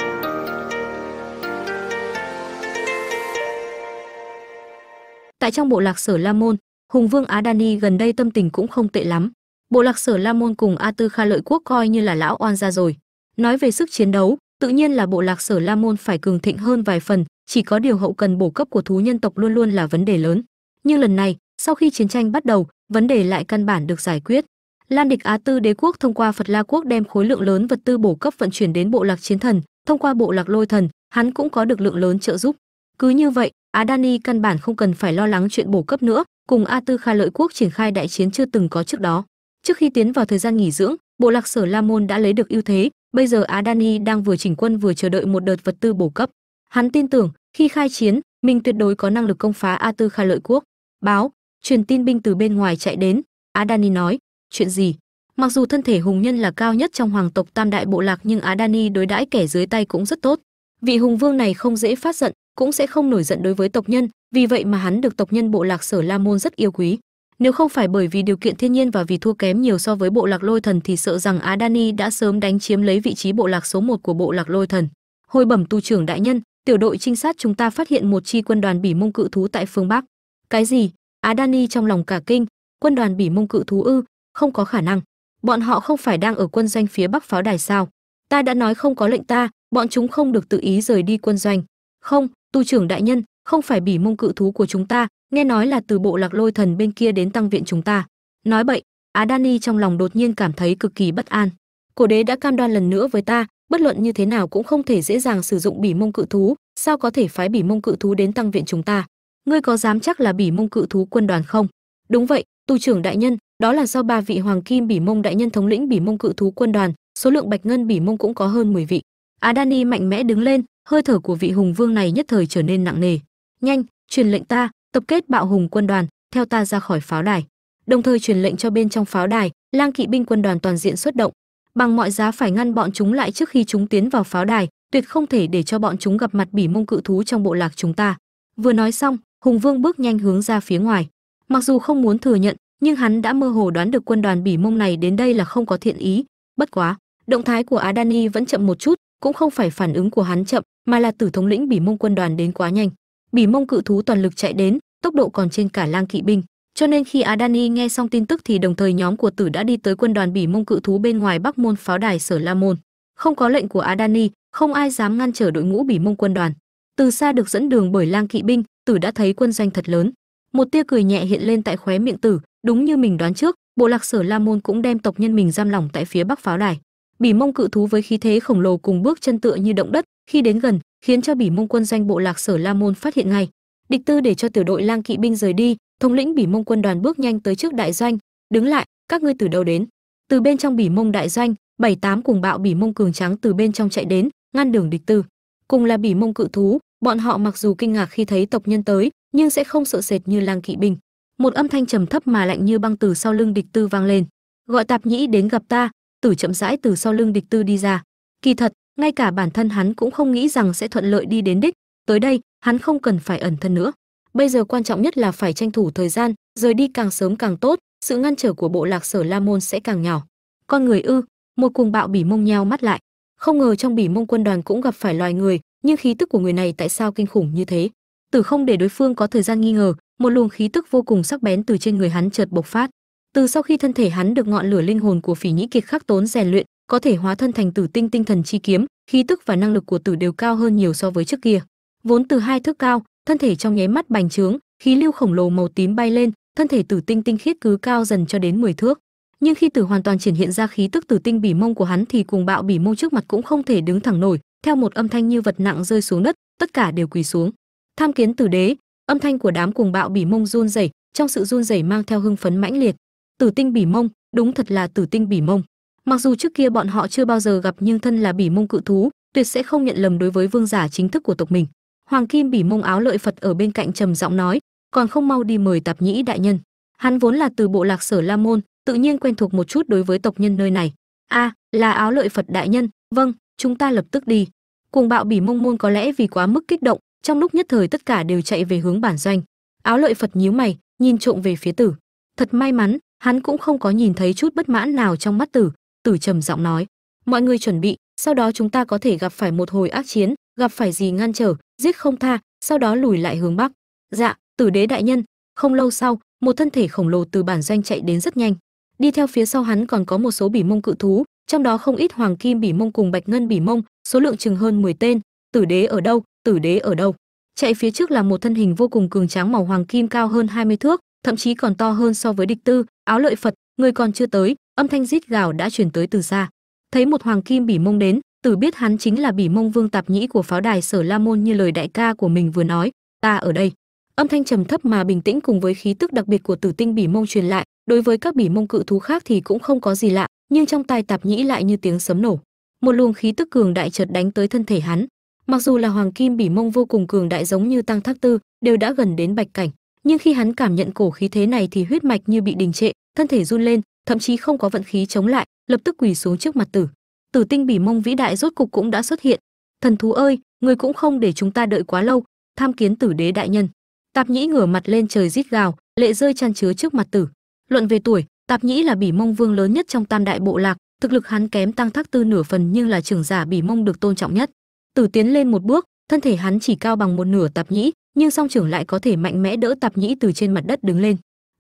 Tại trong bộ lạc sở la môn, hùng vương á đani gần đây tâm tình cũng không tệ lắm. Bộ lạc sở la môn cùng a tư kha lợi quốc coi như là lão oan ra rồi. Nói về sức chiến đấu, tự nhiên là bộ lạc sở la môn phải cường thịnh hơn vài phần, chỉ có điều hậu cần bổ cấp của thú nhân tộc luôn luôn là vấn đề lớn. Nhưng lần này, sau khi chiến tranh bắt đầu, vấn đề lại căn bản được giải quyết lan địch á tư đế quốc thông qua phật la quốc đem khối lượng lớn vật tư bổ cấp vận chuyển đến bộ lạc chiến thần, thông qua bộ lạc lôi thần, hắn cũng có được lượng lớn trợ giúp. Cứ như vậy, á đani căn bản không cần phải lo lắng chuyện bổ cấp nữa, cùng a tư kha lợi quốc triển khai đại chiến chưa từng có trước đó. Trước khi tiến vào thời gian nghỉ dưỡng, bộ lạc sở la môn đã lấy được ưu thế, bây giờ á đani đang vừa chỉnh quân vừa chờ đợi một đợt vật tư bổ cấp. Hắn tin tưởng, khi khai chiến, mình tuyệt đối có năng lực công phá a tư kha lợi quốc. Báo, truyền tin binh từ bên ngoài chạy đến, á đani nói chuyện gì mặc dù thân thể hùng nhân là cao nhất trong hoàng tộc tam đại bộ lạc nhưng á đani đối đãi kẻ dưới tay cũng rất tốt vị hùng vương này không dễ phát giận cũng sẽ không nổi giận đối với tộc nhân vì vậy mà hắn được tộc nhân bộ lạc sở la môn rất yêu quý nếu không phải bởi vì điều kiện thiên nhiên và vì thua kém nhiều so với bộ lạc lôi thần thì sợ rằng á đani đã sớm đánh chiếm lấy vị trí bộ lạc số 1 của bộ lạc lôi thần. Hồi bẩm tu trưởng đại nhân, tiểu đội trinh sát chúng ta phát hiện một chi quân đoàn bỉ mông cự thú tại phương Bắc. Cái gì? á đani trong lòng cả kinh, quân đoàn bỉ mông cự thú ư? Không có khả năng. Bọn họ không phải đang ở quân doanh phía Bắc pháo đài sao? Ta đã nói không có lệnh ta, bọn chúng không được tự ý rời đi quân doanh. Không, tu trưởng đại nhân, không phải bỉ mông cự thú của chúng ta nghe nói là từ bộ lạc lôi thần bên kia đến tăng viện chúng ta nói bậy á đani trong lòng đột nhiên cảm thấy cực kỳ bất an cổ đế đã cam đoan lần nữa với ta bất luận như thế nào cũng không thể dễ dàng sử dụng bỉ mông cự thú sao có thể phái bỉ mông cự thú đến tăng viện chúng ta ngươi có dám chắc là bỉ mông cự thú quân đoàn không đúng vậy tu trưởng đại nhân đó là do ba vị hoàng kim bỉ mông đại nhân thống lĩnh bỉ mông cự thú quân đoàn, số lượng bạch ngân bỉ mông cũng có hơn 10 vị. Adani mạnh mẽ đứng lên, hơi thở của vị hùng vương này nhất thời trở nên nặng nề. Nhanh, truyền lệnh ta, tập kết bạo hùng quân đoàn, theo ta ra khỏi pháo đài. Đồng thời truyền lệnh cho bên trong pháo đài, lang kỵ binh quân đoàn toàn diện xuất động. Bằng mọi giá phải ngăn bọn chúng lại trước khi chúng tiến vào pháo đài, tuyệt không thể để cho bọn chúng gặp mặt bỉ mông cự thú trong bộ lạc chúng ta. Vừa nói xong, hùng vương bước nhanh hướng ra phía ngoài. Mặc dù không muốn thừa nhận nhưng hắn đã mơ hồ đoán được quân đoàn bỉ mông này đến đây là không có thiện ý. Bất quá, động thái của adani vẫn chậm một chút, cũng không phải phản ứng của hắn chậm, mà là tử thống lĩnh bỉ mông quân đoàn đến quá nhanh. Bỉ mông cự thú toàn lực chạy đến, tốc độ còn trên cả lang kỵ binh. Cho nên khi adani nghe xong tin tức thì đồng thời nhóm của tử đã đi tới quân đoàn bỉ mông cự thú bên ngoài bắc môn pháo đài sở la môn. Không có lệnh của adani, không ai dám ngăn trở đội ngũ bỉ mông quân đoàn. Từ xa được dẫn đường bởi lang kỵ binh, tử đã thấy quân doanh thật lớn. Một tia cười nhẹ hiện lên tại khóe miệng tử đúng như mình đoán trước, bộ lạc sở la môn cũng đem tộc nhân mình giam lỏng tại phía bắc pháo đài. Bỉ mông cự thú với khí thế khổng lồ cùng bước chân tựa như động đất, khi đến gần, khiến cho bỉ mông quân doanh bộ lạc sở la môn phát hiện ngay. Địch tư để cho tiểu đội lang kỵ binh rời đi, thống lĩnh bỉ mông quân đoàn bước nhanh tới trước đại doanh. Đứng lại, các ngươi từ đâu đến? Từ bên trong bỉ mông đại doanh, bảy tám cùng bạo bỉ mông cường trắng từ bên trong chạy đến, ngăn đường địch tư. Cùng là bỉ mông cự thú, bọn họ mặc dù kinh ngạc khi thấy tộc nhân tới, nhưng sẽ không sợ sệt như lang kỵ binh một âm thanh trầm thấp mà lạnh như băng từ sau lưng địch tư vang lên. Gọi tạp nhĩ đến gặp ta, tử chậm rãi từ sau lưng địch tư đi ra. Kỳ thật, ngay cả bản thân hắn cũng không nghĩ rằng sẽ thuận lợi đi đến đích. Tới đây, hắn không cần phải ẩn thân nữa. Bây giờ quan trọng nhất là phải tranh thủ thời gian, rời đi càng sớm càng tốt, sự ngăn trở của bộ lạc sở la môn sẽ càng nhỏ. Con người ư, một cuồng bạo bỉ mông nheo mắt lại. Không ngờ trong bỉ mông quân đoàn cũng gặp phải loài người, nhưng khí tức của người này tại sao kinh khủng như thế? Tử không để đối phương có thời gian nghi ngờ một luồng khí tức vô cùng sắc bén từ trên người hắn chợt bộc phát. Từ sau khi thân thể hắn được ngọn lửa linh hồn của phỉ nhĩ kiệt khắc tốn rèn luyện, có thể hóa thân thành tử tinh tinh thần chi kiếm, khí tức và năng lực của tử đều cao hơn nhiều so với trước kia. Vốn từ hai thước cao, thân thể trong nháy mắt bành trướng, khí lưu khổng lồ màu tím bay lên, thân thể tử tinh tinh khiết cứ cao dần cho đến 10 thước. Nhưng khi tử hoàn toàn triển hiện ra khí tức tử tinh bỉ mông của hắn thì cùng bạo bỉ mông trước mặt cũng không thể đứng thẳng nổi, theo một âm thanh như vật nặng rơi xuống đất, tất cả đều quỳ xuống. Tham kiến tử đế âm thanh của đám cuồng bạo bỉ mông run rẩy, trong sự run rẩy mang theo hưng phấn mãnh liệt. Tử tinh bỉ mông, đúng thật là tử tinh bỉ mông. Mặc dù trước kia bọn họ chưa bao giờ gặp nhưng thân là bỉ mông cự thú, tuyệt sẽ không nhận lầm đối với vương giả chính thức của tộc mình. Hoàng kim bỉ mông áo lợi phật ở bên cạnh trầm giọng nói, còn không mau đi mời tạp nhĩ đại nhân. Hắn vốn là từ bộ lạc sở la môn, tự nhiên quen thuộc một chút đối với tộc nhân nơi này. A là áo lợi phật đại nhân vâng chúng ta lập tức đi. Cuồng bạo bỉ mông môn có lẽ vì quá mức kích động trong lúc nhất thời tất cả đều chạy về hướng bản doanh, áo lợi phật nhíu mày, nhìn trộm về phía tử. Thật may mắn, hắn cũng không có nhìn thấy chút bất mãn nào trong mắt tử tử trầm giọng nói. Mọi người chuẩn bị, sau đó chúng ta có thể gặp phải một hồi ác chiến, gặp phải gì ngăn trở, giết không tha, sau đó lùi lại hướng bắc. Dạ tử đế đại nhân, không lâu sau, một thân thể khổng lồ từ bản doanh chạy đến rất nhanh. Đi theo phía sau hắn còn có một số bỉ mông cự thú, trong đó không ít hoàng kim bỉ mông cùng bạch ngân bỉ mông, số lượng chừng hơn 10 tên. Tử đế ở đâu tử đế ở đâu? Chạy phía trước là một thân hình vô cùng cường tráng màu hoàng kim cao hơn 20 thước, thậm chí còn to hơn so với địch tư, áo lợi phật, người còn chưa tới, âm thanh rít gào đã truyền tới từ xa. Thấy một hoàng kim bỉ mông đến, tử biết hắn chính là bỉ mông vương tạp nhĩ của pháo đài sở la môn như lời đại ca của mình vừa nói, ta ở đây. Âm thanh trầm thấp mà bình tĩnh cùng với khí tức đặc biệt của tử tinh bỉ mông truyền lại, đối với các bỉ mông cự thú khác thì cũng không có gì lạ, nhưng trong tai tạp nhĩ lại như tiếng sấm nổ. Một luồng khí tức cường đại chợt đánh tới thân thể hắn mặc dù là hoàng kim bỉ mông vô cùng cường đại giống như tăng thác tư, đều đã gần đến bạch cảnh. Nhưng khi hắn cảm nhận cổ khí thế này thì huyết mạch như bị đình trệ, thân thể run lên, thậm chí không có vận khí chống lại, lập tức quỳ xuống trước mặt tử. Tử tinh bỉ mông vĩ đại rốt cục cũng đã xuất hiện. Thần thú ơi, người cũng không để chúng ta đợi quá lâu, tham kiến tử đế đại nhân. Tạp nhĩ ngửa mặt lên trời rít gào, lệ rơi chăn chứa trước mặt tử. Luận về tuổi, tạp nhĩ là bỉ mông vương lớn nhất trong tam đại bộ lạc, thực lực hắn kém tăng thác tư nửa phần nhưng là trưởng giả bỉ mông được tôn trọng nhất tử tiến lên một bước, thân thể hắn chỉ cao bằng một nửa tạp nhĩ, nhưng song trưởng lại có thể mạnh mẽ đỡ tạp nhĩ từ trên mặt đất đứng lên.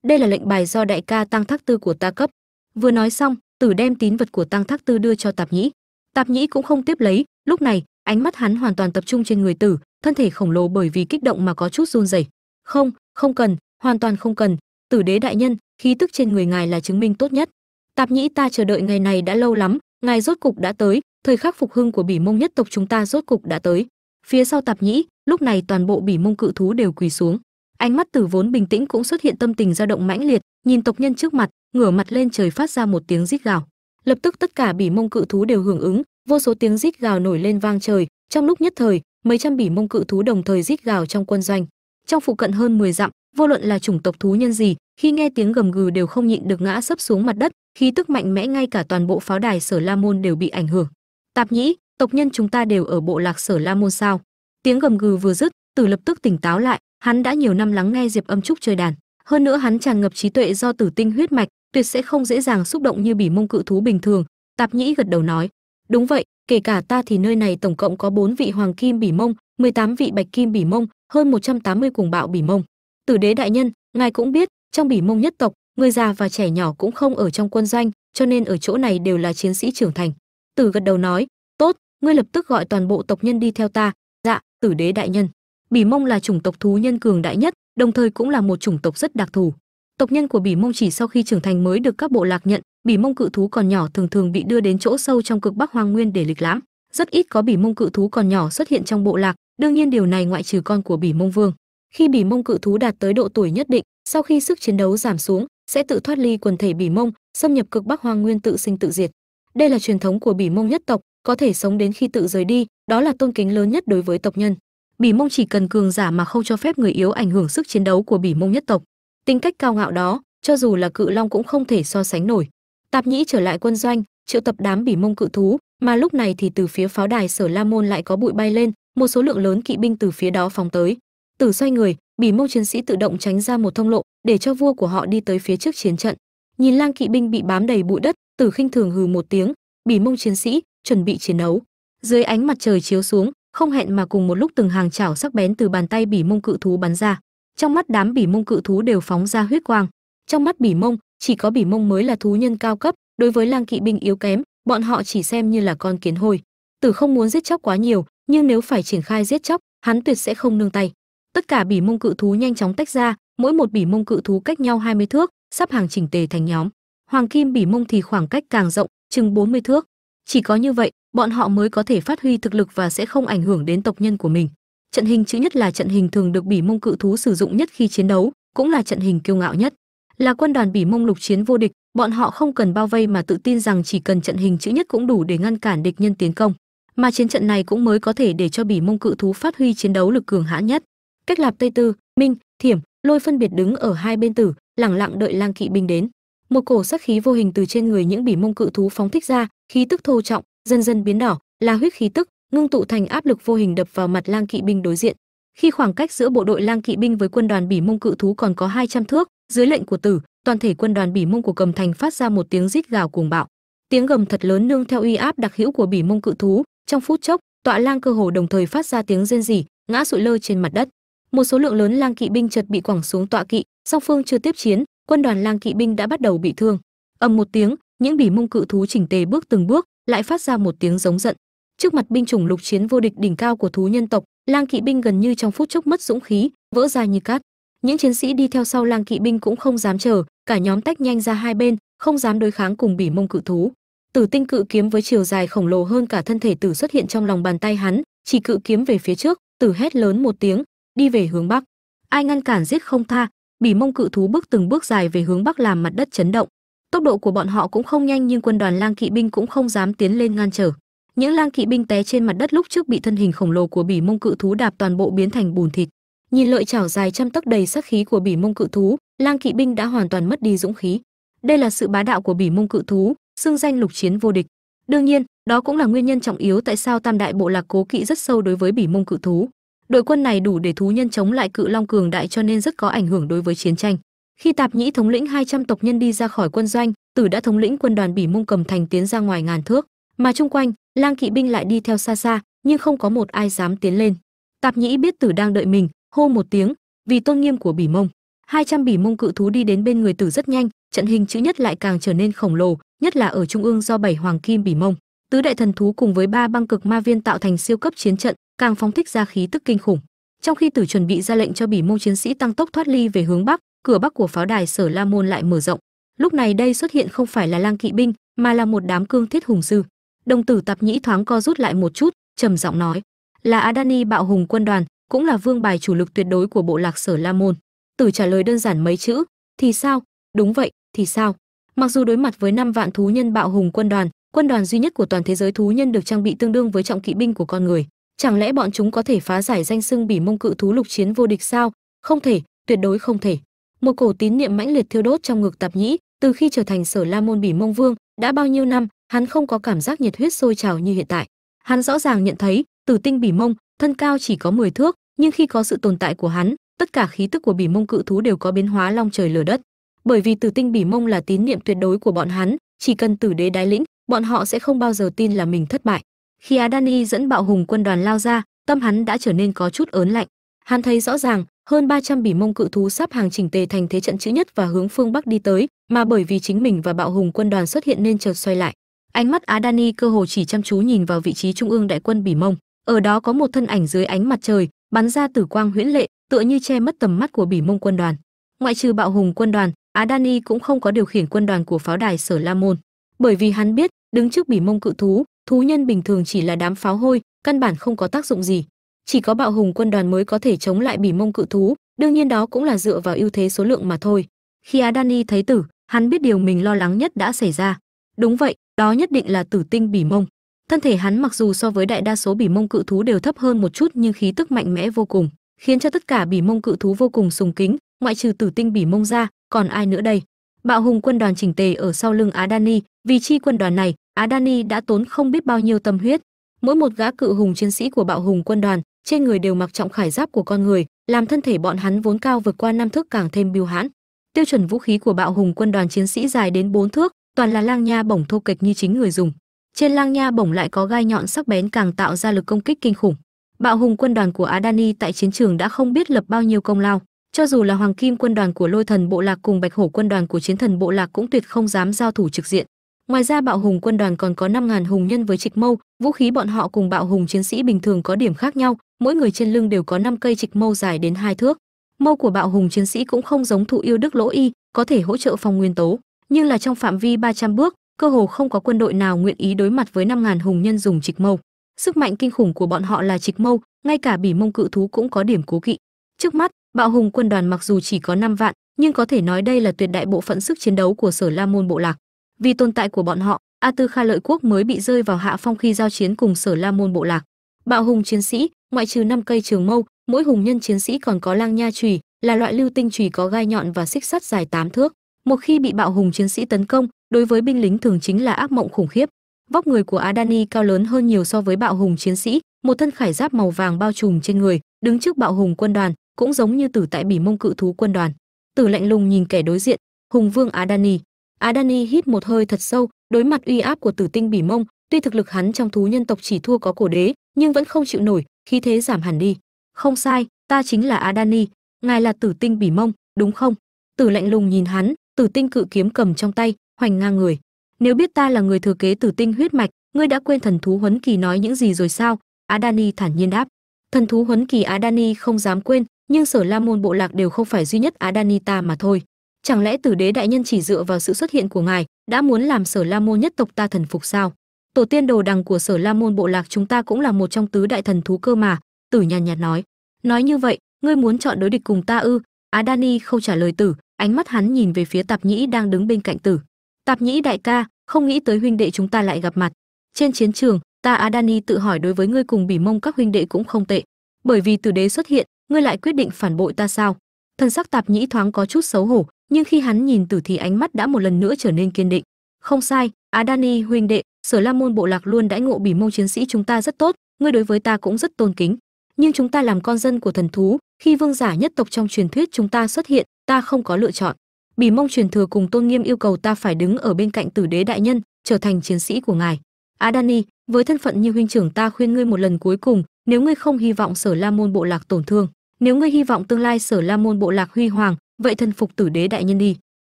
Đây là lệnh bài do đại ca tăng thác tư của ta cấp. Vừa nói xong, tử đem tín vật của tăng thác tư đưa cho tạp nhĩ. Tạp nhĩ cũng không tiếp lấy, lúc này, ánh mắt hắn hoàn toàn tập trung trên người tử, thân thể khổng lồ bởi vì kích động mà có chút run rẩy. Không không cần, hoàn toàn không cần. Tử đế đại nhân, khí tức trên người ngài là chứng minh tốt nhất. Tạp nhĩ ta chờ đợi ngày này đã lâu lắm, ngài rốt cục đã tới thời khắc phục hưng của bỉ mông nhất tộc chúng ta rốt cục đã tới. Phía sau tạp nhĩ, lúc này toàn bộ bỉ mông cự thú đều quỳ xuống. Ánh mắt tử vốn bình tĩnh cũng xuất hiện tâm tình dao động mãnh liệt, nhìn tộc nhân trước mặt, ngửa mặt lên trời phát ra một tiếng rít gào. Lập tức tất cả bỉ mông cự thú đều hưởng ứng, vô số tiếng rít gào nổi lên vang trời. Trong lúc nhất thời, mấy trăm bỉ mông cự thú đồng thời rít gào trong quân doanh. Trong phụ cận hơn 10 dặm, vô luận là chủng tộc thú nhân gì, khi nghe tiếng gầm gừ đều không nhịn được ngã sấp xuống mặt đất, khí tức mạnh mẽ ngay cả toàn bộ pháo đài sở la môn đều bị ảnh hưởng tạp nhĩ, tộc nhân chúng ta đều ở bộ lạc sở la môn sao? Tiếng gầm gừ vừa dứt tử lập tức tỉnh táo lại, hắn đã nhiều năm lắng nghe diệp âm trúc chơi đàn. Hơn nữa hắn tràn ngập trí tuệ do tử tinh huyết mạch, tuyệt sẽ không dễ dàng xúc động như bỉ mông cự thú bình thường. Tạp nhĩ gật đầu nói, đúng vậy, kể cả ta thì nơi này tổng cộng có 4 vị hoàng kim bỉ mông 18 vị bạch kim bỉ mông, hơn 180 cuồng bạo bỉ mông. Tử đế đại nhân, ngài cũng biết, trong bỉ mông nhất tộc, người già và trẻ nhỏ cũng không ở trong quân doanh, cho nên ở chỗ này đều là chiến sĩ trưởng thành tử gật đầu nói, tốt, ngươi lập tức gọi toàn bộ tộc nhân đi theo ta. Dạ tử đế đại nhân. Bỉ mông là chủng tộc thú nhân cường đại nhất, đồng thời cũng là một chủng tộc rất đặc thù. Tộc nhân của bỉ mông chỉ sau khi trưởng thành mới được các bộ lạc nhận, bỉ mông cự thú còn nhỏ thường thường bị đưa đến chỗ sâu trong cực bắc hoang nguyên để lịch lãm. Rất ít có bỉ mông cự thú còn nhỏ xuất hiện trong bộ lạc, đương nhiên điều này ngoại trừ con của bỉ mông vương. Khi bỉ mông cự thú đạt tới độ tuổi nhất định, sau khi sức chiến đấu giảm xuống, sẽ tự thoát ly quần thể bỉ mông, xâm nhập cực bắc hoang nguyên tự sinh tự diệt đây là truyền thống của bỉ mông nhất tộc, có thể sống đến khi tự rời đi, đó là tôn kính lớn nhất đối với tộc nhân. Bỉ mông chỉ cần cường giả mà không cho phép người yếu ảnh hưởng sức chiến đấu của bỉ mông nhất tộc. Tính cách cao ngạo đó, cho dù là cự long cũng không thể so sánh nổi. Tạp nhĩ trở lại quân doanh, triệu tập đám bỉ mông cự thú, mà lúc này thì từ phía pháo đài sở la môn lại có bụi bay lên, một số lượng lớn kỵ binh từ phía đó phóng tới. Tử xoay người, bỉ mông chiến sĩ tự động tránh ra một thông lộ, để cho vua của họ đi tới phía trước chiến trận. Nhìn lang kỵ binh bị bám đầy bụi đất tử khinh thường hừ một tiếng, bỉ mông chiến sĩ, chuẩn bị chiến đấu. Dưới ánh mặt trời chiếu xuống, không hẹn mà cùng một lúc từng hàng chảo sắc bén từ bàn tay bỉ mông cự thú bắn ra. Trong mắt đám bỉ mông cự thú đều phóng ra huyết quang. Trong mắt bỉ mông, chỉ có bỉ mông mới là thú nhân cao cấp, đối với lang kỵ binh yếu kém, bọn họ chỉ xem như là con kiến hôi. Tử không muốn giết chóc quá nhiều, nhưng nếu phải triển khai giết chóc, hắn tuyệt sẽ không nương tay. Tất cả bỉ mông cự thú nhanh chóng tách ra, mỗi một bỉ mông cự thú cách nhau 20 thước, sắp hàng chỉnh tề thành nhóm hoàng kim bỉ mông thì khoảng cách càng rộng, chừng 40 thước. Chỉ có như vậy, bọn họ mới có thể phát huy thực lực và sẽ không ảnh hưởng đến tộc nhân của mình. Trận hình chữ nhất là trận hình thường được bỉ mông cự thú sử dụng nhất khi chiến đấu, cũng là trận hình kiêu ngạo nhất. Là quân đoàn bỉ mông lục chiến vô địch, bọn họ không cần bao vây mà tự tin rằng chỉ cần trận hình chữ nhất cũng đủ để ngăn cản địch nhân tiến công. Mà chiến trận này cũng mới có thể để cho bỉ mông cự thú phát huy chiến đấu lực cường hãn nhất. Cách lạp tây tư, minh, thiểm, lôi phân biệt đứng ở hai bên tử lẳng lặng đợi lang kỵ binh đến một cổ sát khí vô hình từ trên người những bỉ mông cự thú phóng thích ra, khí tức thô trọng, dần dần biến đỏ, là huyết khí tức, ngưng tụ thành áp lực vô hình đập vào mặt lang kỵ binh đối diện. Khi khoảng cách giữa bộ đội lang kỵ binh với quân đoàn bỉ mông cự thú còn có 200 thước, dưới lệnh của tử, toàn thể quân đoàn bỉ mông của cầm thành phát ra một tiếng rít gào cuồng bạo. Tiếng gầm thật lớn nương theo uy áp đặc hữu của bỉ mông cự thú, trong phút chốc, tọa lang cơ hồ đồng thời phát ra tiếng rên rỉ, ngã sụi lơ trên mặt đất. Một số lượng lớn lang kỵ binh chợt bị quẳng xuống tọa kỵ, song phương chưa tiếp chiến quân đoàn lang kỵ binh đã bắt đầu bị thương. Ầm một tiếng, những bỉ mông cự thú chỉnh tề bước từng bước, lại phát ra một tiếng giống giận. Trước mặt binh chủng lục chiến vô địch đỉnh cao của thú nhân tộc, lang kỵ binh gần như trong phút chốc mất dũng khí, vỡ ra như cát. Những chiến sĩ đi theo sau lang kỵ binh cũng không dám chờ, cả nhóm tách nhanh ra hai bên, không dám đối kháng cùng bỉ mông cự thú. Tử tinh cự kiếm với chiều dài khổng lồ hơn cả thân thể tử xuất hiện trong lòng bàn tay hắn, chỉ cự kiếm về phía trước, tử hét lớn một tiếng, đi về hướng bắc. Ai ngăn cản giết không tha bỉ mông cự thú bước từng bước dài về hướng bắc làm mặt đất chấn động. Tốc độ của bọn họ cũng không nhanh nhưng quân đoàn lang kỵ binh cũng không dám tiến lên ngăn trở. Những lang kỵ binh té trên mặt đất lúc trước bị thân hình khổng lồ của bỉ mông cự thú đạp toàn bộ biến thành bùn thịt. Nhìn lợi chảo dài trăm tấc đầy sát khí của bỉ mông cự thú, lang kỵ binh đã hoàn toàn mất đi dũng khí. Đây là sự bá đạo của bỉ mông cự thú, xưng danh lục chiến vô địch. Đương nhiên, đó cũng là nguyên nhân trọng yếu tại sao tam đại bộ lạc cố kỵ rất sâu đối với bỉ mông cự thú đội quân này đủ để thú nhân chống lại cự long cường đại cho nên rất có ảnh hưởng đối với chiến tranh. Khi tạp nhĩ thống lĩnh 200 tộc nhân đi ra khỏi quân doanh, tử đã thống lĩnh quân đoàn bỉ mông cầm thành tiến ra ngoài ngàn thước. Mà chung quanh, lang kỵ binh lại đi theo xa xa, nhưng không có một ai dám tiến lên. Tạp nhĩ biết tử đang đợi mình, hô một tiếng, vì tôn nghiêm của bỉ mông. 200 bỉ mông cự thú đi đến bên người tử rất nhanh, trận hình chữ nhất lại càng trở nên khổng lồ, nhất là ở trung ương do bảy hoàng kim bỉ mông. Tứ đại thần thú cùng với ba băng cực ma viên tạo thành siêu cấp chiến trận càng phóng thích ra khí tức kinh khủng. Trong khi tử chuẩn bị ra lệnh cho bỉ mông chiến sĩ tăng tốc thoát ly về hướng bắc, cửa bắc của pháo đài sở la môn lại mở rộng. Lúc này đây xuất hiện không phải là lang kỵ binh, mà là một đám cương thiết hùng sư. Đồng tử tạp nhĩ thoáng co rút lại một chút, trầm giọng nói, là adani bạo hùng quân đoàn, cũng là vương bài chủ lực tuyệt đối của bộ lạc sở la môn. Tử trả lời đơn giản mấy chữ, thì sao? Đúng vậy, thì sao? Mặc dù đối mặt với năm vạn thú nhân bạo hùng quân đoàn quân đoàn duy nhất của toàn thế giới thú nhân được trang bị tương đương với trọng kỵ binh của con người chẳng lẽ bọn chúng có thể phá giải danh xưng bỉ mông cự thú lục chiến vô địch sao? Không thể, tuyệt đối không thể. Một cổ tín niệm mãnh liệt thiêu đốt trong ngực tạp nhĩ, từ khi trở thành sở la môn bỉ mông vương, đã bao nhiêu năm, hắn không có cảm giác nhiệt huyết sôi trào như hiện tại. Hắn rõ ràng nhận thấy, tử tinh bỉ mông, thân cao chỉ có 10 thước, nhưng khi có sự tồn tại của hắn, tất cả khí tức của bỉ mông cự thú đều có biến hóa long trời lở đất. Bởi vì tử tinh bỉ mông là tín niệm tuyệt đối của bọn hắn, chỉ cần tử đế đái lĩnh, bọn họ sẽ không bao giờ tin là mình thất bại khi adani dẫn bạo hùng quân đoàn lao ra, tâm hắn đã trở nên có chút ớn lạnh. Hắn thấy rõ ràng, hơn 300 bỉ mông cự thú sắp hàng chỉnh tề thành thế trận chữ nhất và hướng phương bắc đi tới, mà bởi vì chính mình và bạo hùng quân đoàn xuất hiện nên chợt xoay lại. Ánh mắt adani cơ hồ chỉ chăm chú nhìn vào vị trí trung ương đại quân bỉ mông. Ở đó có một thân ảnh dưới ánh mặt trời, bắn ra tử quang huyễn lệ, tựa như che mất tầm mắt của bỉ mông quân đoàn. Ngoại trừ bạo hùng quân đoàn, adani cũng không có điều khiển quân đoàn của pháo đài sở la môn. Bởi vì hắn biết, đứng trước bỉ mông cự thú thú nhân bình thường chỉ là đám pháo hôi, căn bản không có tác dụng gì. Chỉ có bạo hùng quân đoàn mới có thể chống lại bỉ mông cự thú, đương nhiên đó cũng là dựa vào ưu thế số lượng mà thôi. Khi adani thấy tử, hắn biết điều mình lo lắng nhất đã xảy ra. Đúng vậy, đó nhất định là tử tinh bỉ mông. Thân thể hắn mặc dù so với đại đa số bỉ mông cự thú đều thấp hơn một chút nhưng khí tức mạnh mẽ vô cùng, khiến cho tất cả bỉ mông cự thú vô cùng sùng kính, ngoại trừ tử tinh bỉ mông ra, còn ai nữa đây? Bạo hùng quân đoàn chỉnh tề ở sau lưng adani, vì chi quân đoàn này adani đã tốn không biết bao nhiêu tâm huyết. Mỗi một gã cự hùng chiến sĩ của bạo hùng quân đoàn, trên người đều mặc trọng khải giáp của con người, làm thân thể bọn hắn vốn cao vượt qua năm thước càng thêm biêu hãn. Tiêu chuẩn vũ khí của bạo hùng quân đoàn chiến sĩ dài đến 4 thước, toàn là lang nha bổng thô kịch như chính người dùng. Trên lang nha bổng lại có gai nhọn sắc bén càng tạo ra lực công kích kinh khủng. Bạo hùng quân đoàn của adani tại chiến trường đã không biết lập bao nhiêu công lao. Cho dù là hoàng kim quân đoàn của lôi thần bộ lạc cùng bạch hổ quân đoàn của chiến thần bộ lạc cũng tuyệt không dám giao thủ trực diện ngoài ra bạo hùng quân đoàn còn có 5000 hùng nhân với trịch mâu. Vũ khí bọn họ cùng bạo hùng chiến sĩ bình thường có điểm khác nhau. Mỗi người trên lưng đều có 5 cây trịch mâu dài đến hai thước. Mâu của bạo hùng chiến sĩ cũng không giống thụ yêu đức lỗ y, có thể hỗ trợ phòng nguyên tố. Nhưng là trong phạm vi 300 bước, cơ hồ không có quân đội nào nguyện ý đối mặt với 5000 hùng nhân dùng trịch mâu. Sức mạnh kinh khủng của bọn họ là trịch mâu, ngay cả bỉ mông cự thú cũng có điểm cố kỵ. Trước mắt, bạo hùng quân đoàn mặc dù chỉ có 5 vạn, nhưng có thể nói đây là tuyệt đại bộ phận sức chiến đấu của sở la môn bộ lạc vì tồn tại của bọn họ, a tư kha lợi quốc mới bị rơi vào hạ phong khi giao chiến cùng sở la môn bộ lạc. Bạo hùng chiến sĩ, ngoại trừ năm cây trường mâu, mỗi hùng nhân chiến sĩ còn có lang nha chùy, là loại lưu tinh chùy có gai nhọn và xích sắt dài 8 thước. Một khi bị bạo hùng chiến sĩ tấn công, đối với binh lính thường chính là ác mộng khủng khiếp. Vóc người của adani cao lớn hơn nhiều so với bạo hùng chiến sĩ, một thân khải giáp màu vàng bao trùm trên người, đứng trước bạo hùng quân đoàn, cũng giống như tử tại bỉ mông cự thú quân đoàn. Tử lạnh lùng nhìn kẻ đối diện, hùng vương adani adani hít một hơi thật sâu, đối mặt uy áp của tử tinh bỉ mông, tuy thực lực hắn trong thú nhân tộc chỉ thua có cổ đế, nhưng vẫn không chịu nổi, khí thế giảm hẳn đi. Không sai, ta chính là adani, ngài là tử tinh bỉ mông, đúng không? Tử lạnh lùng nhìn hắn, tử tinh cự kiếm cầm trong tay, hoành ngang người. Nếu biết ta là người thừa kế tử tinh huyết mạch, ngươi đã quên thần thú huấn kỳ nói những gì rồi sao? Adani thản nhiên đáp. Thần thú huấn kỳ adani không dám quên, nhưng sở la môn bộ lạc đều không phải duy nhất adani ta mà thôi chẳng lẽ tử đế đại nhân chỉ dựa vào sự xuất hiện của ngài đã muốn làm sở la môn nhất tộc ta thần phục sao? Tổ tiên đồ đằng của sở la môn bộ lạc chúng ta cũng là một trong tứ đại thần thú cơ mà, tử nhàn nhạt nói. Nói như vậy, ngươi muốn chọn đối địch cùng ta ư? Á đani không trả lời tử, ánh mắt hắn nhìn về phía tạp nhĩ đang đứng bên cạnh tử. Tạp nhĩ đại ca, không nghĩ tới huynh đệ chúng ta lại gặp mặt. Trên chiến trường, ta á đani tự hỏi đối với ngươi cùng bỉ mông các huynh đệ cũng không tệ. Bởi vì tử đế xuất hiện, ngươi lại quyết định phản bội ta sao? Thân sắc tạp nhĩ thoáng có chút xấu hổ nhưng khi hắn nhìn tử thì ánh mắt đã một lần nữa trở nên kiên định. Không sai, adani, huynh đệ, sở la môn bộ lạc luôn đãi ngộ bỉ mông chiến sĩ chúng ta rất tốt, ngươi đối với ta cũng rất tôn kính. Nhưng chúng ta làm con dân của thần thú, khi vương giả nhất tộc trong truyền thuyết chúng ta xuất hiện, ta không có lựa chọn. Bỉ mông truyền thừa cùng tôn nghiêm yêu cầu ta phải đứng ở bên cạnh tử đế đại nhân, trở thành chiến sĩ của ngài. Adani, với thân phận như huynh trưởng ta khuyên ngươi một lần cuối cùng, nếu ngươi không hy vọng sở la môn bộ lạc tổn thương, nếu ngươi hy vọng tương lai sở la môn bộ lạc huy hoàng vậy thần phục tử đế đại nhân đi.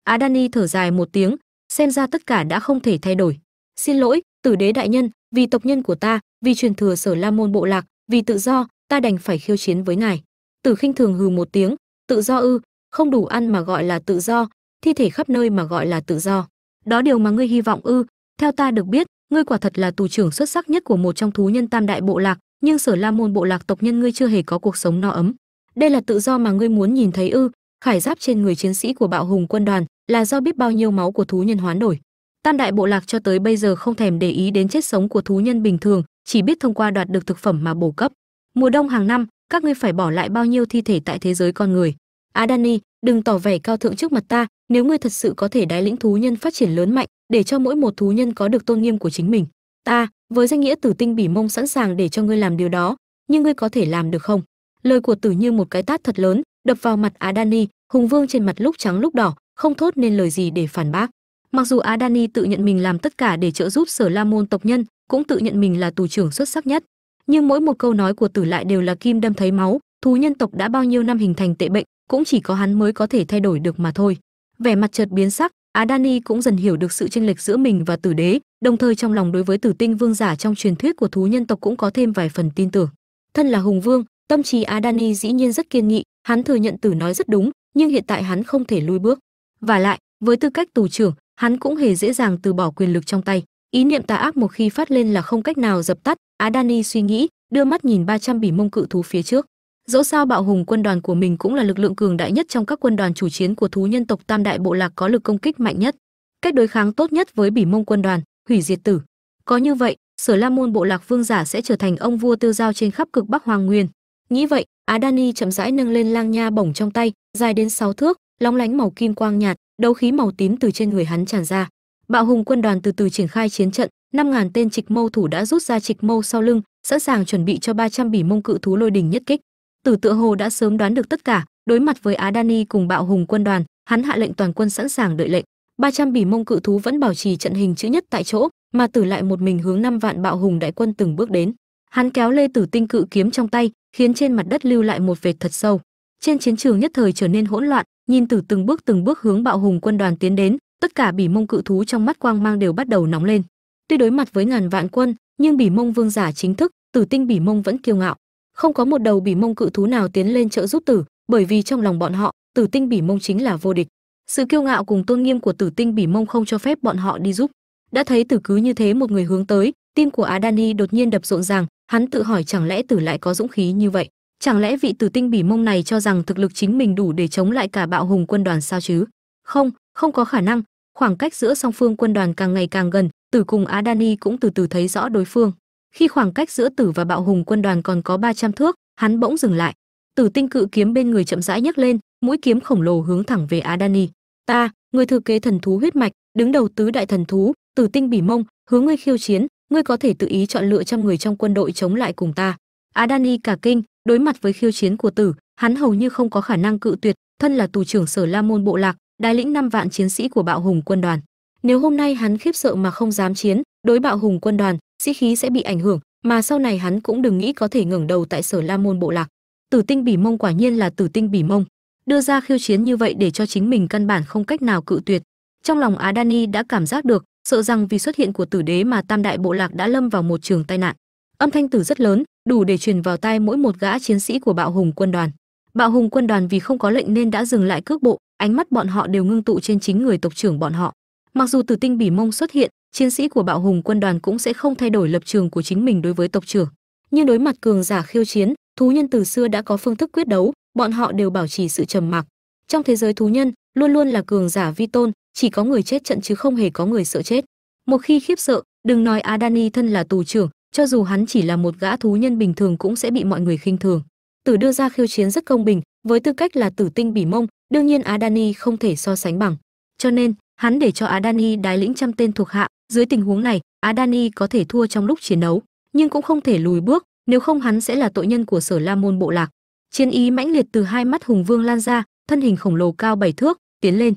Adani thở dài một tiếng, xem ra tất cả đã không thể thay đổi. Xin lỗi, tử đế đại nhân, vì tộc nhân của ta, vì truyền thừa sở la môn bộ lạc, vì tự do, ta đành phải khiêu chiến với ngài. Tử khinh thường hừ một tiếng, tự do ư, không đủ ăn mà gọi là tự do, thi thể khắp nơi mà gọi là tự do. Đó điều mà ngươi hy vọng ư, theo ta được biết, ngươi quả thật là tù trưởng xuất sắc nhất của một trong thú nhân tam đại bộ lạc, nhưng sở la môn bộ lạc tộc nhân ngươi chưa hề có cuộc sống no ấm. Đây là tự do mà ngươi muốn nhìn thấy ư khải giáp trên người chiến sĩ của bạo hùng quân đoàn là do biết bao nhiêu máu của thú nhân hoán đổi. Tam đại bộ lạc cho tới bây giờ không thèm để ý đến chết sống của thú nhân bình thường, chỉ biết thông qua đoạt được thực phẩm mà bổ cấp. Mùa đông hàng năm, các ngươi phải bỏ lại bao nhiêu thi thể tại thế giới con người? Adani, đừng tỏ vẻ cao thượng trước mặt ta, nếu ngươi thật sự có thể đái lĩnh thú nhân phát triển lớn mạnh để cho mỗi một thú nhân có được tôn nghiêm của chính mình. Ta, với danh nghĩa tử tinh bỉ mông sẵn sàng để cho ngươi làm điều đó, nhưng ngươi có thể làm được không? Lời của tử như một cái tát thật lớn đập vào mặt adani, hùng vương trên mặt lúc trắng lúc đỏ, không thốt nên lời gì để phản bác. Mặc dù adani tự nhận mình làm tất cả để trợ giúp sở la môn tộc nhân, cũng tự nhận mình là tù trưởng xuất sắc nhất. Nhưng mỗi một câu nói của tử lại đều là kim đâm thấy máu, thú nhân tộc đã bao nhiêu năm hình thành tệ bệnh, cũng chỉ có hắn mới có thể thay đổi được mà thôi. Vẻ mặt chợt biến sắc, adani cũng dần hiểu được sự chênh lệch giữa mình và tử đế, đồng thời trong lòng đối với tử tinh vương giả trong truyền thuyết của thú nhân tộc cũng có thêm vài phần tin tưởng. Thân là hùng vương, tâm trí adani dĩ nhiên rất kiên nghị hắn thừa nhận tử nói rất đúng, nhưng hiện tại hắn không thể lui bước. Và lại, với tư cách tù trưởng, hắn cũng hề dễ dàng từ bỏ quyền lực trong tay. Ý niệm tà ác một khi phát lên là không cách nào dập tắt Á Dani suy nghĩ, đưa mắt nhìn 300 bỉ mông cự thú phía trước. Dẫu sao bạo hùng quân đoàn của mình cũng là lực lượng cường đại nhất trong các quân đoàn chủ chiến của thú nhân tộc tam đại bộ lạc có lực công kích mạnh nhất. Cách đối kháng tốt nhất với bỉ mông quân đoàn, hủy diệt tử. Có như vậy, sở la môn bộ lạc vương giả sẽ trở thành ông vua tiêu giao trên khắp cực bắc hoàng nguyên. Nghĩ vậy adani chậm rãi nâng lên lang nha bổng trong tay, dài đến 6 thước, lóng lánh màu kim quang nhạt, đấu khí màu tím từ trên người hắn tràn ra. Bạo hùng quân đoàn từ từ triển khai chiến trận, năm ngàn tên trịch mâu thủ đã rút ra trịch mâu sau lưng, sẵn sàng chuẩn bị cho 300 bỉ mông cự thú lôi đình nhất kích. Tử tựa hồ đã sớm đoán được tất cả, đối mặt với adani cùng bạo hùng quân đoàn, hắn hạ lệnh toàn quân sẵn sàng đợi lệnh. 300 bỉ mông cự thú vẫn bảo trì trận hình chữ nhất tại chỗ, mà tử lại một mình hướng năm vạn bạo hùng đại quân từng bước đến hắn kéo lê tử tinh cự kiếm trong tay, khiến trên mặt đất lưu lại một vệt thật sâu. Trên chiến trường nhất thời trở nên hỗn loạn, nhìn tử từng bước từng bước hướng bạo hùng quân đoàn tiến đến, tất cả bỉ mông cự thú trong mắt quang mang đều bắt đầu nóng lên. Tuy đối mặt với ngàn vạn quân, nhưng bỉ mông vương giả chính thức, tử tinh bỉ mông vẫn kiêu ngạo. Không có một đầu bỉ mông cự thú nào tiến lên trợ giúp tử, bởi vì trong lòng bọn họ, tử tinh bỉ mông chính là vô địch. Sự kiêu ngạo cùng tôn nghiêm của tử tinh bỉ mông không cho phép bọn họ đi giúp. Đã thấy tử cứ như thế một người hướng tới, tim của adani đột nhiên đập rộn ràng hắn tự hỏi chẳng lẽ tử lại có dũng khí như vậy? Chẳng lẽ vị tử tinh bỉ mông này cho rằng thực lực chính mình đủ để chống lại cả bạo hùng quân đoàn sao chứ? Không không có khả năng. Khoảng cách giữa song phương quân đoàn càng ngày càng gần, tử cùng adani cũng từ từ thấy rõ đối phương. Khi khoảng cách giữa tử và bạo hùng quân đoàn còn có 300 thước, hắn bỗng dừng lại. Tử tinh cự kiếm bên người chậm rãi nhấc lên, mũi kiếm khổng lồ hướng thẳng về adani. Ta người thừa kế thần thú huyết mạch, đứng đầu tứ đại thần thú, tử tinh bỉ mông, hướng ngươi khiêu chiến ngươi có thể tự ý chọn lựa trăm người trong quân đội chống lại cùng ta. Adani cả kinh, đối mặt với khiêu chiến của tử, hắn hầu như không có khả năng cự tuyệt, thân là tù trưởng sở la môn bộ lạc, đại lĩnh năm vạn chiến sĩ của bạo hùng quân đoàn. Nếu hôm nay hắn khiếp sợ mà không dám chiến đối bạo hùng quân đoàn, sĩ khí sẽ bị ảnh hưởng, mà sau này hắn cũng đừng nghĩ có thể ngẩng đầu tại sở la môn bộ lạc. Tử tinh bỉ mông quả nhiên là tử tinh bỉ mông. Đưa ra khiêu chiến như vậy để cho chính mình căn bản không cách nào cự tuyệt. Trong lòng á đani đã cảm giác được sợ rằng vì xuất hiện của tử đế mà tam đại bộ lạc đã lâm vào một trường tai nạn. Âm thanh tử rất lớn, đủ để truyền vào tai mỗi một gã chiến sĩ của bạo hùng quân đoàn. Bạo hùng quân đoàn vì không có lệnh nên đã dừng lại cước bộ, ánh mắt bọn họ đều ngưng tụ trên chính người tộc trưởng bọn họ. Mặc dù tử tinh bỉ mông xuất hiện, chiến sĩ của bạo hùng quân đoàn cũng sẽ không thay đổi lập trường của chính mình đối với tộc trưởng. Nhưng đối mặt cường giả khiêu chiến, thú nhân từ xưa đã có phương thức quyết đấu, bọn họ đều bảo trì sự trầm mặc. Trong thế giới thú nhân, luôn luôn là cường giả vi tôn chỉ có người chết trận chứ không hề có người sợ chết. Một khi khiếp sợ, đừng nói adani thân là tù trưởng, cho dù hắn chỉ là một gã thú nhân bình thường cũng sẽ bị mọi người khinh thường. Tử đưa ra khiêu chiến rất công bình, với tư cách là tử tinh bỉ mông, đương nhiên adani không thể so sánh bằng. Cho nên, hắn để cho adani đái lĩnh trăm tên thuộc hạ, dưới tình huống này, adani có thể thua trong lúc chiến đấu, nhưng cũng không thể lùi bước, nếu không hắn sẽ là tội nhân của sở la môn bộ lạc. Chiến ý mãnh liệt từ hai mắt hùng vương lan ra, thân hình khổng lồ cao bảy thước, tiến lên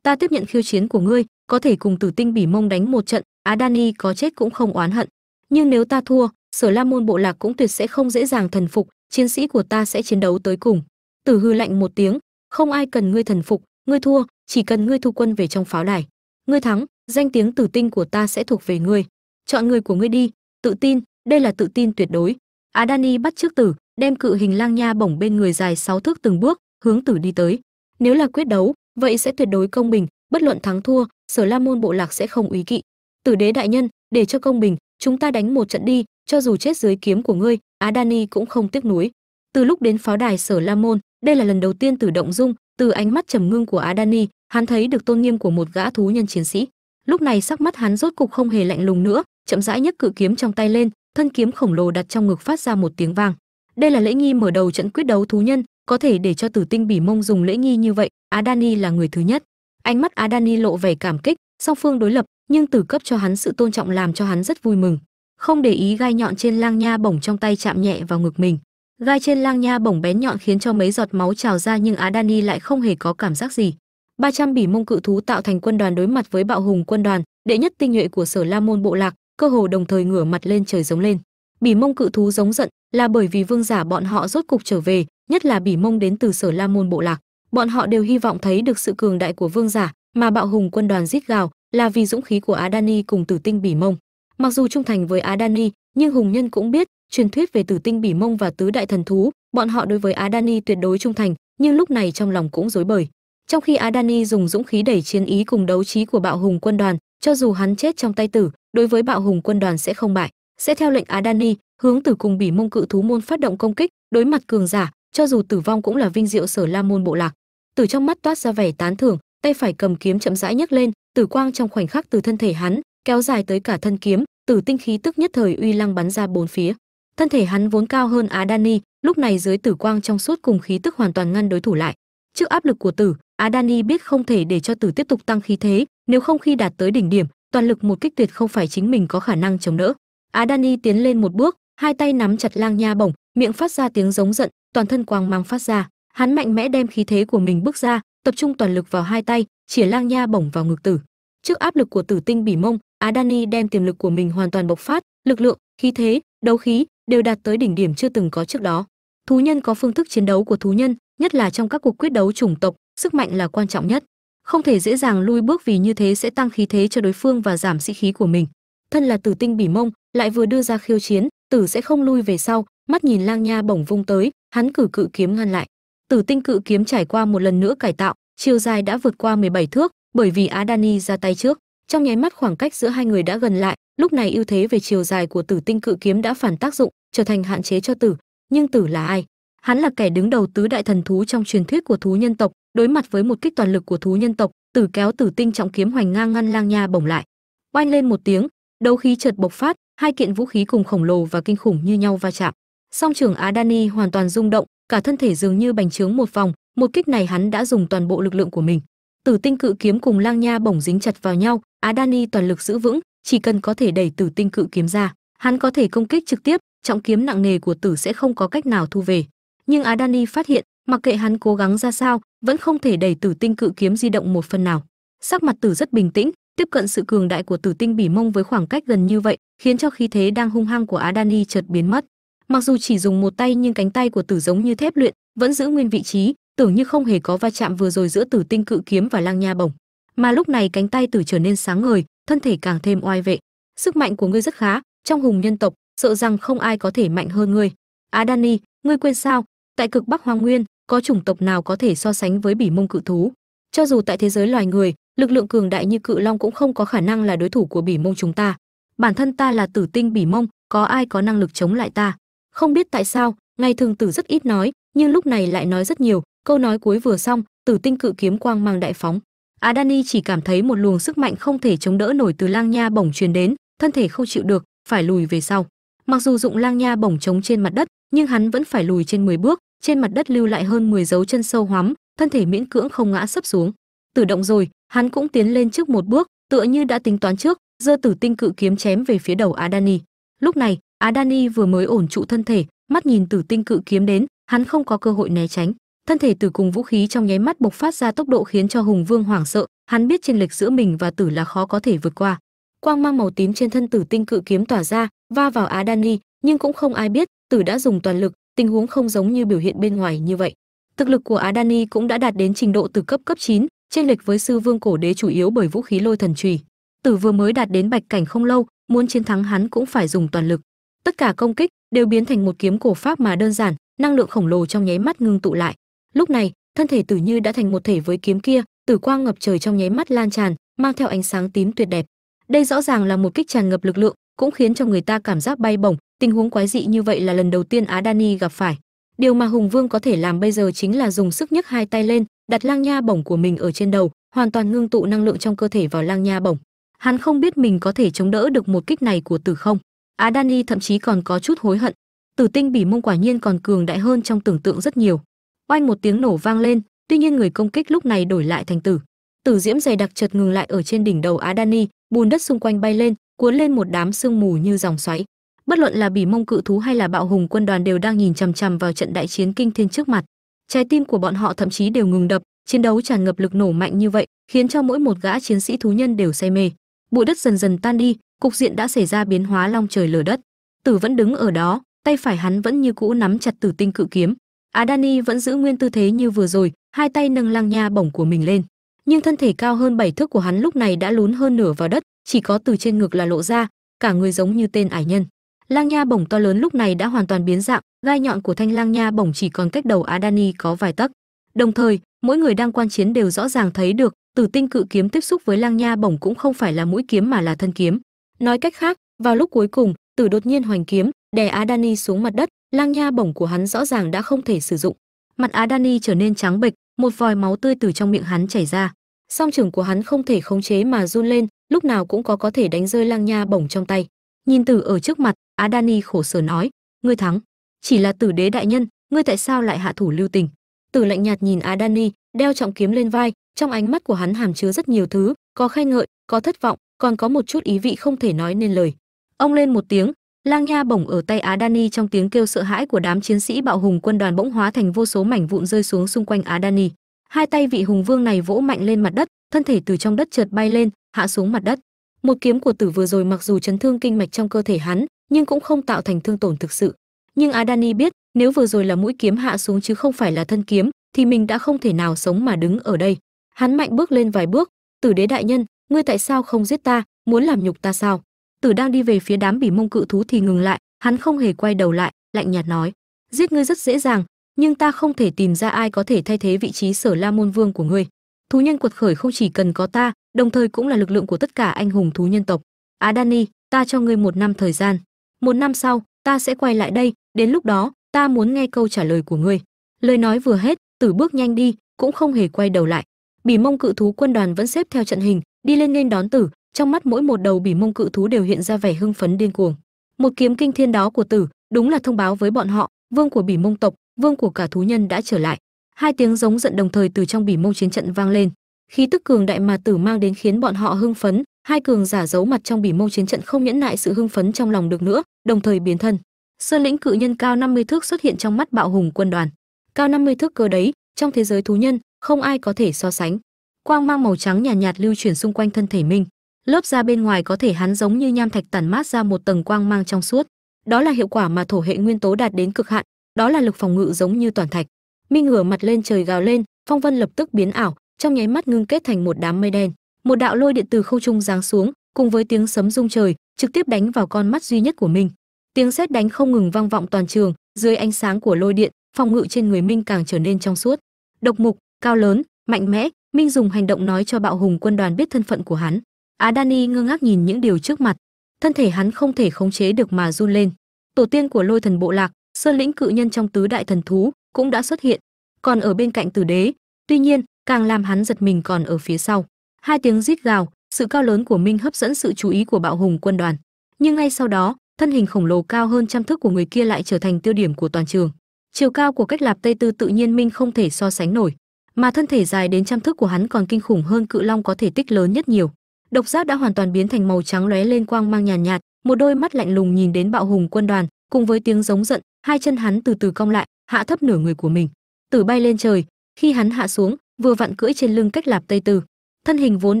ta tiếp nhận khiêu chiến của ngươi có thể cùng tử tinh bỉ mông đánh một trận á đani có chết cũng không oán hận. Nhưng nếu ta thua sở la môn bộ lạc cũng tuyệt sẽ không dễ dàng thần phục chiến sĩ của ta sẽ chiến đấu tới cùng. Tử hư lạnh một tiếng không ai cần ngươi thần phục ngươi thua chỉ cần ngươi thu quân về trong pháo đài. Ngươi thắng danh tiếng tử tinh của ta sẽ thuộc về ngươi. Chọn người của ngươi đi tự tin đây là tự tin tuyệt đối. Adani bắt trước tử, đem cự hình lang nha bổng bên người dài sáu thước từng bước, hướng tử đi tới. Nếu là quyết đấu, vậy sẽ tuyệt đối công bình, bất luận thắng thua, Sở La môn bộ lạc sẽ không ý kỵ. Tử đế đại nhân, để cho công bình, chúng ta đánh một trận đi, cho dù chết dưới kiếm của ngươi, á đani cũng không tiếc nuối. Từ lúc đến pháo đài Sở La môn, đây là lần đầu tiên Tử động dung, từ ánh mắt trầm ngưng của á đani hắn thấy được tôn nghiêm của một gã thú nhân chiến sĩ. Lúc này sắc mắt hắn rốt cục không hề lạnh lùng nữa, chậm rãi nhấc cự kiếm trong tay lên, thân kiếm khổng lồ đặt trong ngực phát ra một tiếng vang. Đây là lễ nghi mở đầu trận quyết đấu thú nhân, có thể để cho Tử Tinh Bỉ Mông dùng lễ nghi như vậy, Adani là người thứ nhất. Ánh mắt Adani lộ vẻ cảm kích, song phương đối lập, nhưng tử cấp cho hắn sự tôn trọng làm cho hắn rất vui mừng. Không để ý gai nhọn trên lang nha bổng trong tay chạm nhẹ vào ngực mình. Gai trên lang nha bổng bén nhọn khiến cho mấy giọt máu trào ra nhưng Adani lại không hề có cảm giác gì. 300 bỉ mông cự thú tạo thành quân đoàn đối mặt với bạo hùng quân đoàn, đệ nhất tinh nhuệ của Sở La môn bộ lạc, cơ hồ đồng thời ngửa mặt lên trời giống lên. Bỉ mông cự thú giống giận là bởi vì vương giả bọn họ rốt cục trở về, nhất là bỉ mông đến từ Sở La môn bộ lạc. Bọn họ đều hy vọng thấy được sự cường đại của vương giả, mà bạo hùng quân đoàn rít gào là vì dũng khí của Adani cùng Tử Tinh Bỉ Mông. Mặc dù trung thành với Adani, nhưng hùng nhân cũng biết, truyền thuyết về Tử Tinh Bỉ Mông và tứ đại thần thú, bọn họ đối với Adani tuyệt đối trung thành, nhưng lúc này trong lòng cũng rối bời. Trong khi Adani dùng dũng khí đẩy chiến ý cùng đấu trí của bạo hùng quân đoàn, cho dù hắn chết trong tay tử, đối với bạo hùng quân đoàn sẽ không bại, sẽ theo lệnh Adani, hướng tử cùng bỉ mông cự thú môn phát động công kích, đối mặt cường giả, cho dù tử vong cũng là vinh diệu sở la môn bộ lạc. Từ trong mắt toát ra vẻ tán thưởng, tay phải cầm kiếm chậm rãi nhấc lên, tử quang trong khoảnh khắc từ thân thể hắn kéo dài tới cả thân kiếm, tử tinh khí tức nhất thời uy lăng bắn ra bốn phía. Thân thể hắn vốn cao hơn á đani lúc này dưới tử quang trong suốt cùng khí tức hoàn toàn ngăn đối thủ lại. Trước áp lực của tử, á đani biết không thể để cho tử tiếp tục tăng khí thế, nếu không khi đạt tới đỉnh điểm, toàn lực một kích tuyệt không phải chính mình có khả năng chống đỡ. á đani tiến lên một bước, hai tay nắm chặt lang nha bổng, miệng phát ra tiếng giống giận, toàn thân quang mang phát ra. Hắn mạnh mẽ đem khí thế của mình bước ra, tập trung toàn lực vào hai tay, chỉa lang nha bổng vào ngực tử. Trước áp lực của tử tinh bỉ mông, Adani đem tiềm lực của mình hoàn toàn bộc phát, lực lượng, khí thế, đấu khí đều đạt tới đỉnh điểm chưa từng có trước đó. Thú nhân có phương thức chiến đấu của thú nhân, nhất là trong các cuộc quyết đấu chủng tộc, sức mạnh là quan trọng nhất. Không thể dễ dàng lui bước vì như thế sẽ tăng khí thế cho đối phương và giảm sĩ khí của mình. Thân là tử tinh bỉ mông, lại vừa đưa ra khiêu chiến, tử sẽ không lui về sau, mắt nhìn lang nha bổng vung tới, hắn cử cự kiếm ngăn lại. Tử tinh cự kiếm trải qua một lần nữa cải tạo, chiều dài đã vượt qua 17 thước, bởi vì Adani ra tay trước. Trong nháy mắt khoảng cách giữa hai người đã gần lại, lúc này ưu thế về chiều dài của Tử Tinh cự kiếm đã phản tác dụng, trở thành hạn chế cho Tử. Nhưng Tử là ai? Hắn là kẻ đứng đầu tứ đại thần thú trong truyền thuyết của thú nhân tộc, đối mặt với một kích toàn lực của thú nhân tộc, Tử kéo Tử Tinh trọng kiếm hoành ngang ngăn Lang Nha bổng lại. Oanh lên một tiếng, đấu khí chợt bộc phát, hai kiện vũ khí cùng khổng lồ và kinh khủng như nhau va chạm. Song trường Adani hoàn toàn rung động, cả thân thể dường như bành trướng một vòng, một kích này hắn đã dùng toàn bộ lực lượng của mình. Tử tinh cự kiếm cùng lang nha bổng dính chặt vào nhau, Adani toàn lực giữ vững, chỉ cần có thể đẩy tử tinh cự kiếm ra, hắn có thể công kích trực tiếp, trọng kiếm nặng nề của tử sẽ không có cách nào thu về. Nhưng Adani phát hiện, mặc kệ hắn cố gắng ra sao, vẫn không thể đẩy tử tinh cự kiếm di động một phần nào. Sắc mặt tử rất bình tĩnh, tiếp cận sự cường đại của tử tinh bỉ mông với khoảng cách gần như vậy, khiến cho khí thế đang hung hăng của Adani chợt biến mất. Mặc dù chỉ dùng một tay nhưng cánh tay của tử giống như thép luyện, vẫn giữ nguyên vị trí, tưởng như không hề có va chạm vừa rồi giữa tử tinh cự kiếm và lang nha bổng. Mà lúc này cánh tay tử trở nên sáng ngời thân thể càng thêm oai vệ. Sức mạnh của ngươi rất khá trong hùng nhân tộc sợ rằng không ai có thể mạnh hơn ngươi. Adani ngươi quên sao? Tại cực bắc hoang nguyên có chủng tộc nào có thể so sánh với bỉ mông cự thú? Cho dù tại thế giới loài người lực lượng cường đại như cự long cũng không có khả năng là đối thủ của bỉ mông chúng ta. Bản thân ta là tử tinh bỉ mông có ai có năng lực chống lại ta? Không biết tại sao ngày thường tử rất ít nói, nhưng lúc này lại nói rất nhiều, câu nói cuối vừa xong, tử tinh cự kiếm quang mang đại phóng. Adani chỉ cảm thấy một luồng sức mạnh không thể chống đỡ nổi từ lang nha bổng truyền đến, thân thể không chịu được, phải lùi về sau. Mặc dù dụng lang nha bổng chống trên mặt đất, nhưng hắn vẫn phải lùi trên 10 bước, trên mặt đất lưu lại hơn 10 dấu chân sâu hoắm, thân thể miễn cưỡng không ngã sấp xuống. Tự động rồi, hắn cũng tiến lên trước một bước, tựa như đã tính toán trước, giơ tử tinh cự kiếm chém về phía đầu adani. Lúc này adani vừa mới ổn trụ thân thể mắt nhìn tử tinh cự kiếm đến hắn không có cơ hội né tránh. Thân thể tử cùng vũ khí trong nháy mắt bộc phát ra tốc độ khiến cho hùng vương hoảng sợ hắn biết chênh lệch giữa mình và tử là khó có thể vượt qua. Quang mang màu tím trên thân tử tinh cự kiếm tỏa ra va vào adani nhưng cũng không ai biết tử đã dùng toàn lực tình huống không giống như biểu hiện bên ngoài như vậy. Thực lực của adani cũng đã đạt đến trình độ từ cấp cấp 9, chênh lệch với sư vương cổ đế chủ yếu bởi vũ khí lôi thần chùy. Tử vừa mới đạt đến bạch cảnh không lâu muốn chiến thắng hắn cũng phải dùng toàn lực tất cả công kích đều biến thành một kiếm cổ pháp mà đơn giản, năng lượng khổng lồ trong nháy mắt ngưng tụ lại. Lúc này, thân thể tử như đã thành một thể với kiếm kia, tử quang ngập trời trong nháy mắt lan tràn, mang theo ánh sáng tím tuyệt đẹp. Đây rõ ràng là một kích tràn ngập lực lượng, cũng khiến cho người ta cảm giác bay bổng, tình huống quái dị như vậy là lần đầu tiên á đani gặp phải. Điều mà hùng vương có thể làm bây giờ chính là dùng sức nhấc hai tay lên, đặt lang nha bổng của mình ở trên đầu, hoàn toàn ngưng tụ năng lượng trong cơ thể vào lang nha bổng. Hắn không biết mình có thể chống đỡ được một kích này của tử không á Dani thậm chí còn có chút hối hận. Tử tinh bỉ mông quả nhiên còn cường đại hơn trong tưởng tượng rất nhiều. Oanh một tiếng nổ vang lên tuy nhiên người công kích lúc này đổi lại thành tử. Tử diễm dày đặc chợt ngừng lại ở trên đỉnh đầu á Dani, bùn đất xung quanh bay lên cuốn lên một đám sương mù như dòng xoáy. Bất luận là bỉ mông cự thú hay là bạo hùng quân đoàn đều đang nhìn chằm chằm vào trận đại chiến kinh thiên trước mặt. Trái tim của bọn họ thậm chí đều ngừng đập chiến đấu tràn ngập lực nổ mạnh như vậy khiến cho mỗi một gã chiến sĩ thú nhân đều say mê bụi đất dần dần tan đi, cục diện đã xảy ra biến hóa long trời lở đất. Tử vẫn đứng ở đó, tay phải hắn vẫn như cũ nắm chặt tử tinh cự kiếm. Adani vẫn giữ nguyên tư thế như vừa rồi, hai tay nâng lang nha bổng của mình lên. Nhưng thân thể cao hơn bảy thước của hắn lúc này đã lún hơn nửa vào đất, chỉ có từ trên ngực là lộ ra, cả người giống như tên ải nhân. Lang nha bổng to lớn lúc này đã hoàn toàn biến dạng, gai nhọn của thanh lang nha bổng chỉ còn cách đầu adani có vài tấc. Đồng thời, mỗi người đang quan chiến đều rõ ràng thấy được tử tinh cự kiếm tiếp xúc với lang nha bổng cũng không phải là mũi kiếm mà là thân kiếm. Nói cách khác, vào lúc cuối cùng, tử đột nhiên hoành kiếm, đè adani xuống mặt đất, lang nha bổng của hắn rõ ràng đã không thể sử dụng. Mặt adani trở nên trắng bệch, một vòi máu tươi từ trong miệng hắn chảy ra. Song trưởng của hắn không thể khống chế mà run lên, lúc nào cũng có có thể đánh rơi lang nha bổng trong tay. Nhìn tử ở trước mặt, adani khổ sở nói, ngươi thắng, chỉ là tử đế đại nhân, ngươi tại sao lại hạ thủ lưu tình? Tử lạnh nhạt nhìn adani, đeo trọng kiếm lên vai trong ánh mắt của hắn hàm chứa rất nhiều thứ, có khen ngợi, có thất vọng, còn có một chút ý vị không thể nói nên lời. Ông lên một tiếng, lang nha bổng ở tay á đani trong tiếng kêu sợ hãi của đám chiến sĩ bạo hùng quân đoàn bỗng hóa thành vô số mảnh vụn rơi xuống xung quanh á đani hai tay vị hùng vương này vỗ mạnh lên mặt đất, thân thể từ trong đất trượt bay lên, hạ xuống mặt đất. Một kiếm của tử vừa rồi mặc dù chấn thương kinh mạch trong cơ thể hắn, nhưng cũng không tạo thành thương tổn thực sự. Nhưng adani biết, nếu vừa rồi là mũi kiếm hạ xuống chứ không phải là thân kiếm, thì mình đã không thể nào sống mà đứng ở đây hắn mạnh bước lên vài bước. Tử đế đại nhân, ngươi tại sao không giết ta? Muốn làm nhục ta sao? Tử đang đi về phía đám bỉ mông cự thú thì ngừng lại. Hắn không hề quay đầu lại, lạnh nhạt nói, giết ngươi rất dễ dàng, nhưng ta không thể tìm ra ai có thể thay thế vị trí sở la môn vương của ngươi. Thú nhân quật khởi không chỉ cần có ta, đồng thời cũng là lực lượng của tất cả anh hùng thú nhân tộc. Á đani ta cho ngươi một năm thời gian. Một năm sau, ta sẽ quay lại đây, đến lúc đó, ta muốn nghe câu trả lời của ngươi. Lời nói vừa hết, tử bước nhanh đi, cũng không hề quay đầu lại bỉ mông cự thú quân đoàn vẫn xếp theo trận hình, đi lên nên đón tử. Trong mắt mỗi một đầu bỉ mông cự thú đều hiện ra vẻ hưng phấn điên cuồng. Một kiếm kinh thiên đó của tử, đúng là thông báo với bọn họ, vương của bỉ mông tộc, vương của cả thú nhân đã trở lại. Hai tiếng giống giận đồng thời từ trong bỉ mông chiến trận vang lên. Khí tức cường đại mà tử mang đến khiến bọn họ hưng phấn, hai cường giả giấu mặt trong bỉ mông chiến trận không nhẫn nại sự hưng phấn trong lòng được nữa, đồng thời biến thân. Sơn lĩnh cự nhân cao 50 thước xuất hiện trong mắt bạo hùng quân đoàn. Cao 50 thước cơ đấy, trong thế giới thú nhân không ai có thể so sánh. Quang mang màu trắng nhàn nhạt, nhạt lưu chuyển xung quanh thân thể minh lớp da bên ngoài có thể hắn giống như nham thạch tản mát ra một tầng quang mang trong suốt. Đó là hiệu quả mà thổ hệ nguyên tố đạt đến cực hạn. Đó là lực phòng ngự giống như toàn thạch. Minh ngửa mặt lên trời gào lên phong vân lập tức biến ảo trong nháy mắt ngưng kết thành một đám mây đen. Một đạo lôi điện từ không trung giáng xuống cùng với tiếng sấm rung trời trực tiếp đánh vào con mắt duy nhất của minh tiếng sét đánh không ngừng vang vọng toàn trường dưới ánh sáng của lôi điện phòng ngự trên người minh càng trở nên trong suốt. Độc mục cao lớn, mạnh mẽ, minh dùng hành động nói cho bạo hùng quân đoàn biết thân phận của hắn. Á Dani ngơ ngác nhìn những điều trước mặt. Thân thể hắn không thể khống chế được mà run lên. Tổ tiên của lôi thần bộ lạc, sơn lĩnh cự nhân trong tứ đại thần thú, cũng đã xuất hiện, còn ở bên cạnh tử đế. Tuy nhiên, càng làm hắn giật mình còn ở phía sau. Hai tiếng rít gào, sự cao lớn của minh hấp dẫn sự chú ý của bạo hùng quân đoàn. Nhưng ngay sau đó, thân hình khổng lồ cao hơn trăm thước của người kia lại trở thành tiêu điểm của toàn trường. Chiều cao của cách lạp tây tư tự nhiên minh không thể so sánh nổi mà thân thể dài đến trăm thước của hắn còn kinh khủng hơn cự long có thể tích lớn nhất nhiều. Độc giác đã hoàn toàn biến thành màu trắng lóe lên quang mang nhàn nhạt, nhạt một đôi mắt lạnh lùng nhìn đến bạo hùng quân đoàn cùng với tiếng giống giận hai chân hắn từ từ cong lại hạ thấp nửa người của mình. Tử bay lên trời khi hắn hạ xuống vừa vặn cưỡi trên lưng cách lạp tây tư. Thân hình vốn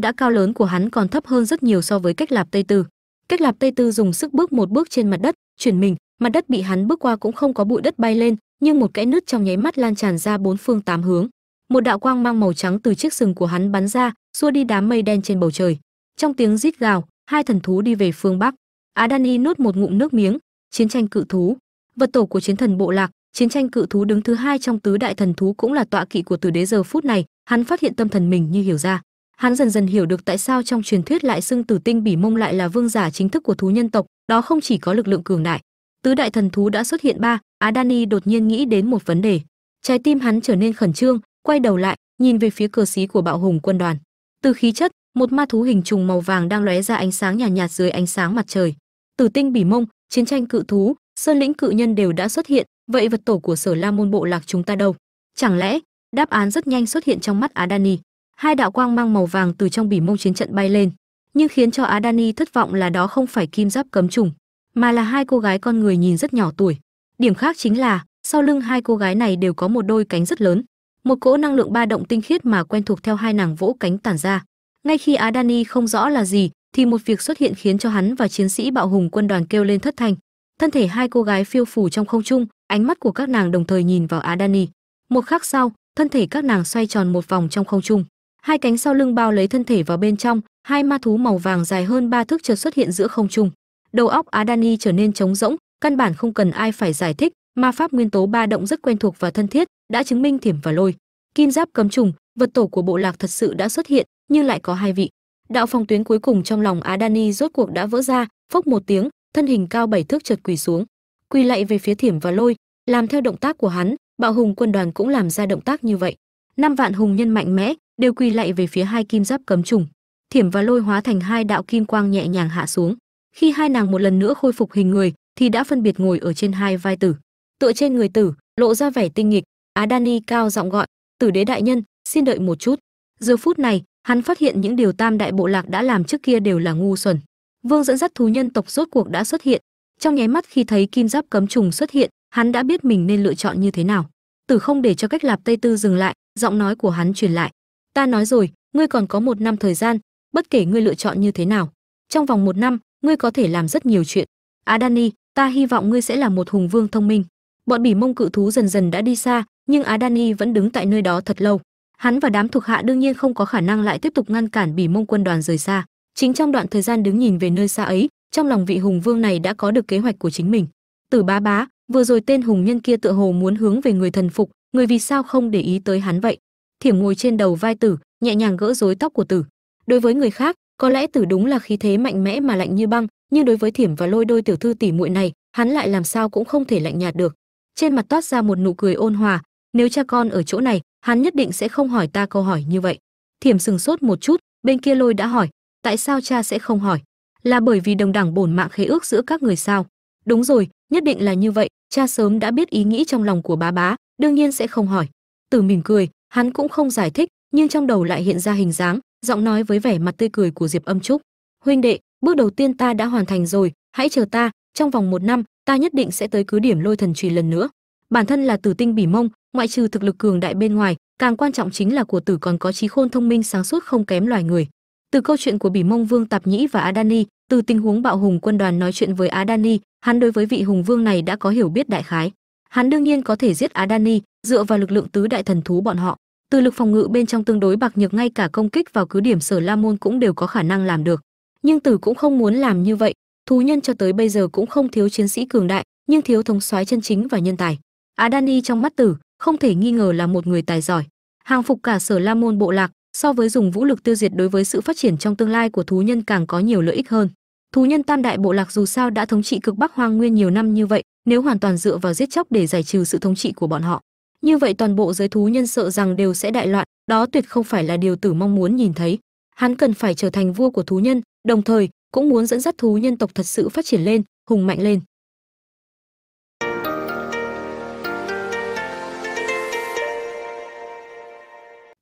đã cao lớn của hắn còn thấp hơn rất nhiều so với cách lạp tây tư. Cách lạp tây tư dùng sức bước một bước trên mặt đất chuyển mình mặt đất bị hắn bước qua cũng không có bụi đất bay lên nhưng một kẽ nứt trong nháy mắt lan tràn ra bốn phương tám hướng một đạo quang mang màu trắng từ chiếc sừng của hắn bắn ra, xua đi đám mây đen trên bầu trời. Trong tiếng rít gào, hai thần thú đi về phương bắc. Adani nuốt một ngụm nước miếng. Chiến tranh cự thú. Vật tổ của chiến thần bộ lạc, chiến tranh cự thú đứng thứ hai trong tứ đại thần thú cũng là tọa kỵ của tử đế giờ phút này. Hắn phát hiện tâm thần mình như hiểu ra. Hắn dần dần hiểu được tại sao trong truyền thuyết lại xưng tử tinh bỉ mông lại là vương giả chính thức của thú nhân tộc, đó không chỉ có lực lượng cường đại. Tứ đại thần thú đã xuất hiện ba á adani đột nhiên nghĩ đến một vấn đề. Trái tim hắn trở nên khẩn trương quay đầu lại nhìn về phía cờ xí của bạo hùng quân đoàn. Từ khí chất một ma thú hình trùng màu vàng đang lóe ra ánh sáng nhàn nhạt, nhạt dưới ánh sáng mặt trời. Tử tinh bỉ mông chiến tranh cự thú sơn lĩnh cự nhân đều đã xuất hiện vậy vật tổ của sở la môn bộ lạc chúng ta đâu? Chẳng lẽ đáp án rất nhanh xuất hiện trong mắt adani. Hai đạo quang mang màu vàng từ trong bỉ mông chiến trận bay lên nhưng khiến cho adani thất vọng là đó không phải kim giáp cấm trùng mà là hai cô gái con người nhìn rất nhỏ tuổi. Điểm khác chính là sau lưng hai cô gái này đều có một đôi cánh rất lớn một cỗ năng lượng ba động tinh khiết mà quen thuộc theo hai nàng vỗ cánh tản ra. Ngay khi á đani không rõ là gì, thì một việc xuất hiện khiến cho hắn và chiến sĩ bạo hùng quân đoàn kêu lên thất thanh. Thân thể hai cô gái phiêu phù trong không trung, ánh mắt của các nàng đồng thời nhìn vào á đani một khắc sau, thân thể các nàng xoay tròn một vòng trong không trung. Hai cánh sau lưng bao lấy thân thể vào bên trong, hai ma thú màu vàng dài hơn ba thước chợt xuất hiện giữa không trung. Đầu óc á đani trở nên trống rỗng, căn bản không cần ai phải giải thích ma pháp nguyên tố ba động rất quen thuộc và thân thiết, đã chứng minh thiểm và lôi. Kim giáp cấm trùng, vật tổ của bộ lạc thật sự đã xuất hiện, nhưng lại có hai vị. Đạo phòng tuyến cuối cùng trong lòng adani rốt cuộc đã vỡ ra, phốc một tiếng, thân hình cao bảy thước chợt quỳ xuống. Quỳ lạy về phía thiểm và lôi, làm theo động tác của hắn, bạo hùng quân đoàn cũng làm ra động tác như vậy. Năm vạn hùng nhân mạnh mẽ, đều quỳ lạy về phía hai kim giáp cấm trùng. Thiểm và lôi hóa thành hai đạo kim quang nhẹ nhàng hạ xuống. Khi hai nàng một lần nữa khôi phục hình người, thì đã phân biệt ngồi ở trên hai vai tử tựa trên người tử, lộ ra vẻ tinh nghịch. Á đani cao giọng gọi, tử đế đại nhân, xin đợi một chút. Giờ phút này, hắn phát hiện những điều tam đại bộ lạc đã làm trước kia đều là ngu xuẩn. Vương dẫn dắt thú nhân tộc rốt cuộc đã xuất hiện. Trong nháy mắt khi thấy kim giáp cấm trùng xuất hiện, hắn đã biết mình nên lựa chọn như thế nào. Tử không để cho cách lạp tây tư dừng lại, giọng nói của hắn truyền lại. Ta nói rồi, ngươi còn có một năm thời gian, bất kể ngươi lựa chọn như thế nào, trong vòng một năm, ngươi có thể làm rất nhiều chuyện. Adani, ta hy vọng ngươi sẽ là một hùng vương thông minh bọn bỉ mông cự thú dần dần đã đi xa, nhưng Á Dani vẫn đứng tại nơi đó thật lâu. Hắn và đám thuộc hạ đương nhiên không có khả năng lại tiếp tục ngăn cản bỉ mông quân đoàn rời xa. Chính trong đoạn thời gian đứng nhìn về nơi xa ấy, trong lòng vị hùng vương này đã có được kế hoạch của chính mình. Tử bá bá, vừa rồi tên hùng nhân kia tựa hồ muốn hướng về người thần phục, người vì sao không để ý tới hắn vậy? Thiểm ngồi trên đầu vai tử, nhẹ nhàng gỡ rối tóc của tử. Đối với người khác, có lẽ tử đúng là khí thế mạnh mẽ mà lạnh như băng, nhưng đối với thiểm và lôi đôi tiểu thư tỷ muội này, hắn lại làm sao cũng không thể lạnh nhạt được trên mặt toát ra một nụ cười ôn hòa, nếu cha con ở chỗ này, hắn nhất định sẽ không hỏi ta câu hỏi như vậy. Thiểm sừng sốt một chút, bên kia lôi đã hỏi, tại sao cha sẽ không hỏi? Là bởi vì đồng đẳng bổn mạng khế ước giữa các người sao? Đúng rồi, nhất định là như vậy, cha sớm đã biết ý nghĩ trong lòng của bá bá, đương nhiên sẽ không hỏi. Tử mỉm cười, hắn cũng không giải thích, nhưng trong đầu lại hiện ra hình dáng, giọng nói với vẻ mặt tươi cười của diệp âm trúc. Huynh đệ, bước đầu tiên ta đã hoàn thành rồi, hãy chờ ta, trong vòng một năm ta nhất định sẽ tới cứ điểm lôi thần trì lần nữa. Bản thân là tử tinh bỉ mông, ngoại trừ thực lực cường đại bên ngoài, càng quan trọng chính là của tử còn có trí khôn thông minh sáng suốt không kém loài người. Từ câu chuyện của bỉ mông vương tạp nhĩ và adani, từ tình huống bạo hùng quân đoàn nói chuyện với adani, hắn đối với vị hùng vương này đã có hiểu biết đại khái. Hắn đương nhiên có thể giết adani, dựa vào lực lượng tứ đại thần thú bọn họ. Từ lực phòng ngự bên trong tương đối bạc nhược ngay cả công kích vào cứ điểm sở la môn cũng đều có khả năng làm được. Nhưng tử cũng không muốn làm như vậy thú nhân cho tới bây giờ cũng không thiếu chiến sĩ cường đại, nhưng thiếu thống soái chân chính và nhân tài. Adani trong mắt tử, không thể nghi ngờ là một người tài giỏi. Hàng phục cả sở la môn bộ lạc, so với dùng vũ lực tiêu diệt đối với sự phát triển trong tương lai của thú nhân càng có nhiều lợi ích hơn. Thú nhân tam đại bộ lạc dù sao đã thống trị cực bắc hoang nguyên nhiều năm như vậy, nếu hoàn toàn dựa vào giết chóc để giải trừ sự thống trị của bọn họ. Như vậy toàn bộ giới thú nhân sợ rằng đều sẽ đại loạn, đó tuyệt không phải là điều tử mong muốn nhìn thấy. Hắn cần phải trở thành vua của thú nhân, đồng thời cũng muốn dẫn dắt thú nhân tộc thật sự phát triển lên, hùng mạnh lên.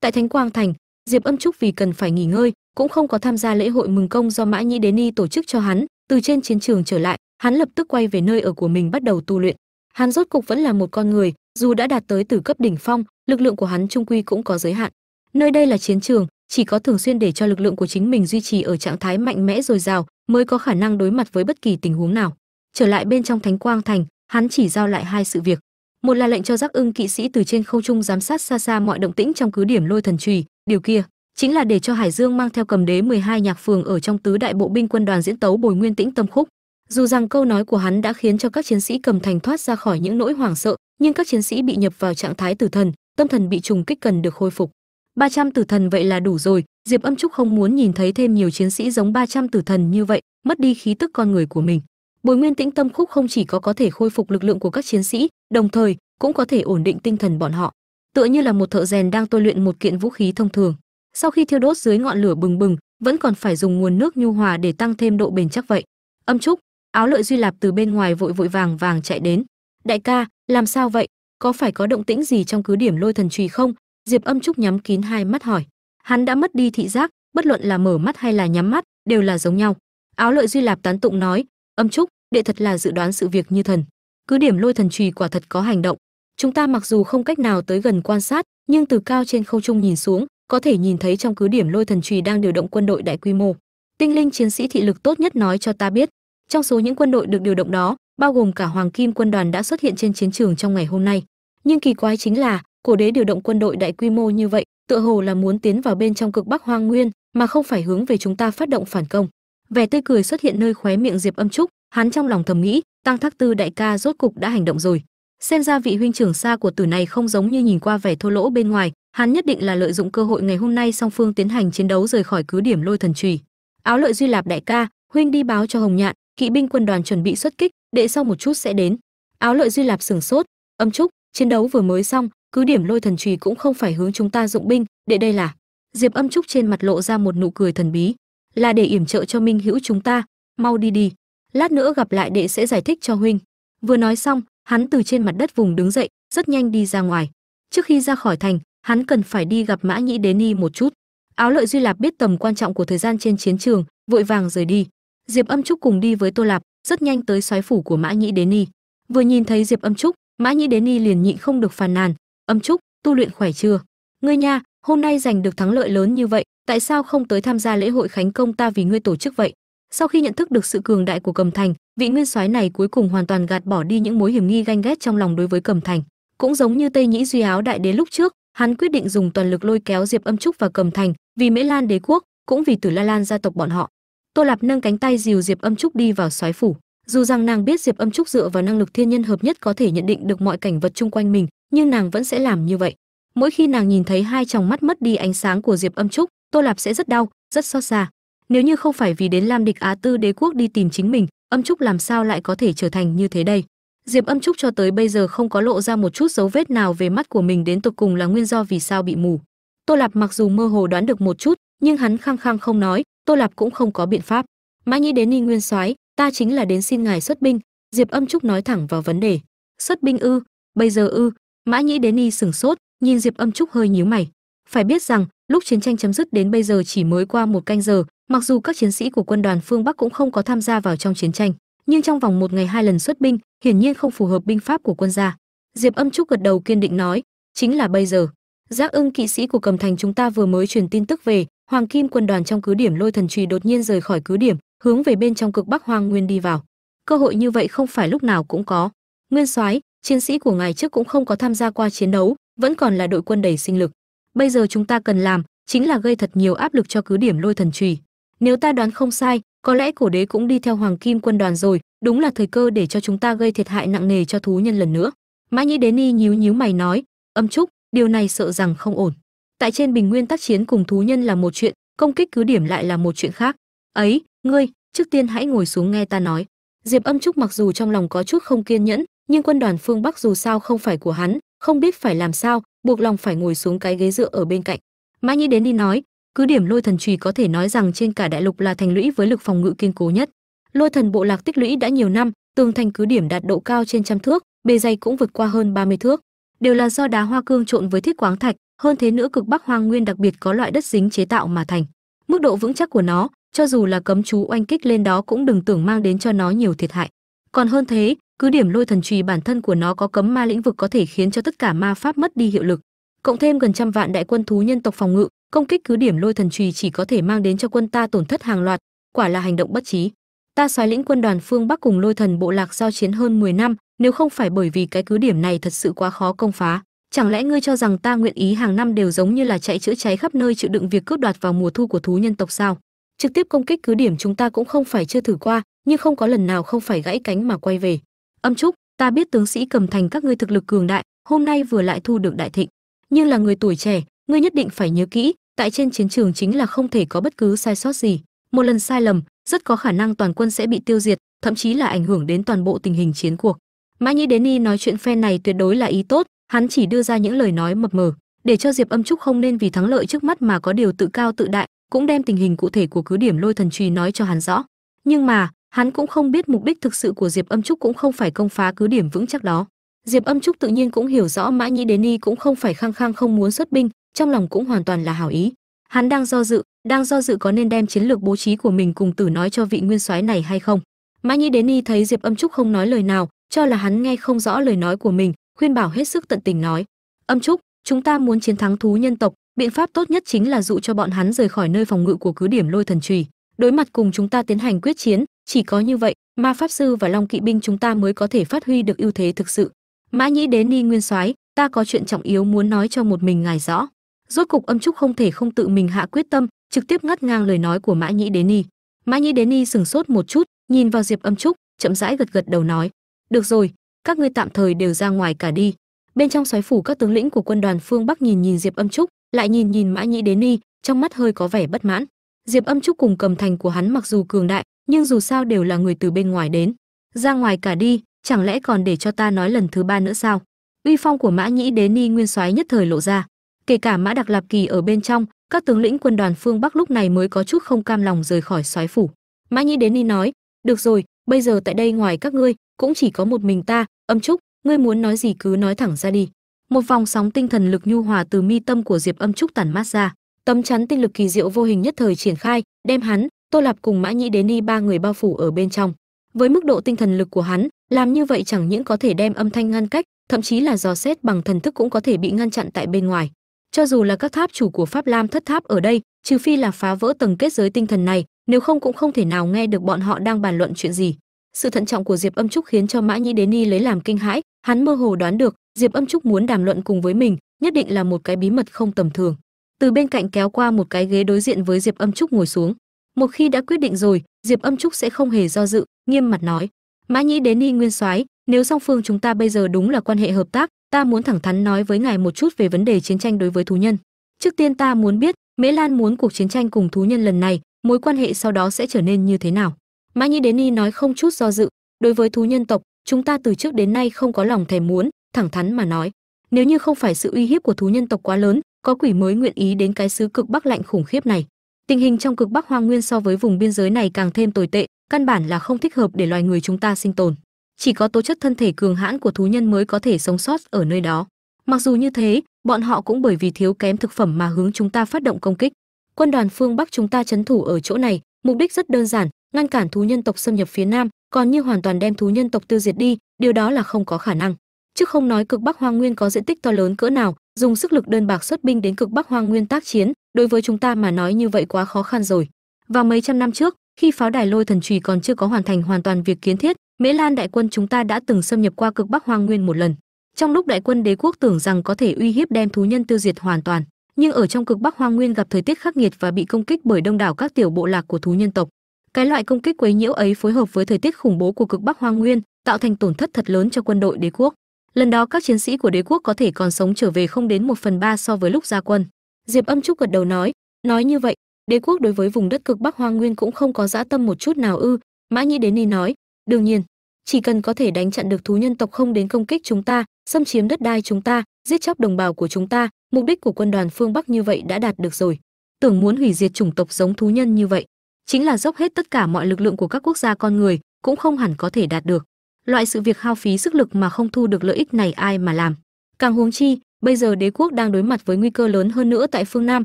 Tại thánh quang thành, diệp âm trúc vì cần phải nghỉ ngơi, cũng không có tham gia lễ hội mừng công do mã nhĩ đến ni tổ chức cho hắn. Từ trên chiến trường trở lại, hắn lập tức quay về nơi ở của mình bắt đầu tu luyện. Hắn rốt cục vẫn là một con người, dù đã đạt tới từ cấp đỉnh phong, lực lượng của hắn trung quy cũng có giới hạn. Nơi đây là chiến trường chỉ có thường xuyên để cho lực lượng của chính mình duy trì ở trạng thái mạnh mẽ dồi dào mới có khả năng đối mặt với bất kỳ tình huống nào. Trở lại bên trong thánh quang thành, hắn chỉ giao lại hai sự việc. Một là lệnh cho giác ưng kỵ sĩ từ trên không trung giám sát xa xa mọi động tĩnh trong cứ điểm lôi thần trùy điều kia chính là để cho hải dương mang theo cầm đế 12 nhạc phường ở trong tứ đại bộ binh quân đoàn diễn tấu bồi nguyên tĩnh tâm khúc. Dù rằng câu nói của hắn đã khiến cho các chiến sĩ cầm thành thoát ra khỏi những nỗi hoảng sợ, nhưng các chiến sĩ bị nhập vào trạng thái tử thần, tâm thần bị trùng kích cần được khôi phục. 300 tử thần vậy là đủ rồi. Diệp âm trúc không muốn nhìn thấy thêm nhiều chiến sĩ giống 300 tử thần như vậy, mất đi khí tức con người của mình. Bồi nguyên tĩnh tâm khúc không chỉ có có thể khôi phục lực lượng của các chiến sĩ, đồng thời cũng có thể ổn định tinh thần bọn họ. Tựa như là một thợ rèn đang tôi luyện một kiện vũ khí thông thường. Sau khi thiêu đốt dưới ngọn lửa bừng bừng, vẫn còn phải dùng nguồn nước nhu hòa để tăng thêm độ bền chắc vậy. Âm trúc, áo lợi duy lạp từ bên ngoài vội vội vàng vàng chạy đến. Đại ca, làm sao vậy? Có phải có động tĩnh gì trong cứ điểm lôi thần trùy không? Diệp âm trúc nhắm kín hai mắt hỏi. Hắn đã mất đi thị giác, bất luận là mở mắt hay là nhắm mắt, đều là giống nhau. Áo lợi duy lạp tán tụng nói, âm trúc, đệ thật là dự đoán sự việc như thần. Cứ điểm lôi thần trùy quả thật có hành động. Chúng ta mặc dù không cách nào tới gần quan sát, nhưng từ cao trên không trung nhìn xuống, có thể nhìn thấy trong cứ điểm lôi thần trùy đang điều động quân đội đại quy mô. Tinh linh chiến sĩ thị lực tốt nhất nói cho ta biết. Trong số những quân đội được điều động đó, bao gồm cả hoàng kim quân đoàn đã xuất hiện trên chiến trường trong ngày hôm nay. Nhưng kỳ quái chính là cổ đế điều động quân đội đại quy mô như vậy, tựa hồ là muốn tiến vào bên trong cực bắc hoang nguyên, mà không phải hướng về chúng ta phát động phản công. Vẻ tươi cười xuất hiện nơi khóe miệng diệp âm trúc, hắn trong lòng thầm nghĩ, tăng thác tư đại ca rốt cục đã hành động rồi. Xem ra vị huynh trưởng xa của tử này không giống như nhìn qua vẻ thô lỗ bên ngoài, hắn nhất định là lợi dụng cơ hội ngày hôm nay song phương tiến hành chiến đấu rời khỏi cứ điểm lôi thần trùy. Áo lợi duy lạp đại ca, huynh đi báo cho hồng nhạn, kỵ binh quân đoàn chuẩn bị xuất kích, đệ sau một chút sẽ đến. Áo lợi duy lạp sửng sốt, âm trúc, chiến đấu vừa mới xong cứ điểm lôi thần trùy cũng không phải hướng chúng ta dụng binh đệ đây là diệp âm trúc trên mặt lộ ra một nụ cười thần bí, là để yểm trợ cho minh hữu chúng ta, mau đi đi, lát nữa gặp lại đệ sẽ giải thích cho huynh. Vừa nói xong, hắn từ trên mặt đất vùng đứng dậy, rất nhanh đi ra ngoài. Trước khi ra khỏi thành, hắn cần phải đi gặp mã nhĩ đế ni một chút. Áo lợi duy lạp biết tầm quan trọng của thời gian trên chiến trường, vội vàng rời đi. Diệp âm trúc cùng đi với tô lạp, rất nhanh tới xoáy phủ của mã nhĩ đế ni. Vừa nhìn thấy diệp âm trúc, mã nhĩ đế ni liền nhịn không được phàn nàn âm trúc, tu luyện khỏe chưa? Ngươi nha, hôm nay giành được thắng lợi lớn như vậy, tại sao không tới tham gia lễ hội khánh công ta vì ngươi tổ chức vậy? Sau khi nhận thức được sự cường đại của cầm thành, vị nguyên soái này cuối cùng hoàn toàn gạt bỏ đi những mối hiểm nghi ganh ghét trong lòng đối với cầm thành. Cũng giống như tây nhĩ duy áo đại đế lúc trước, hắn quyết định dùng toàn lực lôi kéo diệp âm trúc và cầm thành, vì mễ lan đế quốc, cũng vì tử la lan gia tộc bọn họ. Tô lạp nâng cánh tay dìu diệp âm trúc đi vào soái phủ. Dù rằng nàng biết diệp âm trúc dựa vào năng lực thiên nhân hợp nhất có thể nhận định được mọi cảnh vật chung quanh mình nhưng nàng vẫn sẽ làm như vậy. Mỗi khi nàng nhìn thấy hai tròng mắt mất đi ánh sáng của diệp âm trúc, tô lạp sẽ rất đau, rất xót xa. Nếu như không phải vì đến lam địch á tư đế quốc đi tìm chính mình, âm trúc làm sao lại có thể trở thành như thế đây? Diệp âm trúc cho tới bây giờ không có lộ ra một chút dấu vết nào về mắt của mình đến tột cùng là nguyên do vì sao bị mù. Tô lạp mặc dù mơ hồ đoán được một chút, nhưng hắn khăng khăng không nói, tô lạp cũng không có biện pháp. Mã nhĩ đến ni nguyên soái, ta chính là đến xin ngài xuất binh. Diệp âm trúc nói thẳng vào vấn đề. Xuất binh ư? Bây giờ ư? Mã nhĩ đến y sửng sốt, nhìn diệp âm trúc hơi nhíu mày. Phải biết rằng, lúc chiến tranh chấm dứt đến bây giờ chỉ mới qua một canh giờ, mặc dù các chiến sĩ của quân đoàn phương bắc cũng không có tham gia vào trong chiến tranh, nhưng trong vòng một ngày hai lần xuất binh, hiển nhiên không phù hợp binh pháp của quân gia. Diệp âm trúc gật đầu kiên định nói, chính là bây giờ. Giác ưng kỵ sĩ của cầm thành chúng ta vừa mới truyền tin tức về, hoàng kim quân đoàn trong cứ điểm lôi thần trùy đột nhiên rời khỏi cứ điểm, hướng về bên trong cực bắc hoang nguyên đi vào. Cơ hội như vậy không phải lúc nào cũng có. Nguyên soái chiến sĩ của ngài trước cũng không có tham gia qua chiến đấu, vẫn còn là đội quân đầy sinh lực. Bây giờ chúng ta cần làm chính là gây thật nhiều áp lực cho cứ điểm lôi thần trùy. Nếu ta đoán không sai, có lẽ cổ đế cũng đi theo hoàng kim quân đoàn rồi, đúng là thời cơ để cho chúng ta gây thiệt hại nặng nề cho thú nhân lần nữa. Mã nhĩ đến y nhíu nhíu mày nói, âm trúc, điều này sợ rằng không ổn. Tại trên bình nguyên tác chiến cùng thú nhân là một chuyện, công kích cứ điểm lại là một chuyện khác. Ấy, ngươi, trước tiên hãy ngồi xuống nghe ta nói. Diệp âm trúc mặc dù trong lòng có chút không kiên nhẫn nhưng quân đoàn phương bắc dù sao không phải của hắn, không biết phải làm sao, buộc lòng phải ngồi xuống cái ghế dựa ở bên cạnh. Mã nhĩ đến đi nói, cứ điểm lôi thần trùy có thể nói rằng trên cả đại lục là thành lũy với lực phòng ngự kiên cố nhất. Lôi thần bộ lạc tích lũy đã nhiều năm, tường thành cứ điểm đạt độ cao trên trăm thước, bề dày cũng vượt qua hơn 30 thước. Đều là do đá hoa cương trộn với thiết quáng thạch, hơn thế nữa cực bắc hoang nguyên đặc biệt có loại đất dính chế tạo mà thành. Mức độ vững chắc của nó, cho dù là cấm chú oanh kích lên đó cũng đừng tưởng mang đến cho nó nhiều thiệt hại. Còn hơn thế cứ điểm lôi thần trùy bản thân của nó có cấm ma lĩnh vực có thể khiến cho tất cả ma pháp mất đi hiệu lực. Cộng thêm gần trăm vạn đại quân thú nhân tộc phòng ngự, công kích cứ điểm lôi thần trùy chỉ có thể mang đến cho quân ta tổn thất hàng loạt, quả là hành động bất trí ta xoáy lĩnh quân đoàn phương bắc cùng lôi thần bộ lạc giao chiến hơn 10 năm, nếu không phải bởi vì cái cứ điểm này thật sự quá khó công phá, chẳng lẽ ngươi cho rằng ta nguyện ý hàng năm đều giống như là chạy chữa cháy khắp nơi chịu đựng việc cướp đoạt vào mùa thu của thú nhân tộc sao? Trực tiếp công kích cứ điểm chúng ta cũng không phải chưa thử qua, nhưng không có lần nào không phải gãy cánh mà quay về âm trúc, ta biết tướng sĩ cầm thành các ngươi thực lực cường đại, hôm nay vừa lại thu được đại thịnh. Nhưng là người tuổi trẻ, ngươi nhất định phải nhớ kỹ, tại trên chiến trường chính là không thể có bất cứ sai sót gì. Một lần sai lầm, rất có khả năng toàn quân sẽ bị tiêu diệt, thậm chí là ảnh hưởng đến toàn bộ tình hình chiến cuộc. Mã nhĩ đến y nói chuyện phen này tuyệt đối là ý tốt, hắn chỉ đưa ra những lời nói mập mờ. Để cho diệp âm trúc không nên vì thắng lợi trước mắt mà có điều tự cao tự đại, cũng đem tình hình cụ thể của cứ điểm lôi thần trì nói cho hắn rõ. Nhưng mà hắn cũng không biết mục đích thực sự của diệp âm trúc cũng không phải công phá cứ điểm vững chắc đó. Diệp âm trúc tự nhiên cũng hiểu rõ mã nhĩ đến y cũng không phải khăng khăng không muốn xuất binh, trong lòng cũng hoàn toàn là hảo ý. Hắn đang do dự, đang do dự có nên đem chiến lược bố trí của mình cùng tử nói cho vị nguyên soái này hay không. Mã nhĩ đến y thấy diệp âm trúc không nói lời nào, cho là hắn nghe không rõ lời nói của mình, khuyên bảo hết sức tận tình nói, âm trúc, chúng ta muốn chiến thắng thú nhân tộc, biện pháp tốt nhất chính là dụ cho bọn hắn rời khỏi nơi phòng ngự của cứ điểm lôi thần trùy. Đối mặt cùng chúng ta tiến hành quyết chiến chỉ có như vậy ma pháp sư và long kỵ binh chúng ta mới có thể phát huy được ưu thế thực sự. Mã nhĩ đến ni nguyên soái, ta có chuyện trọng yếu muốn nói cho một mình ngài rõ. Rốt cục âm trúc không thể không tự mình hạ quyết tâm, trực tiếp ngắt ngang lời nói của mã nhĩ đến ni. Mã nhĩ đến ni sừng sốt một chút, nhìn vào diệp âm trúc, chậm rãi gật gật đầu nói, được rồi, các ngươi tạm thời đều ra ngoài cả đi. Bên trong xoáy phủ các tướng lĩnh của quân đoàn phương bắc nhìn nhìn diệp âm trúc, lại nhìn nhìn mã nhĩ đến ni, trong mắt hơi có vẻ bất mãn. Diệp âm trúc cùng cầm thành của hắn mặc dù cường đại nhưng dù sao đều là người từ bên ngoài đến. Ra ngoài cả đi, chẳng lẽ còn để cho ta nói lần thứ ba nữa sao? Uy phong của mã nhĩ đến ni nguyên soái nhất thời lộ ra. Kể cả mã đặc lạp kỳ ở bên trong, các tướng lĩnh quân đoàn phương bắc lúc này mới có chút không cam lòng rời khỏi soái phủ. Mã nhĩ đến ni nói, được rồi, bây giờ tại đây ngoài các ngươi, cũng chỉ có một mình ta, âm trúc, ngươi muốn nói gì cứ nói thẳng ra đi. Một vòng sóng tinh thần lực nhu hòa từ mi tâm của diệp âm trúc tản mát ra. Tấm chắn tinh lực kỳ diệu vô hình nhất thời triển khai, đem hắn tô lạp cùng mã nhĩ đến y ba người bao phủ ở bên trong. Với mức độ tinh thần lực của hắn, làm như vậy chẳng những có thể đem âm thanh ngăn cách, thậm chí là dò xét bằng thần thức cũng có thể bị ngăn chặn tại bên ngoài. Cho dù là các tháp chủ của pháp lam thất tháp ở đây, trừ phi là phá vỡ tầng kết giới tinh thần này, nếu không cũng không thể nào nghe được bọn họ đang bàn luận chuyện gì. Sự thận trọng của diệp âm trúc khiến cho mã nhĩ đến ni lấy làm kinh hãi, hắn mơ hồ đoán được, diệp âm trúc muốn đàm luận cùng với mình, nhất định là một cái bí mật không tầm thường. Từ bên cạnh kéo qua một cái ghế đối diện với diệp âm trúc ngồi xuống một khi đã quyết định rồi, diệp âm trúc sẽ không hề do dự, nghiêm mặt nói. Mã nhĩ đến ni nguyên soái, nếu song phương chúng ta bây giờ đúng là quan hệ hợp tác, ta muốn thẳng thắn nói với ngài một chút về vấn đề chiến tranh đối với thú nhân. Trước tiên ta muốn biết, mễ lan muốn cuộc chiến tranh cùng thú nhân lần này, mối quan hệ sau đó sẽ trở nên như thế nào? Mã nhĩ đến ni nói không chút do dự. Đối với thú nhân tộc, chúng ta từ trước đến nay không có lòng thèm muốn, thẳng thắn mà nói. Nếu như không phải sự uy hiếp của thú nhân tộc quá lớn, có quỷ mới nguyện ý đến cái xứ cực bắc lạnh khủng khiếp này tình hình trong cực bắc hoang nguyên so với vùng biên giới này càng thêm tồi tệ, căn bản là không thích hợp để loài người chúng ta sinh tồn. Chỉ có tố chất thân thể cường hãn của thú nhân mới có thể sống sót ở nơi đó. Mặc dù như thế, bọn họ cũng bởi vì thiếu kém thực phẩm mà hướng chúng ta phát động công kích. Quân đoàn phương bắc chúng ta chấn thủ ở chỗ này, mục đích rất đơn giản, ngăn cản thú nhân tộc xâm nhập phía nam, còn như hoàn toàn đem thú nhân tộc tiêu diệt đi, điều đó là không có khả năng. Chứ không nói cực bắc hoang nguyên có diện tích to lớn cỡ nào dùng sức lực đơn bạc xuất binh đến cực bắc hoang nguyên tác chiến, đối với chúng ta mà nói như vậy quá khó khăn rồi. Vào mấy trăm năm trước, khi pháo đài lôi thần trùy còn chưa có hoàn thành hoàn toàn việc kiến thiết, mễ lan đại quân chúng ta đã từng xâm nhập qua cực bắc hoang nguyên một lần. Trong lúc đại quân đế quốc tưởng rằng có thể uy hiếp đem thú nhân tiêu diệt hoàn toàn, nhưng ở trong cực bắc hoang nguyên gặp thời tiết khắc nghiệt và bị công kích bởi đông đảo các tiểu bộ lạc của thú nhân tộc. Cái loại công kích quấy nhiễu ấy phối hợp với thời tiết khủng bố của cực bắc hoang nguyên, tạo thành tổn thất thật lớn cho quân đội đế quốc lần đó các chiến sĩ của đế quốc có thể còn sống trở về không đến một phần ba so với lúc ra quân. Diệp âm trúc gật đầu nói nói như vậy, đế quốc đối với vùng đất cực bắc hoang nguyên cũng không có dã tâm một chút nào ư? Mã nhĩ đến ni nói, đương nhiên, chỉ cần có thể đánh chặn được thú nhân tộc không đến công kích chúng ta, xâm chiếm đất đai chúng ta, giết chóc đồng bào của chúng ta, mục đích của quân đoàn phương bắc như vậy đã đạt được rồi. Tưởng muốn hủy diệt chủng tộc giống thú nhân như vậy, chính là dốc hết tất cả mọi lực lượng của các quốc gia con người, cũng không hẳn có thể đạt được loại sự việc hao phí sức lực mà không thu được lợi ích này ai mà làm? Càng huống chi, bây giờ đế quốc đang đối mặt với nguy cơ lớn hơn nữa tại phương nam,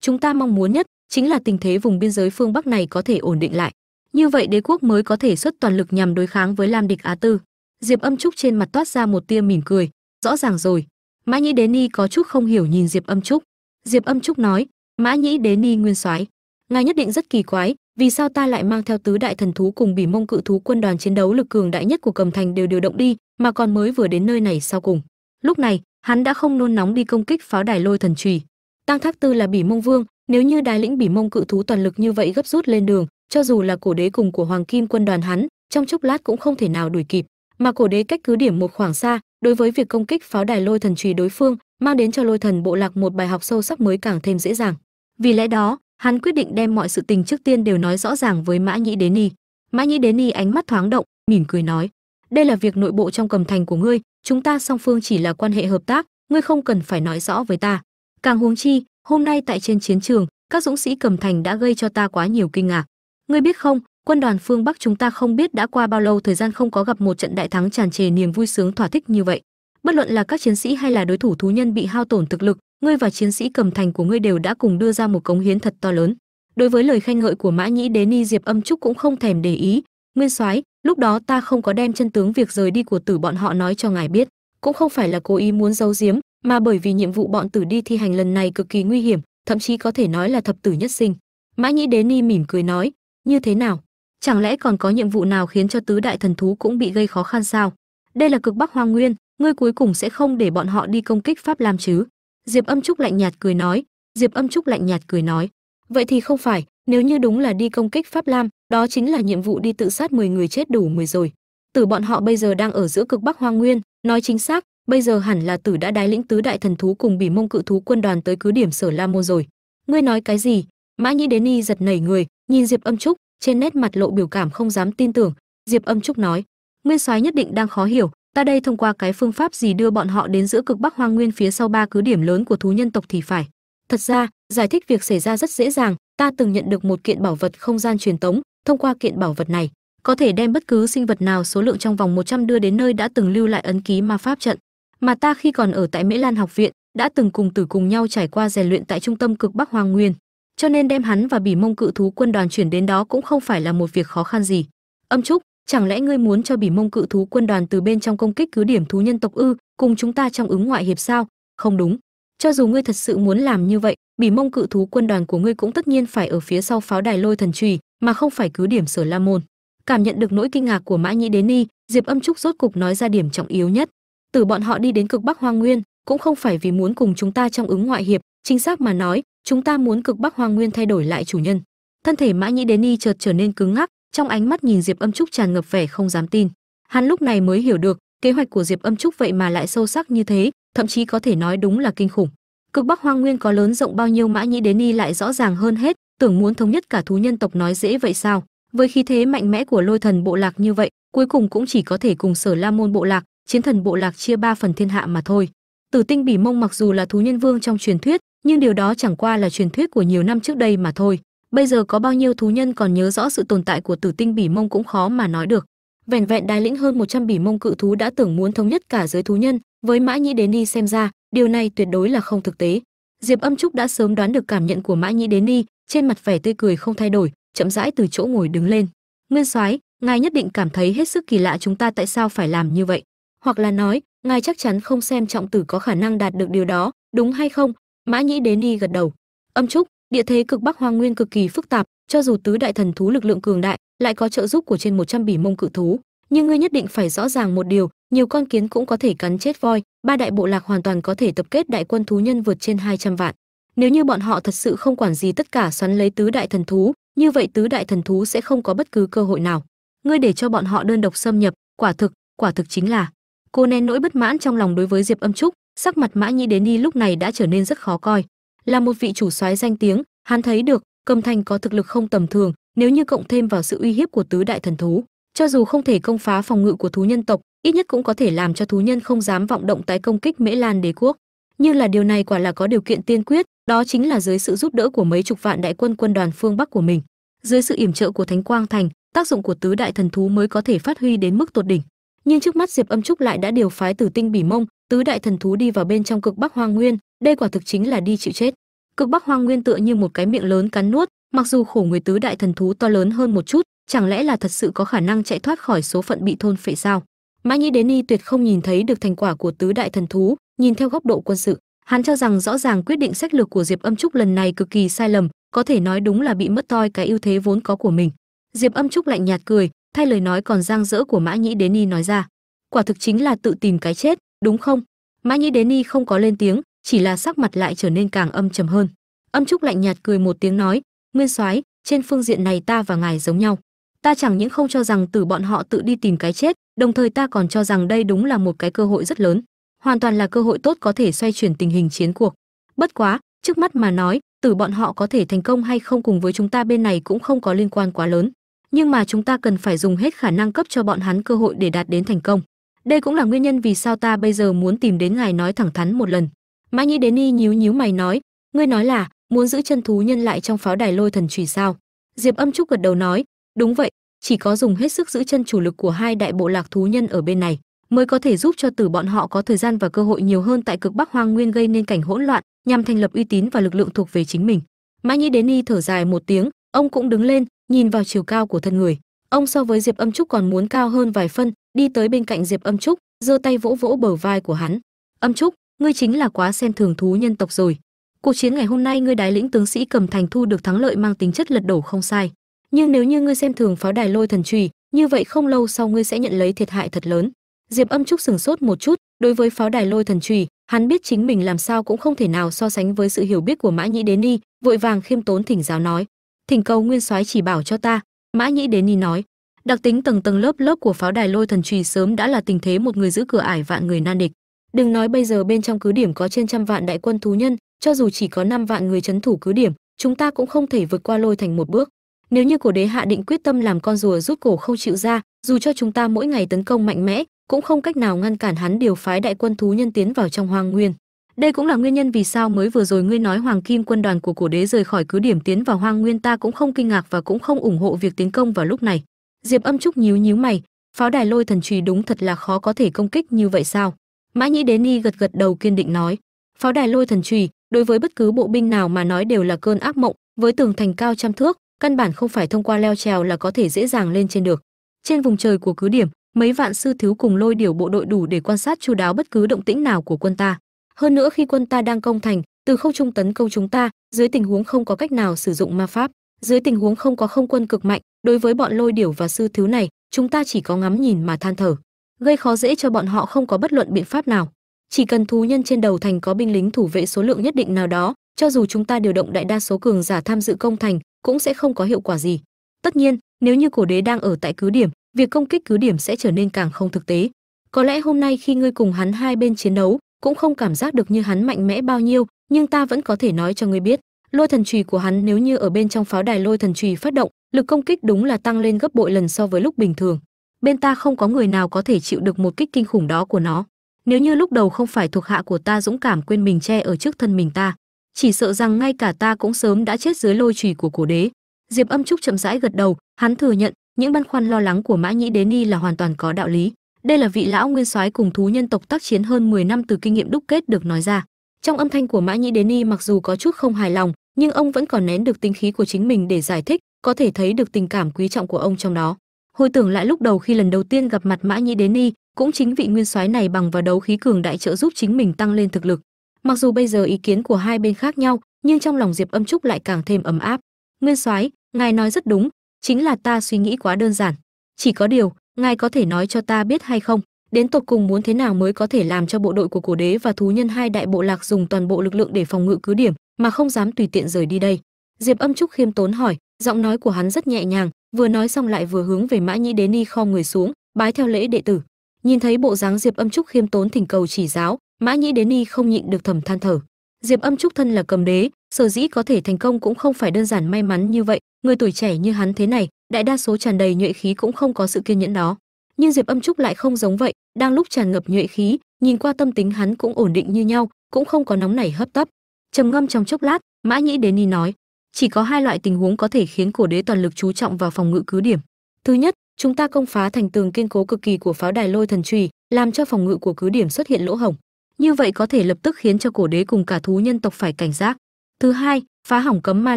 chúng ta mong muốn nhất chính là tình thế vùng biên giới phương bắc này có thể ổn định lại. Như vậy đế quốc mới có thể xuất toàn lực nhằm đối kháng với lam địch á tư. Diệp âm trúc trên mặt toát ra một tia mỉm cười. Rõ ràng rồi. Mã nhĩ đế ni có chút không hiểu nhìn diệp âm trúc. Diệp âm trúc nói, mã nhĩ đế ni nguyên soái, ngài nhất định rất kỳ quái vì sao ta lại mang theo tứ đại thần thú cùng bỉ mông cự thú quân đoàn chiến đấu lực cường đại nhất của cầm thành đều điều động đi, mà còn mới vừa đến nơi này sau cùng? Lúc này, hắn đã không nôn nóng đi công kích pháo đài lôi thần trùy. Tăng thác tư là bỉ mông vương, nếu như đài lĩnh bỉ mông cự thú toàn lực như vậy gấp rút lên đường, cho dù là cổ đế cùng của hoàng kim quân đoàn hắn, trong chốc lát cũng không thể nào đuổi kịp. Mà cổ đế cách cứ điểm một khoảng xa, đối với việc công kích pháo đài lôi thần trùy đối phương, mang đến cho lôi thần bộ lạc một bài học sâu sắc mới càng thêm dễ dàng. Vì lẽ đó hắn quyết định đem mọi sự tình trước tiên đều nói rõ ràng với mã nhĩ đế ni. Mã nhĩ đế ni ánh mắt thoáng động, mỉm cười nói, đây là việc nội bộ trong cầm thành của ngươi, chúng ta song phương chỉ là quan hệ hợp tác, ngươi không cần phải nói rõ với ta. Càng huống chi, hôm nay tại trên chiến trường, các dũng sĩ cầm thành đã gây cho ta quá nhiều kinh ngạc. Ngươi biết không, quân đoàn phương bắc chúng ta không biết đã qua bao lâu thời gian không có gặp một trận đại thắng tràn trề niềm vui sướng thỏa thích như vậy. Bất luận là các chiến sĩ hay là đối thủ thú nhân bị hao tổn thực lực ngươi và chiến sĩ cầm thành của ngươi đều đã cùng đưa ra một cống hiến thật to lớn. Đối với lời khen ngợi của mã nhĩ đế ni diệp âm trúc cũng không thèm để ý. Nguyên soái, lúc đó ta không có đem chân tướng việc rời đi của tử bọn họ nói cho ngài biết. Cũng không phải là cố ý muốn giấu giếm, mà bởi vì nhiệm vụ bọn tử đi thi hành lần này cực kỳ nguy hiểm, thậm chí có thể nói là thập tử nhất sinh. Mã nhĩ đế ni mỉm cười nói, như thế nào? Chẳng lẽ còn có nhiệm vụ nào khiến cho tứ đại thần thú cũng bị gây khó khăn sao? Đây là cực bắc hoang nguyên, ngươi cuối cùng sẽ không để bọn họ đi công kích pháp lam chứ? Diệp âm trúc lạnh nhạt cười nói, diệp âm trúc lạnh nhạt cười nói, vậy thì không phải, nếu như đúng là đi công kích pháp lam, đó chính là nhiệm vụ đi tự sát 10 người chết đủ 10 rồi. Tử bọn họ bây giờ đang ở giữa cực bắc hoang nguyên, nói chính xác, bây giờ hẳn là tử đã đái lĩnh tứ đại thần thú cùng bỉ mông cự thú quân đoàn tới cứ điểm sở la môn rồi. Ngươi nói cái gì? Mã nhĩ đến y giật nảy người, nhìn diệp âm trúc, trên nét mặt lộ biểu cảm không dám tin tưởng. Diệp âm trúc nói nguyên soái nhất định đang khó hiểu ta đây thông qua cái phương pháp gì đưa bọn họ đến giữa cực bắc hoang nguyên phía sau ba cứ điểm lớn của thú nhân tộc thì phải? Thật ra giải thích việc xảy ra rất dễ dàng ta từng nhận được một kiện bảo vật không gian truyền tống thông qua kiện bảo vật này có thể đem bất cứ sinh vật nào số lượng trong vòng 100 đưa đến nơi đã từng lưu lại ấn ký ma pháp trận. Mà ta khi còn ở tại Mễ Lan học viện đã từng cùng tử cùng nhau trải qua rèn luyện tại trung tâm cực Bắc hoang Nguyên, cho nên đem hắn và Bỉ Mông Cự thú quân đoàn chuyển đến đó cũng không phải là một việc khó khăn gì. Âm Trúc, chẳng lẽ ngươi muốn cho Bỉ Mông Cự thú quân đoàn từ bên trong công kích cứ điểm thú nhân tộc ư, cùng chúng ta trong ứng ngoại hiệp sao? Không đúng. Cho dù ngươi thật sự muốn làm như vậy, Bỉ Mông Cự thú quân đoàn của ngươi cũng tất nhiên phải ở phía sau pháo đài Lôi Thần Trùy, mà không phải cứ điểm Sở La Môn. Cảm nhận được nỗi kinh ngạc của Mã Nhĩ Đế Ni, Diệp Âm Trúc rốt cục nói ra điểm trọng yếu nhất từ bọn họ đi đến cực bắc hoang nguyên cũng không phải vì muốn cùng chúng ta trong ứng ngoại hiệp chính xác mà nói chúng ta muốn cực bắc hoang nguyên thay đổi lại chủ nhân thân thể mã nhĩ đến ni chợt trở nên cứng ngắc trong ánh mắt nhìn diệp âm trúc tràn ngập vẻ không dám tin. Hắn lúc này mới hiểu được, kế hoạch của diệp âm trúc vậy mà lại sâu sắc như thế, thậm chí có thể nói đúng là kinh khủng. Cực bắc hoang nguyên có lớn rộng bao nhiêu mã nhĩ đến y lại rõ ràng hơn hết, tưởng muốn thống nhất cả thú nhân tộc nói dễ vậy sao? Với khí thế mạnh mẽ của lôi thần bộ lạc như vậy, cuối cùng cũng chỉ có thể cùng sở la môn bộ lạc, chiến thần bộ lạc chia ba phần thiên hạ mà thôi. Tử tinh bỉ mông mặc dù là thú nhân vương trong truyền thuyết, nhưng điều đó chẳng qua là truyền thuyết của nhiều năm trước đây mà thôi bây giờ có bao nhiêu thú nhân còn nhớ rõ sự tồn tại của tử tinh bỉ mông cũng khó mà nói được. Vẻn vẹn đài lĩnh hơn 100 bỉ mông cự thú đã tưởng muốn thống nhất cả giới thú nhân với mã nhĩ đến đi xem ra, điều này tuyệt đối là không thực tế. Diệp âm trúc đã sớm đoán được cảm nhận của mã nhĩ đến đi trên mặt vẻ tươi cười không thay đổi, chậm rãi từ chỗ ngồi đứng lên. Nguyên soái, ngài nhất định cảm thấy hết sức kỳ lạ chúng ta tại sao phải làm như vậy. Hoặc là nói, ngài chắc chắn không xem trọng tử có khả năng đạt được điều đó, đúng hay không? Mã nhĩ đến đi gật đầu. Âm trúc địa thế cực bắc hoang nguyên cực kỳ phức tạp, cho dù tứ đại thần thú lực lượng cường đại lại có trợ giúp của trên 100 bỉ mông cự thú. Nhưng ngươi nhất định phải rõ ràng một điều, nhiều con kiến cũng có thể cắn chết voi, ba đại bộ lạc hoàn toàn có thể tập kết đại quân thú nhân vượt trên 200 vạn. Nếu như bọn họ thật sự không quản gì tất cả xoắn lấy tứ đại thần thú, như vậy tứ đại thần thú sẽ không có bất cứ cơ hội nào. Ngươi để cho bọn họ đơn độc xâm nhập, quả thực quả thực chính là cô nén nỗi bất mãn trong lòng đối với diệp âm trúc, sắc mặt mã nhĩ đến đi lúc này đã trở nên rất khó coi là một vị chủ soái danh tiếng, hắn thấy được, cầm thành có thực lực không tầm thường, nếu như cộng thêm vào sự uy hiếp của tứ đại thần thú, cho dù không thể công phá phòng ngự của thú nhân tộc, ít nhất cũng có thể làm cho thú nhân không dám vọng động tái công kích mễ lan đế quốc. Như là điều này quả là có điều kiện tiên quyết, đó chính là dưới sự giúp đỡ của mấy chục vạn đại quân quân đoàn phương bắc của mình. Dưới sự yểm trợ của thánh quang thành, tác dụng của tứ đại thần thú mới có thể phát huy đến mức tột đỉnh. Nhưng trước mắt diệp âm trúc lại đã điều phái tử tinh bỉ mông, tứ đại thần thú đi vào bên trong cực bắc hoang nguyên đây quả thực chính là đi chịu chết. Cực bắc hoang nguyên tựa như một cái miệng lớn cắn nuốt, mặc dù khổ người tứ đại thần thú to lớn hơn một chút, chẳng lẽ là thật sự có khả năng chạy thoát khỏi số phận bị thôn phệ sao? Mã nhĩ đến y tuyệt không nhìn thấy được thành quả của tứ đại thần thú, nhìn theo góc độ quân sự. Hắn cho rằng rõ ràng quyết định sách lược của diệp âm trúc lần này cực kỳ sai lầm, có thể nói đúng là bị mất toi cái ưu thế vốn có của mình. Diệp âm trúc lạnh nhạt cười, thay lời nói còn giang dỡ của mã nhĩ đế ni nói ra, quả thực chính là tự tìm cái chết, đúng không? Mã nhĩ đế ni không có lên tiếng chỉ là sắc mặt lại trở nên càng âm trầm hơn. Âm trúc lạnh nhạt cười một tiếng nói, nguyên soái, trên phương diện này ta và ngài giống nhau. Ta chẳng những không cho rằng từ bọn họ tự đi tìm cái chết, đồng thời ta còn cho rằng đây đúng là một cái cơ hội rất lớn, hoàn toàn là cơ hội tốt có thể xoay chuyển tình hình chiến cuộc. Bất quá, trước mắt mà nói, từ bọn họ có thể thành công hay không cùng với chúng ta bên này cũng không có liên quan quá lớn. Nhưng mà chúng ta cần phải dùng hết khả năng cấp cho bọn hắn cơ hội để đạt đến thành công. Đây cũng là nguyên nhân vì sao ta bây giờ muốn tìm đến ngài nói thẳng thắn một lần mã nhĩ đến y nhíu nhíu mày nói, ngươi nói là muốn giữ chân thú nhân lại trong pháo đài lôi thần trùy sao? Diệp âm trúc gật đầu nói, đúng vậy, chỉ có dùng hết sức giữ chân chủ lực của hai đại bộ lạc thú nhân ở bên này mới có thể giúp cho tử bọn họ có thời gian và cơ hội nhiều hơn tại cực bắc hoang nguyên gây nên cảnh hỗn loạn nhằm thành lập uy tín và lực lượng thuộc về chính mình. Mã nhĩ đến y thở dài một tiếng, ông cũng đứng lên, nhìn vào chiều cao của thân người. Ông so với diệp âm trúc còn muốn cao hơn vài phân, đi tới bên cạnh diệp âm trúc, giơ tay vỗ vỗ bờ vai của hắn. Âm trúc ngươi chính là quá xem thường thú nhân tộc rồi. Cuộc chiến ngày hôm nay ngươi đái lĩnh tướng sĩ cầm thành thu được thắng lợi mang tính chất lật đổ không sai. Nhưng nếu như ngươi xem thường pháo đài lôi thần trùy, như vậy không lâu sau ngươi sẽ nhận lấy thiệt hại thật lớn. Diệp âm trúc sừng sốt một chút, đối với pháo đài lôi thần trùy, hắn biết chính mình làm sao cũng không thể nào so sánh với sự hiểu biết của mã nhĩ đến ni, vội vàng khiêm tốn thỉnh giáo nói, thỉnh cầu nguyên soái chỉ bảo cho ta. Mã nhĩ đến ni nói, đặc tính tầng tầng lớp lớp của pháo đài lôi thần trùy sớm đã là tình thế một người giữ cửa ải vạn người nan địch đừng nói bây giờ bên trong cứ điểm có trên trăm vạn đại quân thú nhân, cho dù chỉ có 5 vạn người chấn thủ cứ điểm, chúng ta cũng không thể vượt qua lôi thành một bước. Nếu như cổ đế hạ định quyết tâm làm con rùa rút cổ không chịu ra, dù cho chúng ta mỗi ngày tấn công mạnh mẽ, cũng không cách nào ngăn cản hắn điều phái đại quân thú nhân tiến vào trong hoang nguyên. Đây cũng là nguyên nhân vì sao mới vừa rồi ngươi nói hoàng kim quân đoàn của cổ đế rời khỏi cứ điểm tiến vào hoang nguyên ta cũng không kinh ngạc và cũng không ủng hộ việc tiến công vào lúc này. Diệp âm trúc nhíu nhíu mày, pháo đài lôi thần trùy đúng thật là khó có thể công kích như vậy sao? Mã nhĩ đến ni gật gật đầu kiên định nói, pháo đài lôi thần trùy đối với bất cứ bộ binh nào mà nói đều là cơn ác mộng, với tường thành cao trăm thước, căn bản không phải thông qua leo trèo là có thể dễ dàng lên trên được. Trên vùng trời của cứ điểm, mấy vạn sư thiếu cùng lôi điều bộ đội đủ để quan sát chu đáo bất cứ động tĩnh nào của quân ta. Hơn nữa khi quân ta đang công thành, từ không trung tấn công chúng ta, dưới tình huống không có cách nào sử dụng ma pháp, dưới tình huống không có không quân cực mạnh, đối với bọn lôi điểu và sư thiếu này, chúng ta chỉ có ngắm nhìn mà than thở gây khó dễ cho bọn họ không có bất luận biện pháp nào. Chỉ cần thú nhân trên đầu thành có binh lính thủ vệ số lượng nhất định nào đó, cho dù chúng ta điều động đại đa số cường giả tham dự công thành, cũng sẽ không có hiệu quả gì. Tất nhiên, nếu như cổ đế đang ở tại cứ điểm, việc công kích cứ điểm sẽ trở nên càng không thực tế. Có lẽ hôm nay khi ngươi cùng hắn hai bên chiến đấu, cũng không cảm giác được như hắn mạnh mẽ bao nhiêu, nhưng ta vẫn có thể nói cho ngươi biết, lôi thần trùy của hắn nếu như ở bên trong pháo đài lôi thần trùy phát động, lực công kích đúng là tăng lên gấp bội lần so với lúc bình thường bên ta không có người nào có thể chịu được một kích kinh khủng đó của nó. Nếu như lúc đầu không phải thuộc hạ của ta dũng cảm quên mình che ở trước thân mình ta, chỉ sợ rằng ngay cả ta cũng sớm đã chết dưới lôi trùy của cổ đế. Diệp âm trúc chậm rãi gật đầu, hắn thừa nhận, những băn khoăn lo lắng của mã nhĩ đế ni là hoàn toàn có đạo lý. Đây là vị lão nguyên soái cùng thú nhân tộc tác chiến hơn 10 năm từ kinh nghiệm đúc kết được nói ra. Trong âm thanh của mã nhĩ đế ni mặc dù có chút không hài lòng, nhưng ông vẫn còn nén được tinh khí của chính mình để giải thích, có thể thấy được tình cảm quý trọng của ông trong đó hồi tưởng lại lúc đầu khi lần đầu tiên gặp mặt mã nhĩ đến ni, cũng chính vị nguyên soái này bằng vào đấu khí cường đại trợ giúp chính mình tăng lên thực lực. Mặc dù bây giờ ý kiến của hai bên khác nhau, nhưng trong lòng diệp âm trúc lại càng thêm ấm áp. Nguyên soái, ngài nói rất đúng, chính là ta suy nghĩ quá đơn giản. Chỉ có điều, ngài có thể nói cho ta biết hay không? Đến tột cùng muốn thế nào mới có thể làm cho bộ đội của cổ đế và thú nhân hai đại bộ lạc dùng toàn bộ lực lượng để phòng ngự cứ điểm, mà không dám tùy tiện rời đi đây? Diệp âm trúc khiêm tốn hỏi, giọng nói của hắn rất nhẹ nhàng vừa nói xong lại vừa hướng về mã nhĩ đế ni kho người xuống, bái theo lễ đệ tử. Nhìn thấy bộ dáng diệp âm trúc khiêm tốn thỉnh cầu chỉ giáo, mã nhĩ đế ni không nhịn được thầm than thở. Diệp âm trúc thân là cầm đế, sở dĩ có thể thành công cũng không phải đơn giản may mắn như vậy, người tuổi trẻ như hắn thế này, đại đa số tràn đầy nhuệ khí cũng không có sự kiên nhẫn đó. Nhưng diệp âm trúc lại không giống vậy, đang lúc tràn ngập nhuệ khí, nhìn qua tâm tính hắn cũng ổn định như nhau, cũng không có nóng nảy hấp tấp. Trầm ngâm trong chốc lát, mã nhĩ đến ni nói chỉ có hai loại tình huống có thể khiến cổ đế toàn lực chú trọng vào phòng ngự cứ điểm. Thứ nhất, chúng ta công phá thành tường kiên cố cực kỳ của pháo đài lôi thần trùy, làm cho phòng ngự của cứ điểm xuất hiện lỗ hổng. Như vậy có thể lập tức khiến cho cổ đế cùng cả thú nhân tộc phải cảnh giác. Thứ hai, phá hỏng cấm ma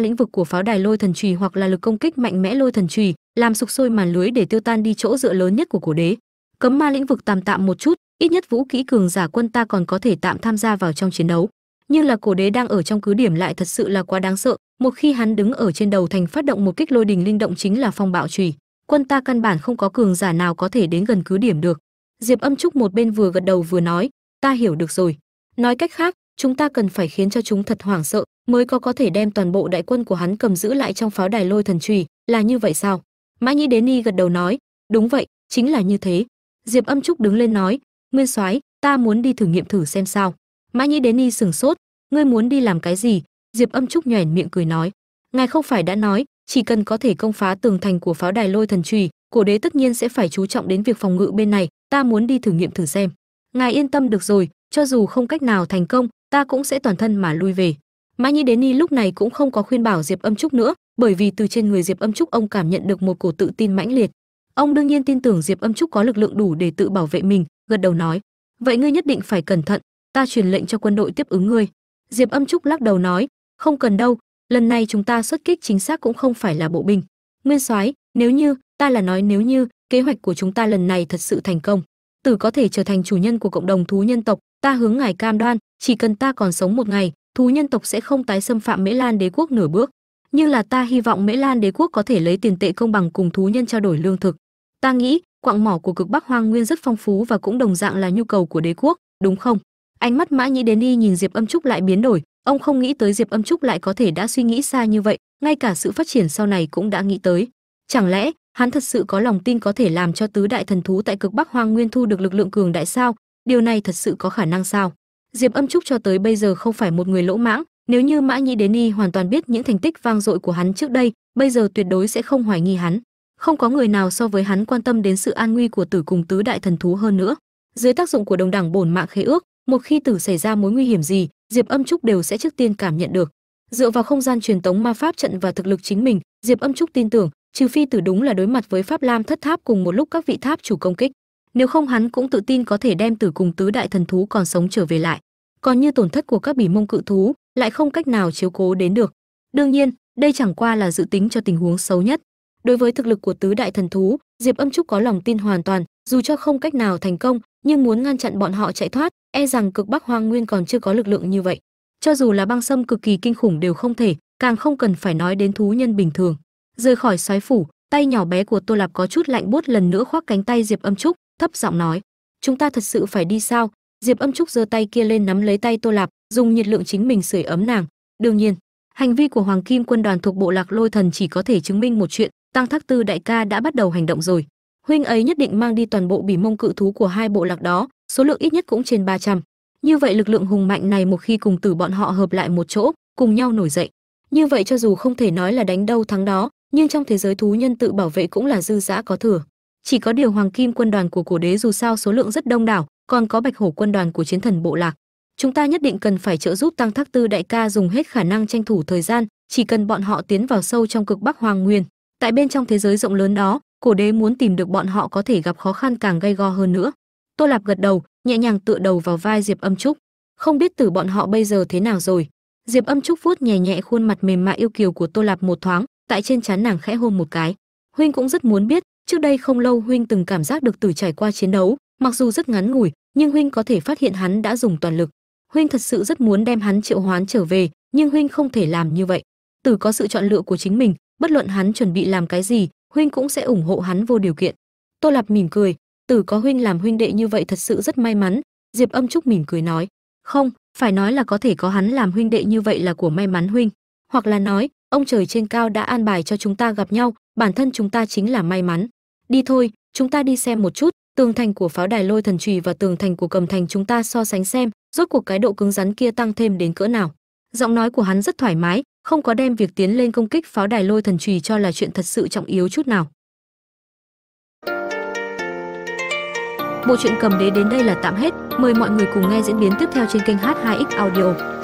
lĩnh vực của pháo đài lôi thần trùy hoặc là lực công kích mạnh mẽ lôi thần trùy, làm sục sôi màn lưới để tiêu tan đi chỗ dựa lớn nhất của cổ đế. Cấm ma lĩnh vực tạm tạm một chút, ít nhất vũ kỹ cường giả quân ta còn có thể tạm tham gia vào trong chiến đấu nhưng là cổ đế đang ở trong cứ điểm lại thật sự là quá đáng sợ, một khi hắn đứng ở trên đầu thành phát động một kích lôi đình linh động chính là phong bạo trùy. Quân ta căn bản không có cường giả nào có thể đến gần cứ điểm được. Diệp âm trúc một bên vừa gật đầu vừa nói, ta hiểu được rồi. Nói cách khác, chúng ta cần phải khiến cho chúng thật hoảng sợ mới có có thể đem toàn bộ đại quân của hắn cầm giữ lại trong pháo đài lôi thần trùy. Là như vậy sao? Mã nhĩ đến y gật đầu nói, đúng vậy, chính là như thế. Diệp âm trúc đứng lên nói, nguyên soái, ta muốn đi thử nghiệm thử xem sao mã nhĩ đến y sừng sốt, ngươi muốn đi làm cái gì? Diệp âm trúc nhoẻn miệng cười nói, ngài không phải đã nói, chỉ cần có thể công phá tường thành của pháo đài lôi thần trùy cổ đế tất nhiên sẽ phải chú trọng đến việc phòng ngự bên này, ta muốn đi thử nghiệm thử xem. Ngài yên tâm được rồi, cho dù không cách nào thành công, ta cũng sẽ toàn thân mà lui về. Mã nhĩ đến y lúc này cũng không có khuyên bảo diệp âm trúc nữa, bởi vì từ trên người diệp âm trúc ông cảm nhận được một cổ tự tin mãnh liệt. Ông đương nhiên tin tưởng diệp âm trúc có lực lượng đủ để tự bảo vệ mình, gật đầu nói, vậy ngươi nhất định phải cẩn thận ta truyền lệnh cho quân đội tiếp ứng ngươi. Diệp âm trúc lắc đầu nói, không cần đâu, lần này chúng ta xuất kích chính xác cũng không phải là bộ binh. Nguyên soái, nếu như, ta là nói nếu như, kế hoạch của chúng ta lần này thật sự thành công. Tử có thể trở thành chủ nhân của cộng đồng thú nhân tộc, ta hướng ngài cam đoan, chỉ cần ta còn sống một ngày, thú nhân tộc sẽ không tái xâm phạm mễ lan đế quốc nửa bước. Nhưng là ta hy vọng mễ lan đế quốc có thể lấy tiền tệ công bằng cùng thú nhân trao đổi lương thực. Ta nghĩ quặng mỏ của cực bắc hoang nguyên rất phong phú và cũng đồng dạng là nhu cầu của đế quốc, đúng không? Ánh mắt mã nhĩ đến y nhìn diệp âm trúc lại biến đổi. Ông không nghĩ tới diệp âm trúc lại có thể đã suy nghĩ xa như vậy, ngay cả sự phát triển sau này cũng đã nghĩ tới. Chẳng lẽ, hắn thật sự có lòng tin có thể làm cho tứ đại thần thú tại cực bắc hoang nguyên thu được lực lượng cường đại sao? Điều này thật sự có khả năng sao? Diệp âm trúc cho tới bây giờ không phải một người lỗ mãng. Nếu như mã nhĩ đến y hoàn toàn biết những thành tích vang dội của hắn trước đây, bây giờ tuyệt đối sẽ không hoài nghi hắn. Không có người nào so với hắn quan tâm đến sự an nguy của tử cùng tứ đại thần thú hơn nữa. Dưới tác dụng của đồng đẳng bổn mạng khế ước một khi tử xảy ra mối nguy hiểm gì, diệp âm trúc đều sẽ trước tiên cảm nhận được. Dựa vào không gian truyền tống ma pháp trận và thực lực chính mình, diệp âm trúc tin tưởng, trừ phi tử đúng là đối mặt với pháp lam thất tháp cùng một lúc các vị tháp chủ công kích. Nếu không hắn cũng tự tin có thể đem tử cùng tứ đại thần thú còn sống trở về lại. Còn như tổn thất của các bỉ mông cự thú, lại không cách nào chiếu cố đến được. Đương nhiên, đây chẳng qua là dự tính cho tình huống xấu nhất. Đối với thực lực của tứ đại thần thú, diệp âm trúc có lòng tin hoàn toàn, dù cho không cách nào thành công nhưng muốn ngăn chặn bọn họ chạy thoát e rằng cực bắc hoang nguyên còn chưa có lực lượng như vậy. Cho dù là băng sâm cực kỳ kinh khủng đều không thể, càng không cần phải nói đến thú nhân bình thường. Rời khỏi xoáy phủ, tay nhỏ bé của tô lạp có chút lạnh buốt lần nữa khoác cánh tay diệp âm trúc, thấp giọng nói, chúng ta thật sự phải đi sao? Diệp âm trúc giơ tay kia lên nắm lấy tay tô lạp, dùng nhiệt lượng chính mình sưởi ấm nàng. Đương nhiên, hành vi của hoàng kim quân đoàn thuộc bộ lạc lôi thần chỉ có thể chứng minh một chuyện, tăng thác tư đại ca đã bắt đầu hành động rồi huynh ấy nhất định mang đi toàn bộ bỉ mông cự thú của hai bộ lạc đó, số lượng ít nhất cũng trên 300. như vậy lực lượng hùng mạnh này một khi cùng tử bọn họ hợp lại một chỗ, cùng nhau nổi dậy. Như vậy cho dù không thể nói là đánh đâu thắng đó, nhưng trong thế giới thú nhân tự bảo vệ cũng là dư dã có thừa. Chỉ có điều hoàng kim quân đoàn của cổ đế dù sao số lượng rất đông đảo, còn có bạch hổ quân đoàn của chiến thần bộ lạc. Chúng ta nhất định cần phải trợ giúp tăng thác tư đại ca dùng hết khả năng tranh thủ thời gian, chỉ cần bọn họ tiến vào sâu trong cực bắc hoàng nguyên. Tại bên trong thế giới rộng lớn đó cổ đế muốn tìm được bọn họ có thể gặp khó khăn càng gây go hơn nữa. Tô lạp gật đầu, nhẹ nhàng tựa đầu vào vai diệp âm trúc. Không biết từ bọn họ bây giờ thế nào rồi? Diệp âm trúc vuốt nhẹ nhẹ khuôn mặt mềm mại yêu kiều của tô lạp một thoáng, tại trên trán nàng khẽ hôn một cái. Huynh cũng rất muốn biết, trước đây không lâu huynh từng cảm giác được tử trải qua chiến đấu, mặc dù rất ngắn ngủi, nhưng huynh có thể phát hiện hắn đã dùng toàn lực. Huynh thật sự rất muốn đem hắn triệu hoán trở về, nhưng huynh không thể làm như vậy. Tử có sự chọn lựa của chính mình, bất luận hắn chuẩn bị làm cái gì huynh cũng sẽ ủng hộ hắn vô điều kiện. Tô lạp mỉm cười. Tử có huynh làm huynh đệ như vậy thật sự rất may mắn. Diệp âm trúc mỉm cười nói. Không, phải nói là có thể có hắn làm huynh đệ như vậy là của may mắn huynh. Hoặc là nói, ông trời trên cao đã an bài cho chúng ta gặp nhau, bản thân chúng ta chính là may mắn. Đi thôi, chúng ta đi xem một chút, tường thành của pháo đài lôi thần trùy và tường thành của cầm thành chúng ta so sánh xem, rốt cuộc cái độ cứng rắn kia tăng thêm đến cỡ nào. Giọng nói của hắn rất thoải mái không có đem việc tiến lên công kích pháo đài lôi thần trùy cho là chuyện thật sự trọng yếu chút nào. Bộ truyện cầm đế đến đây là tạm hết. Mời mọi người cùng nghe diễn biến tiếp theo trên kênh h2x audio.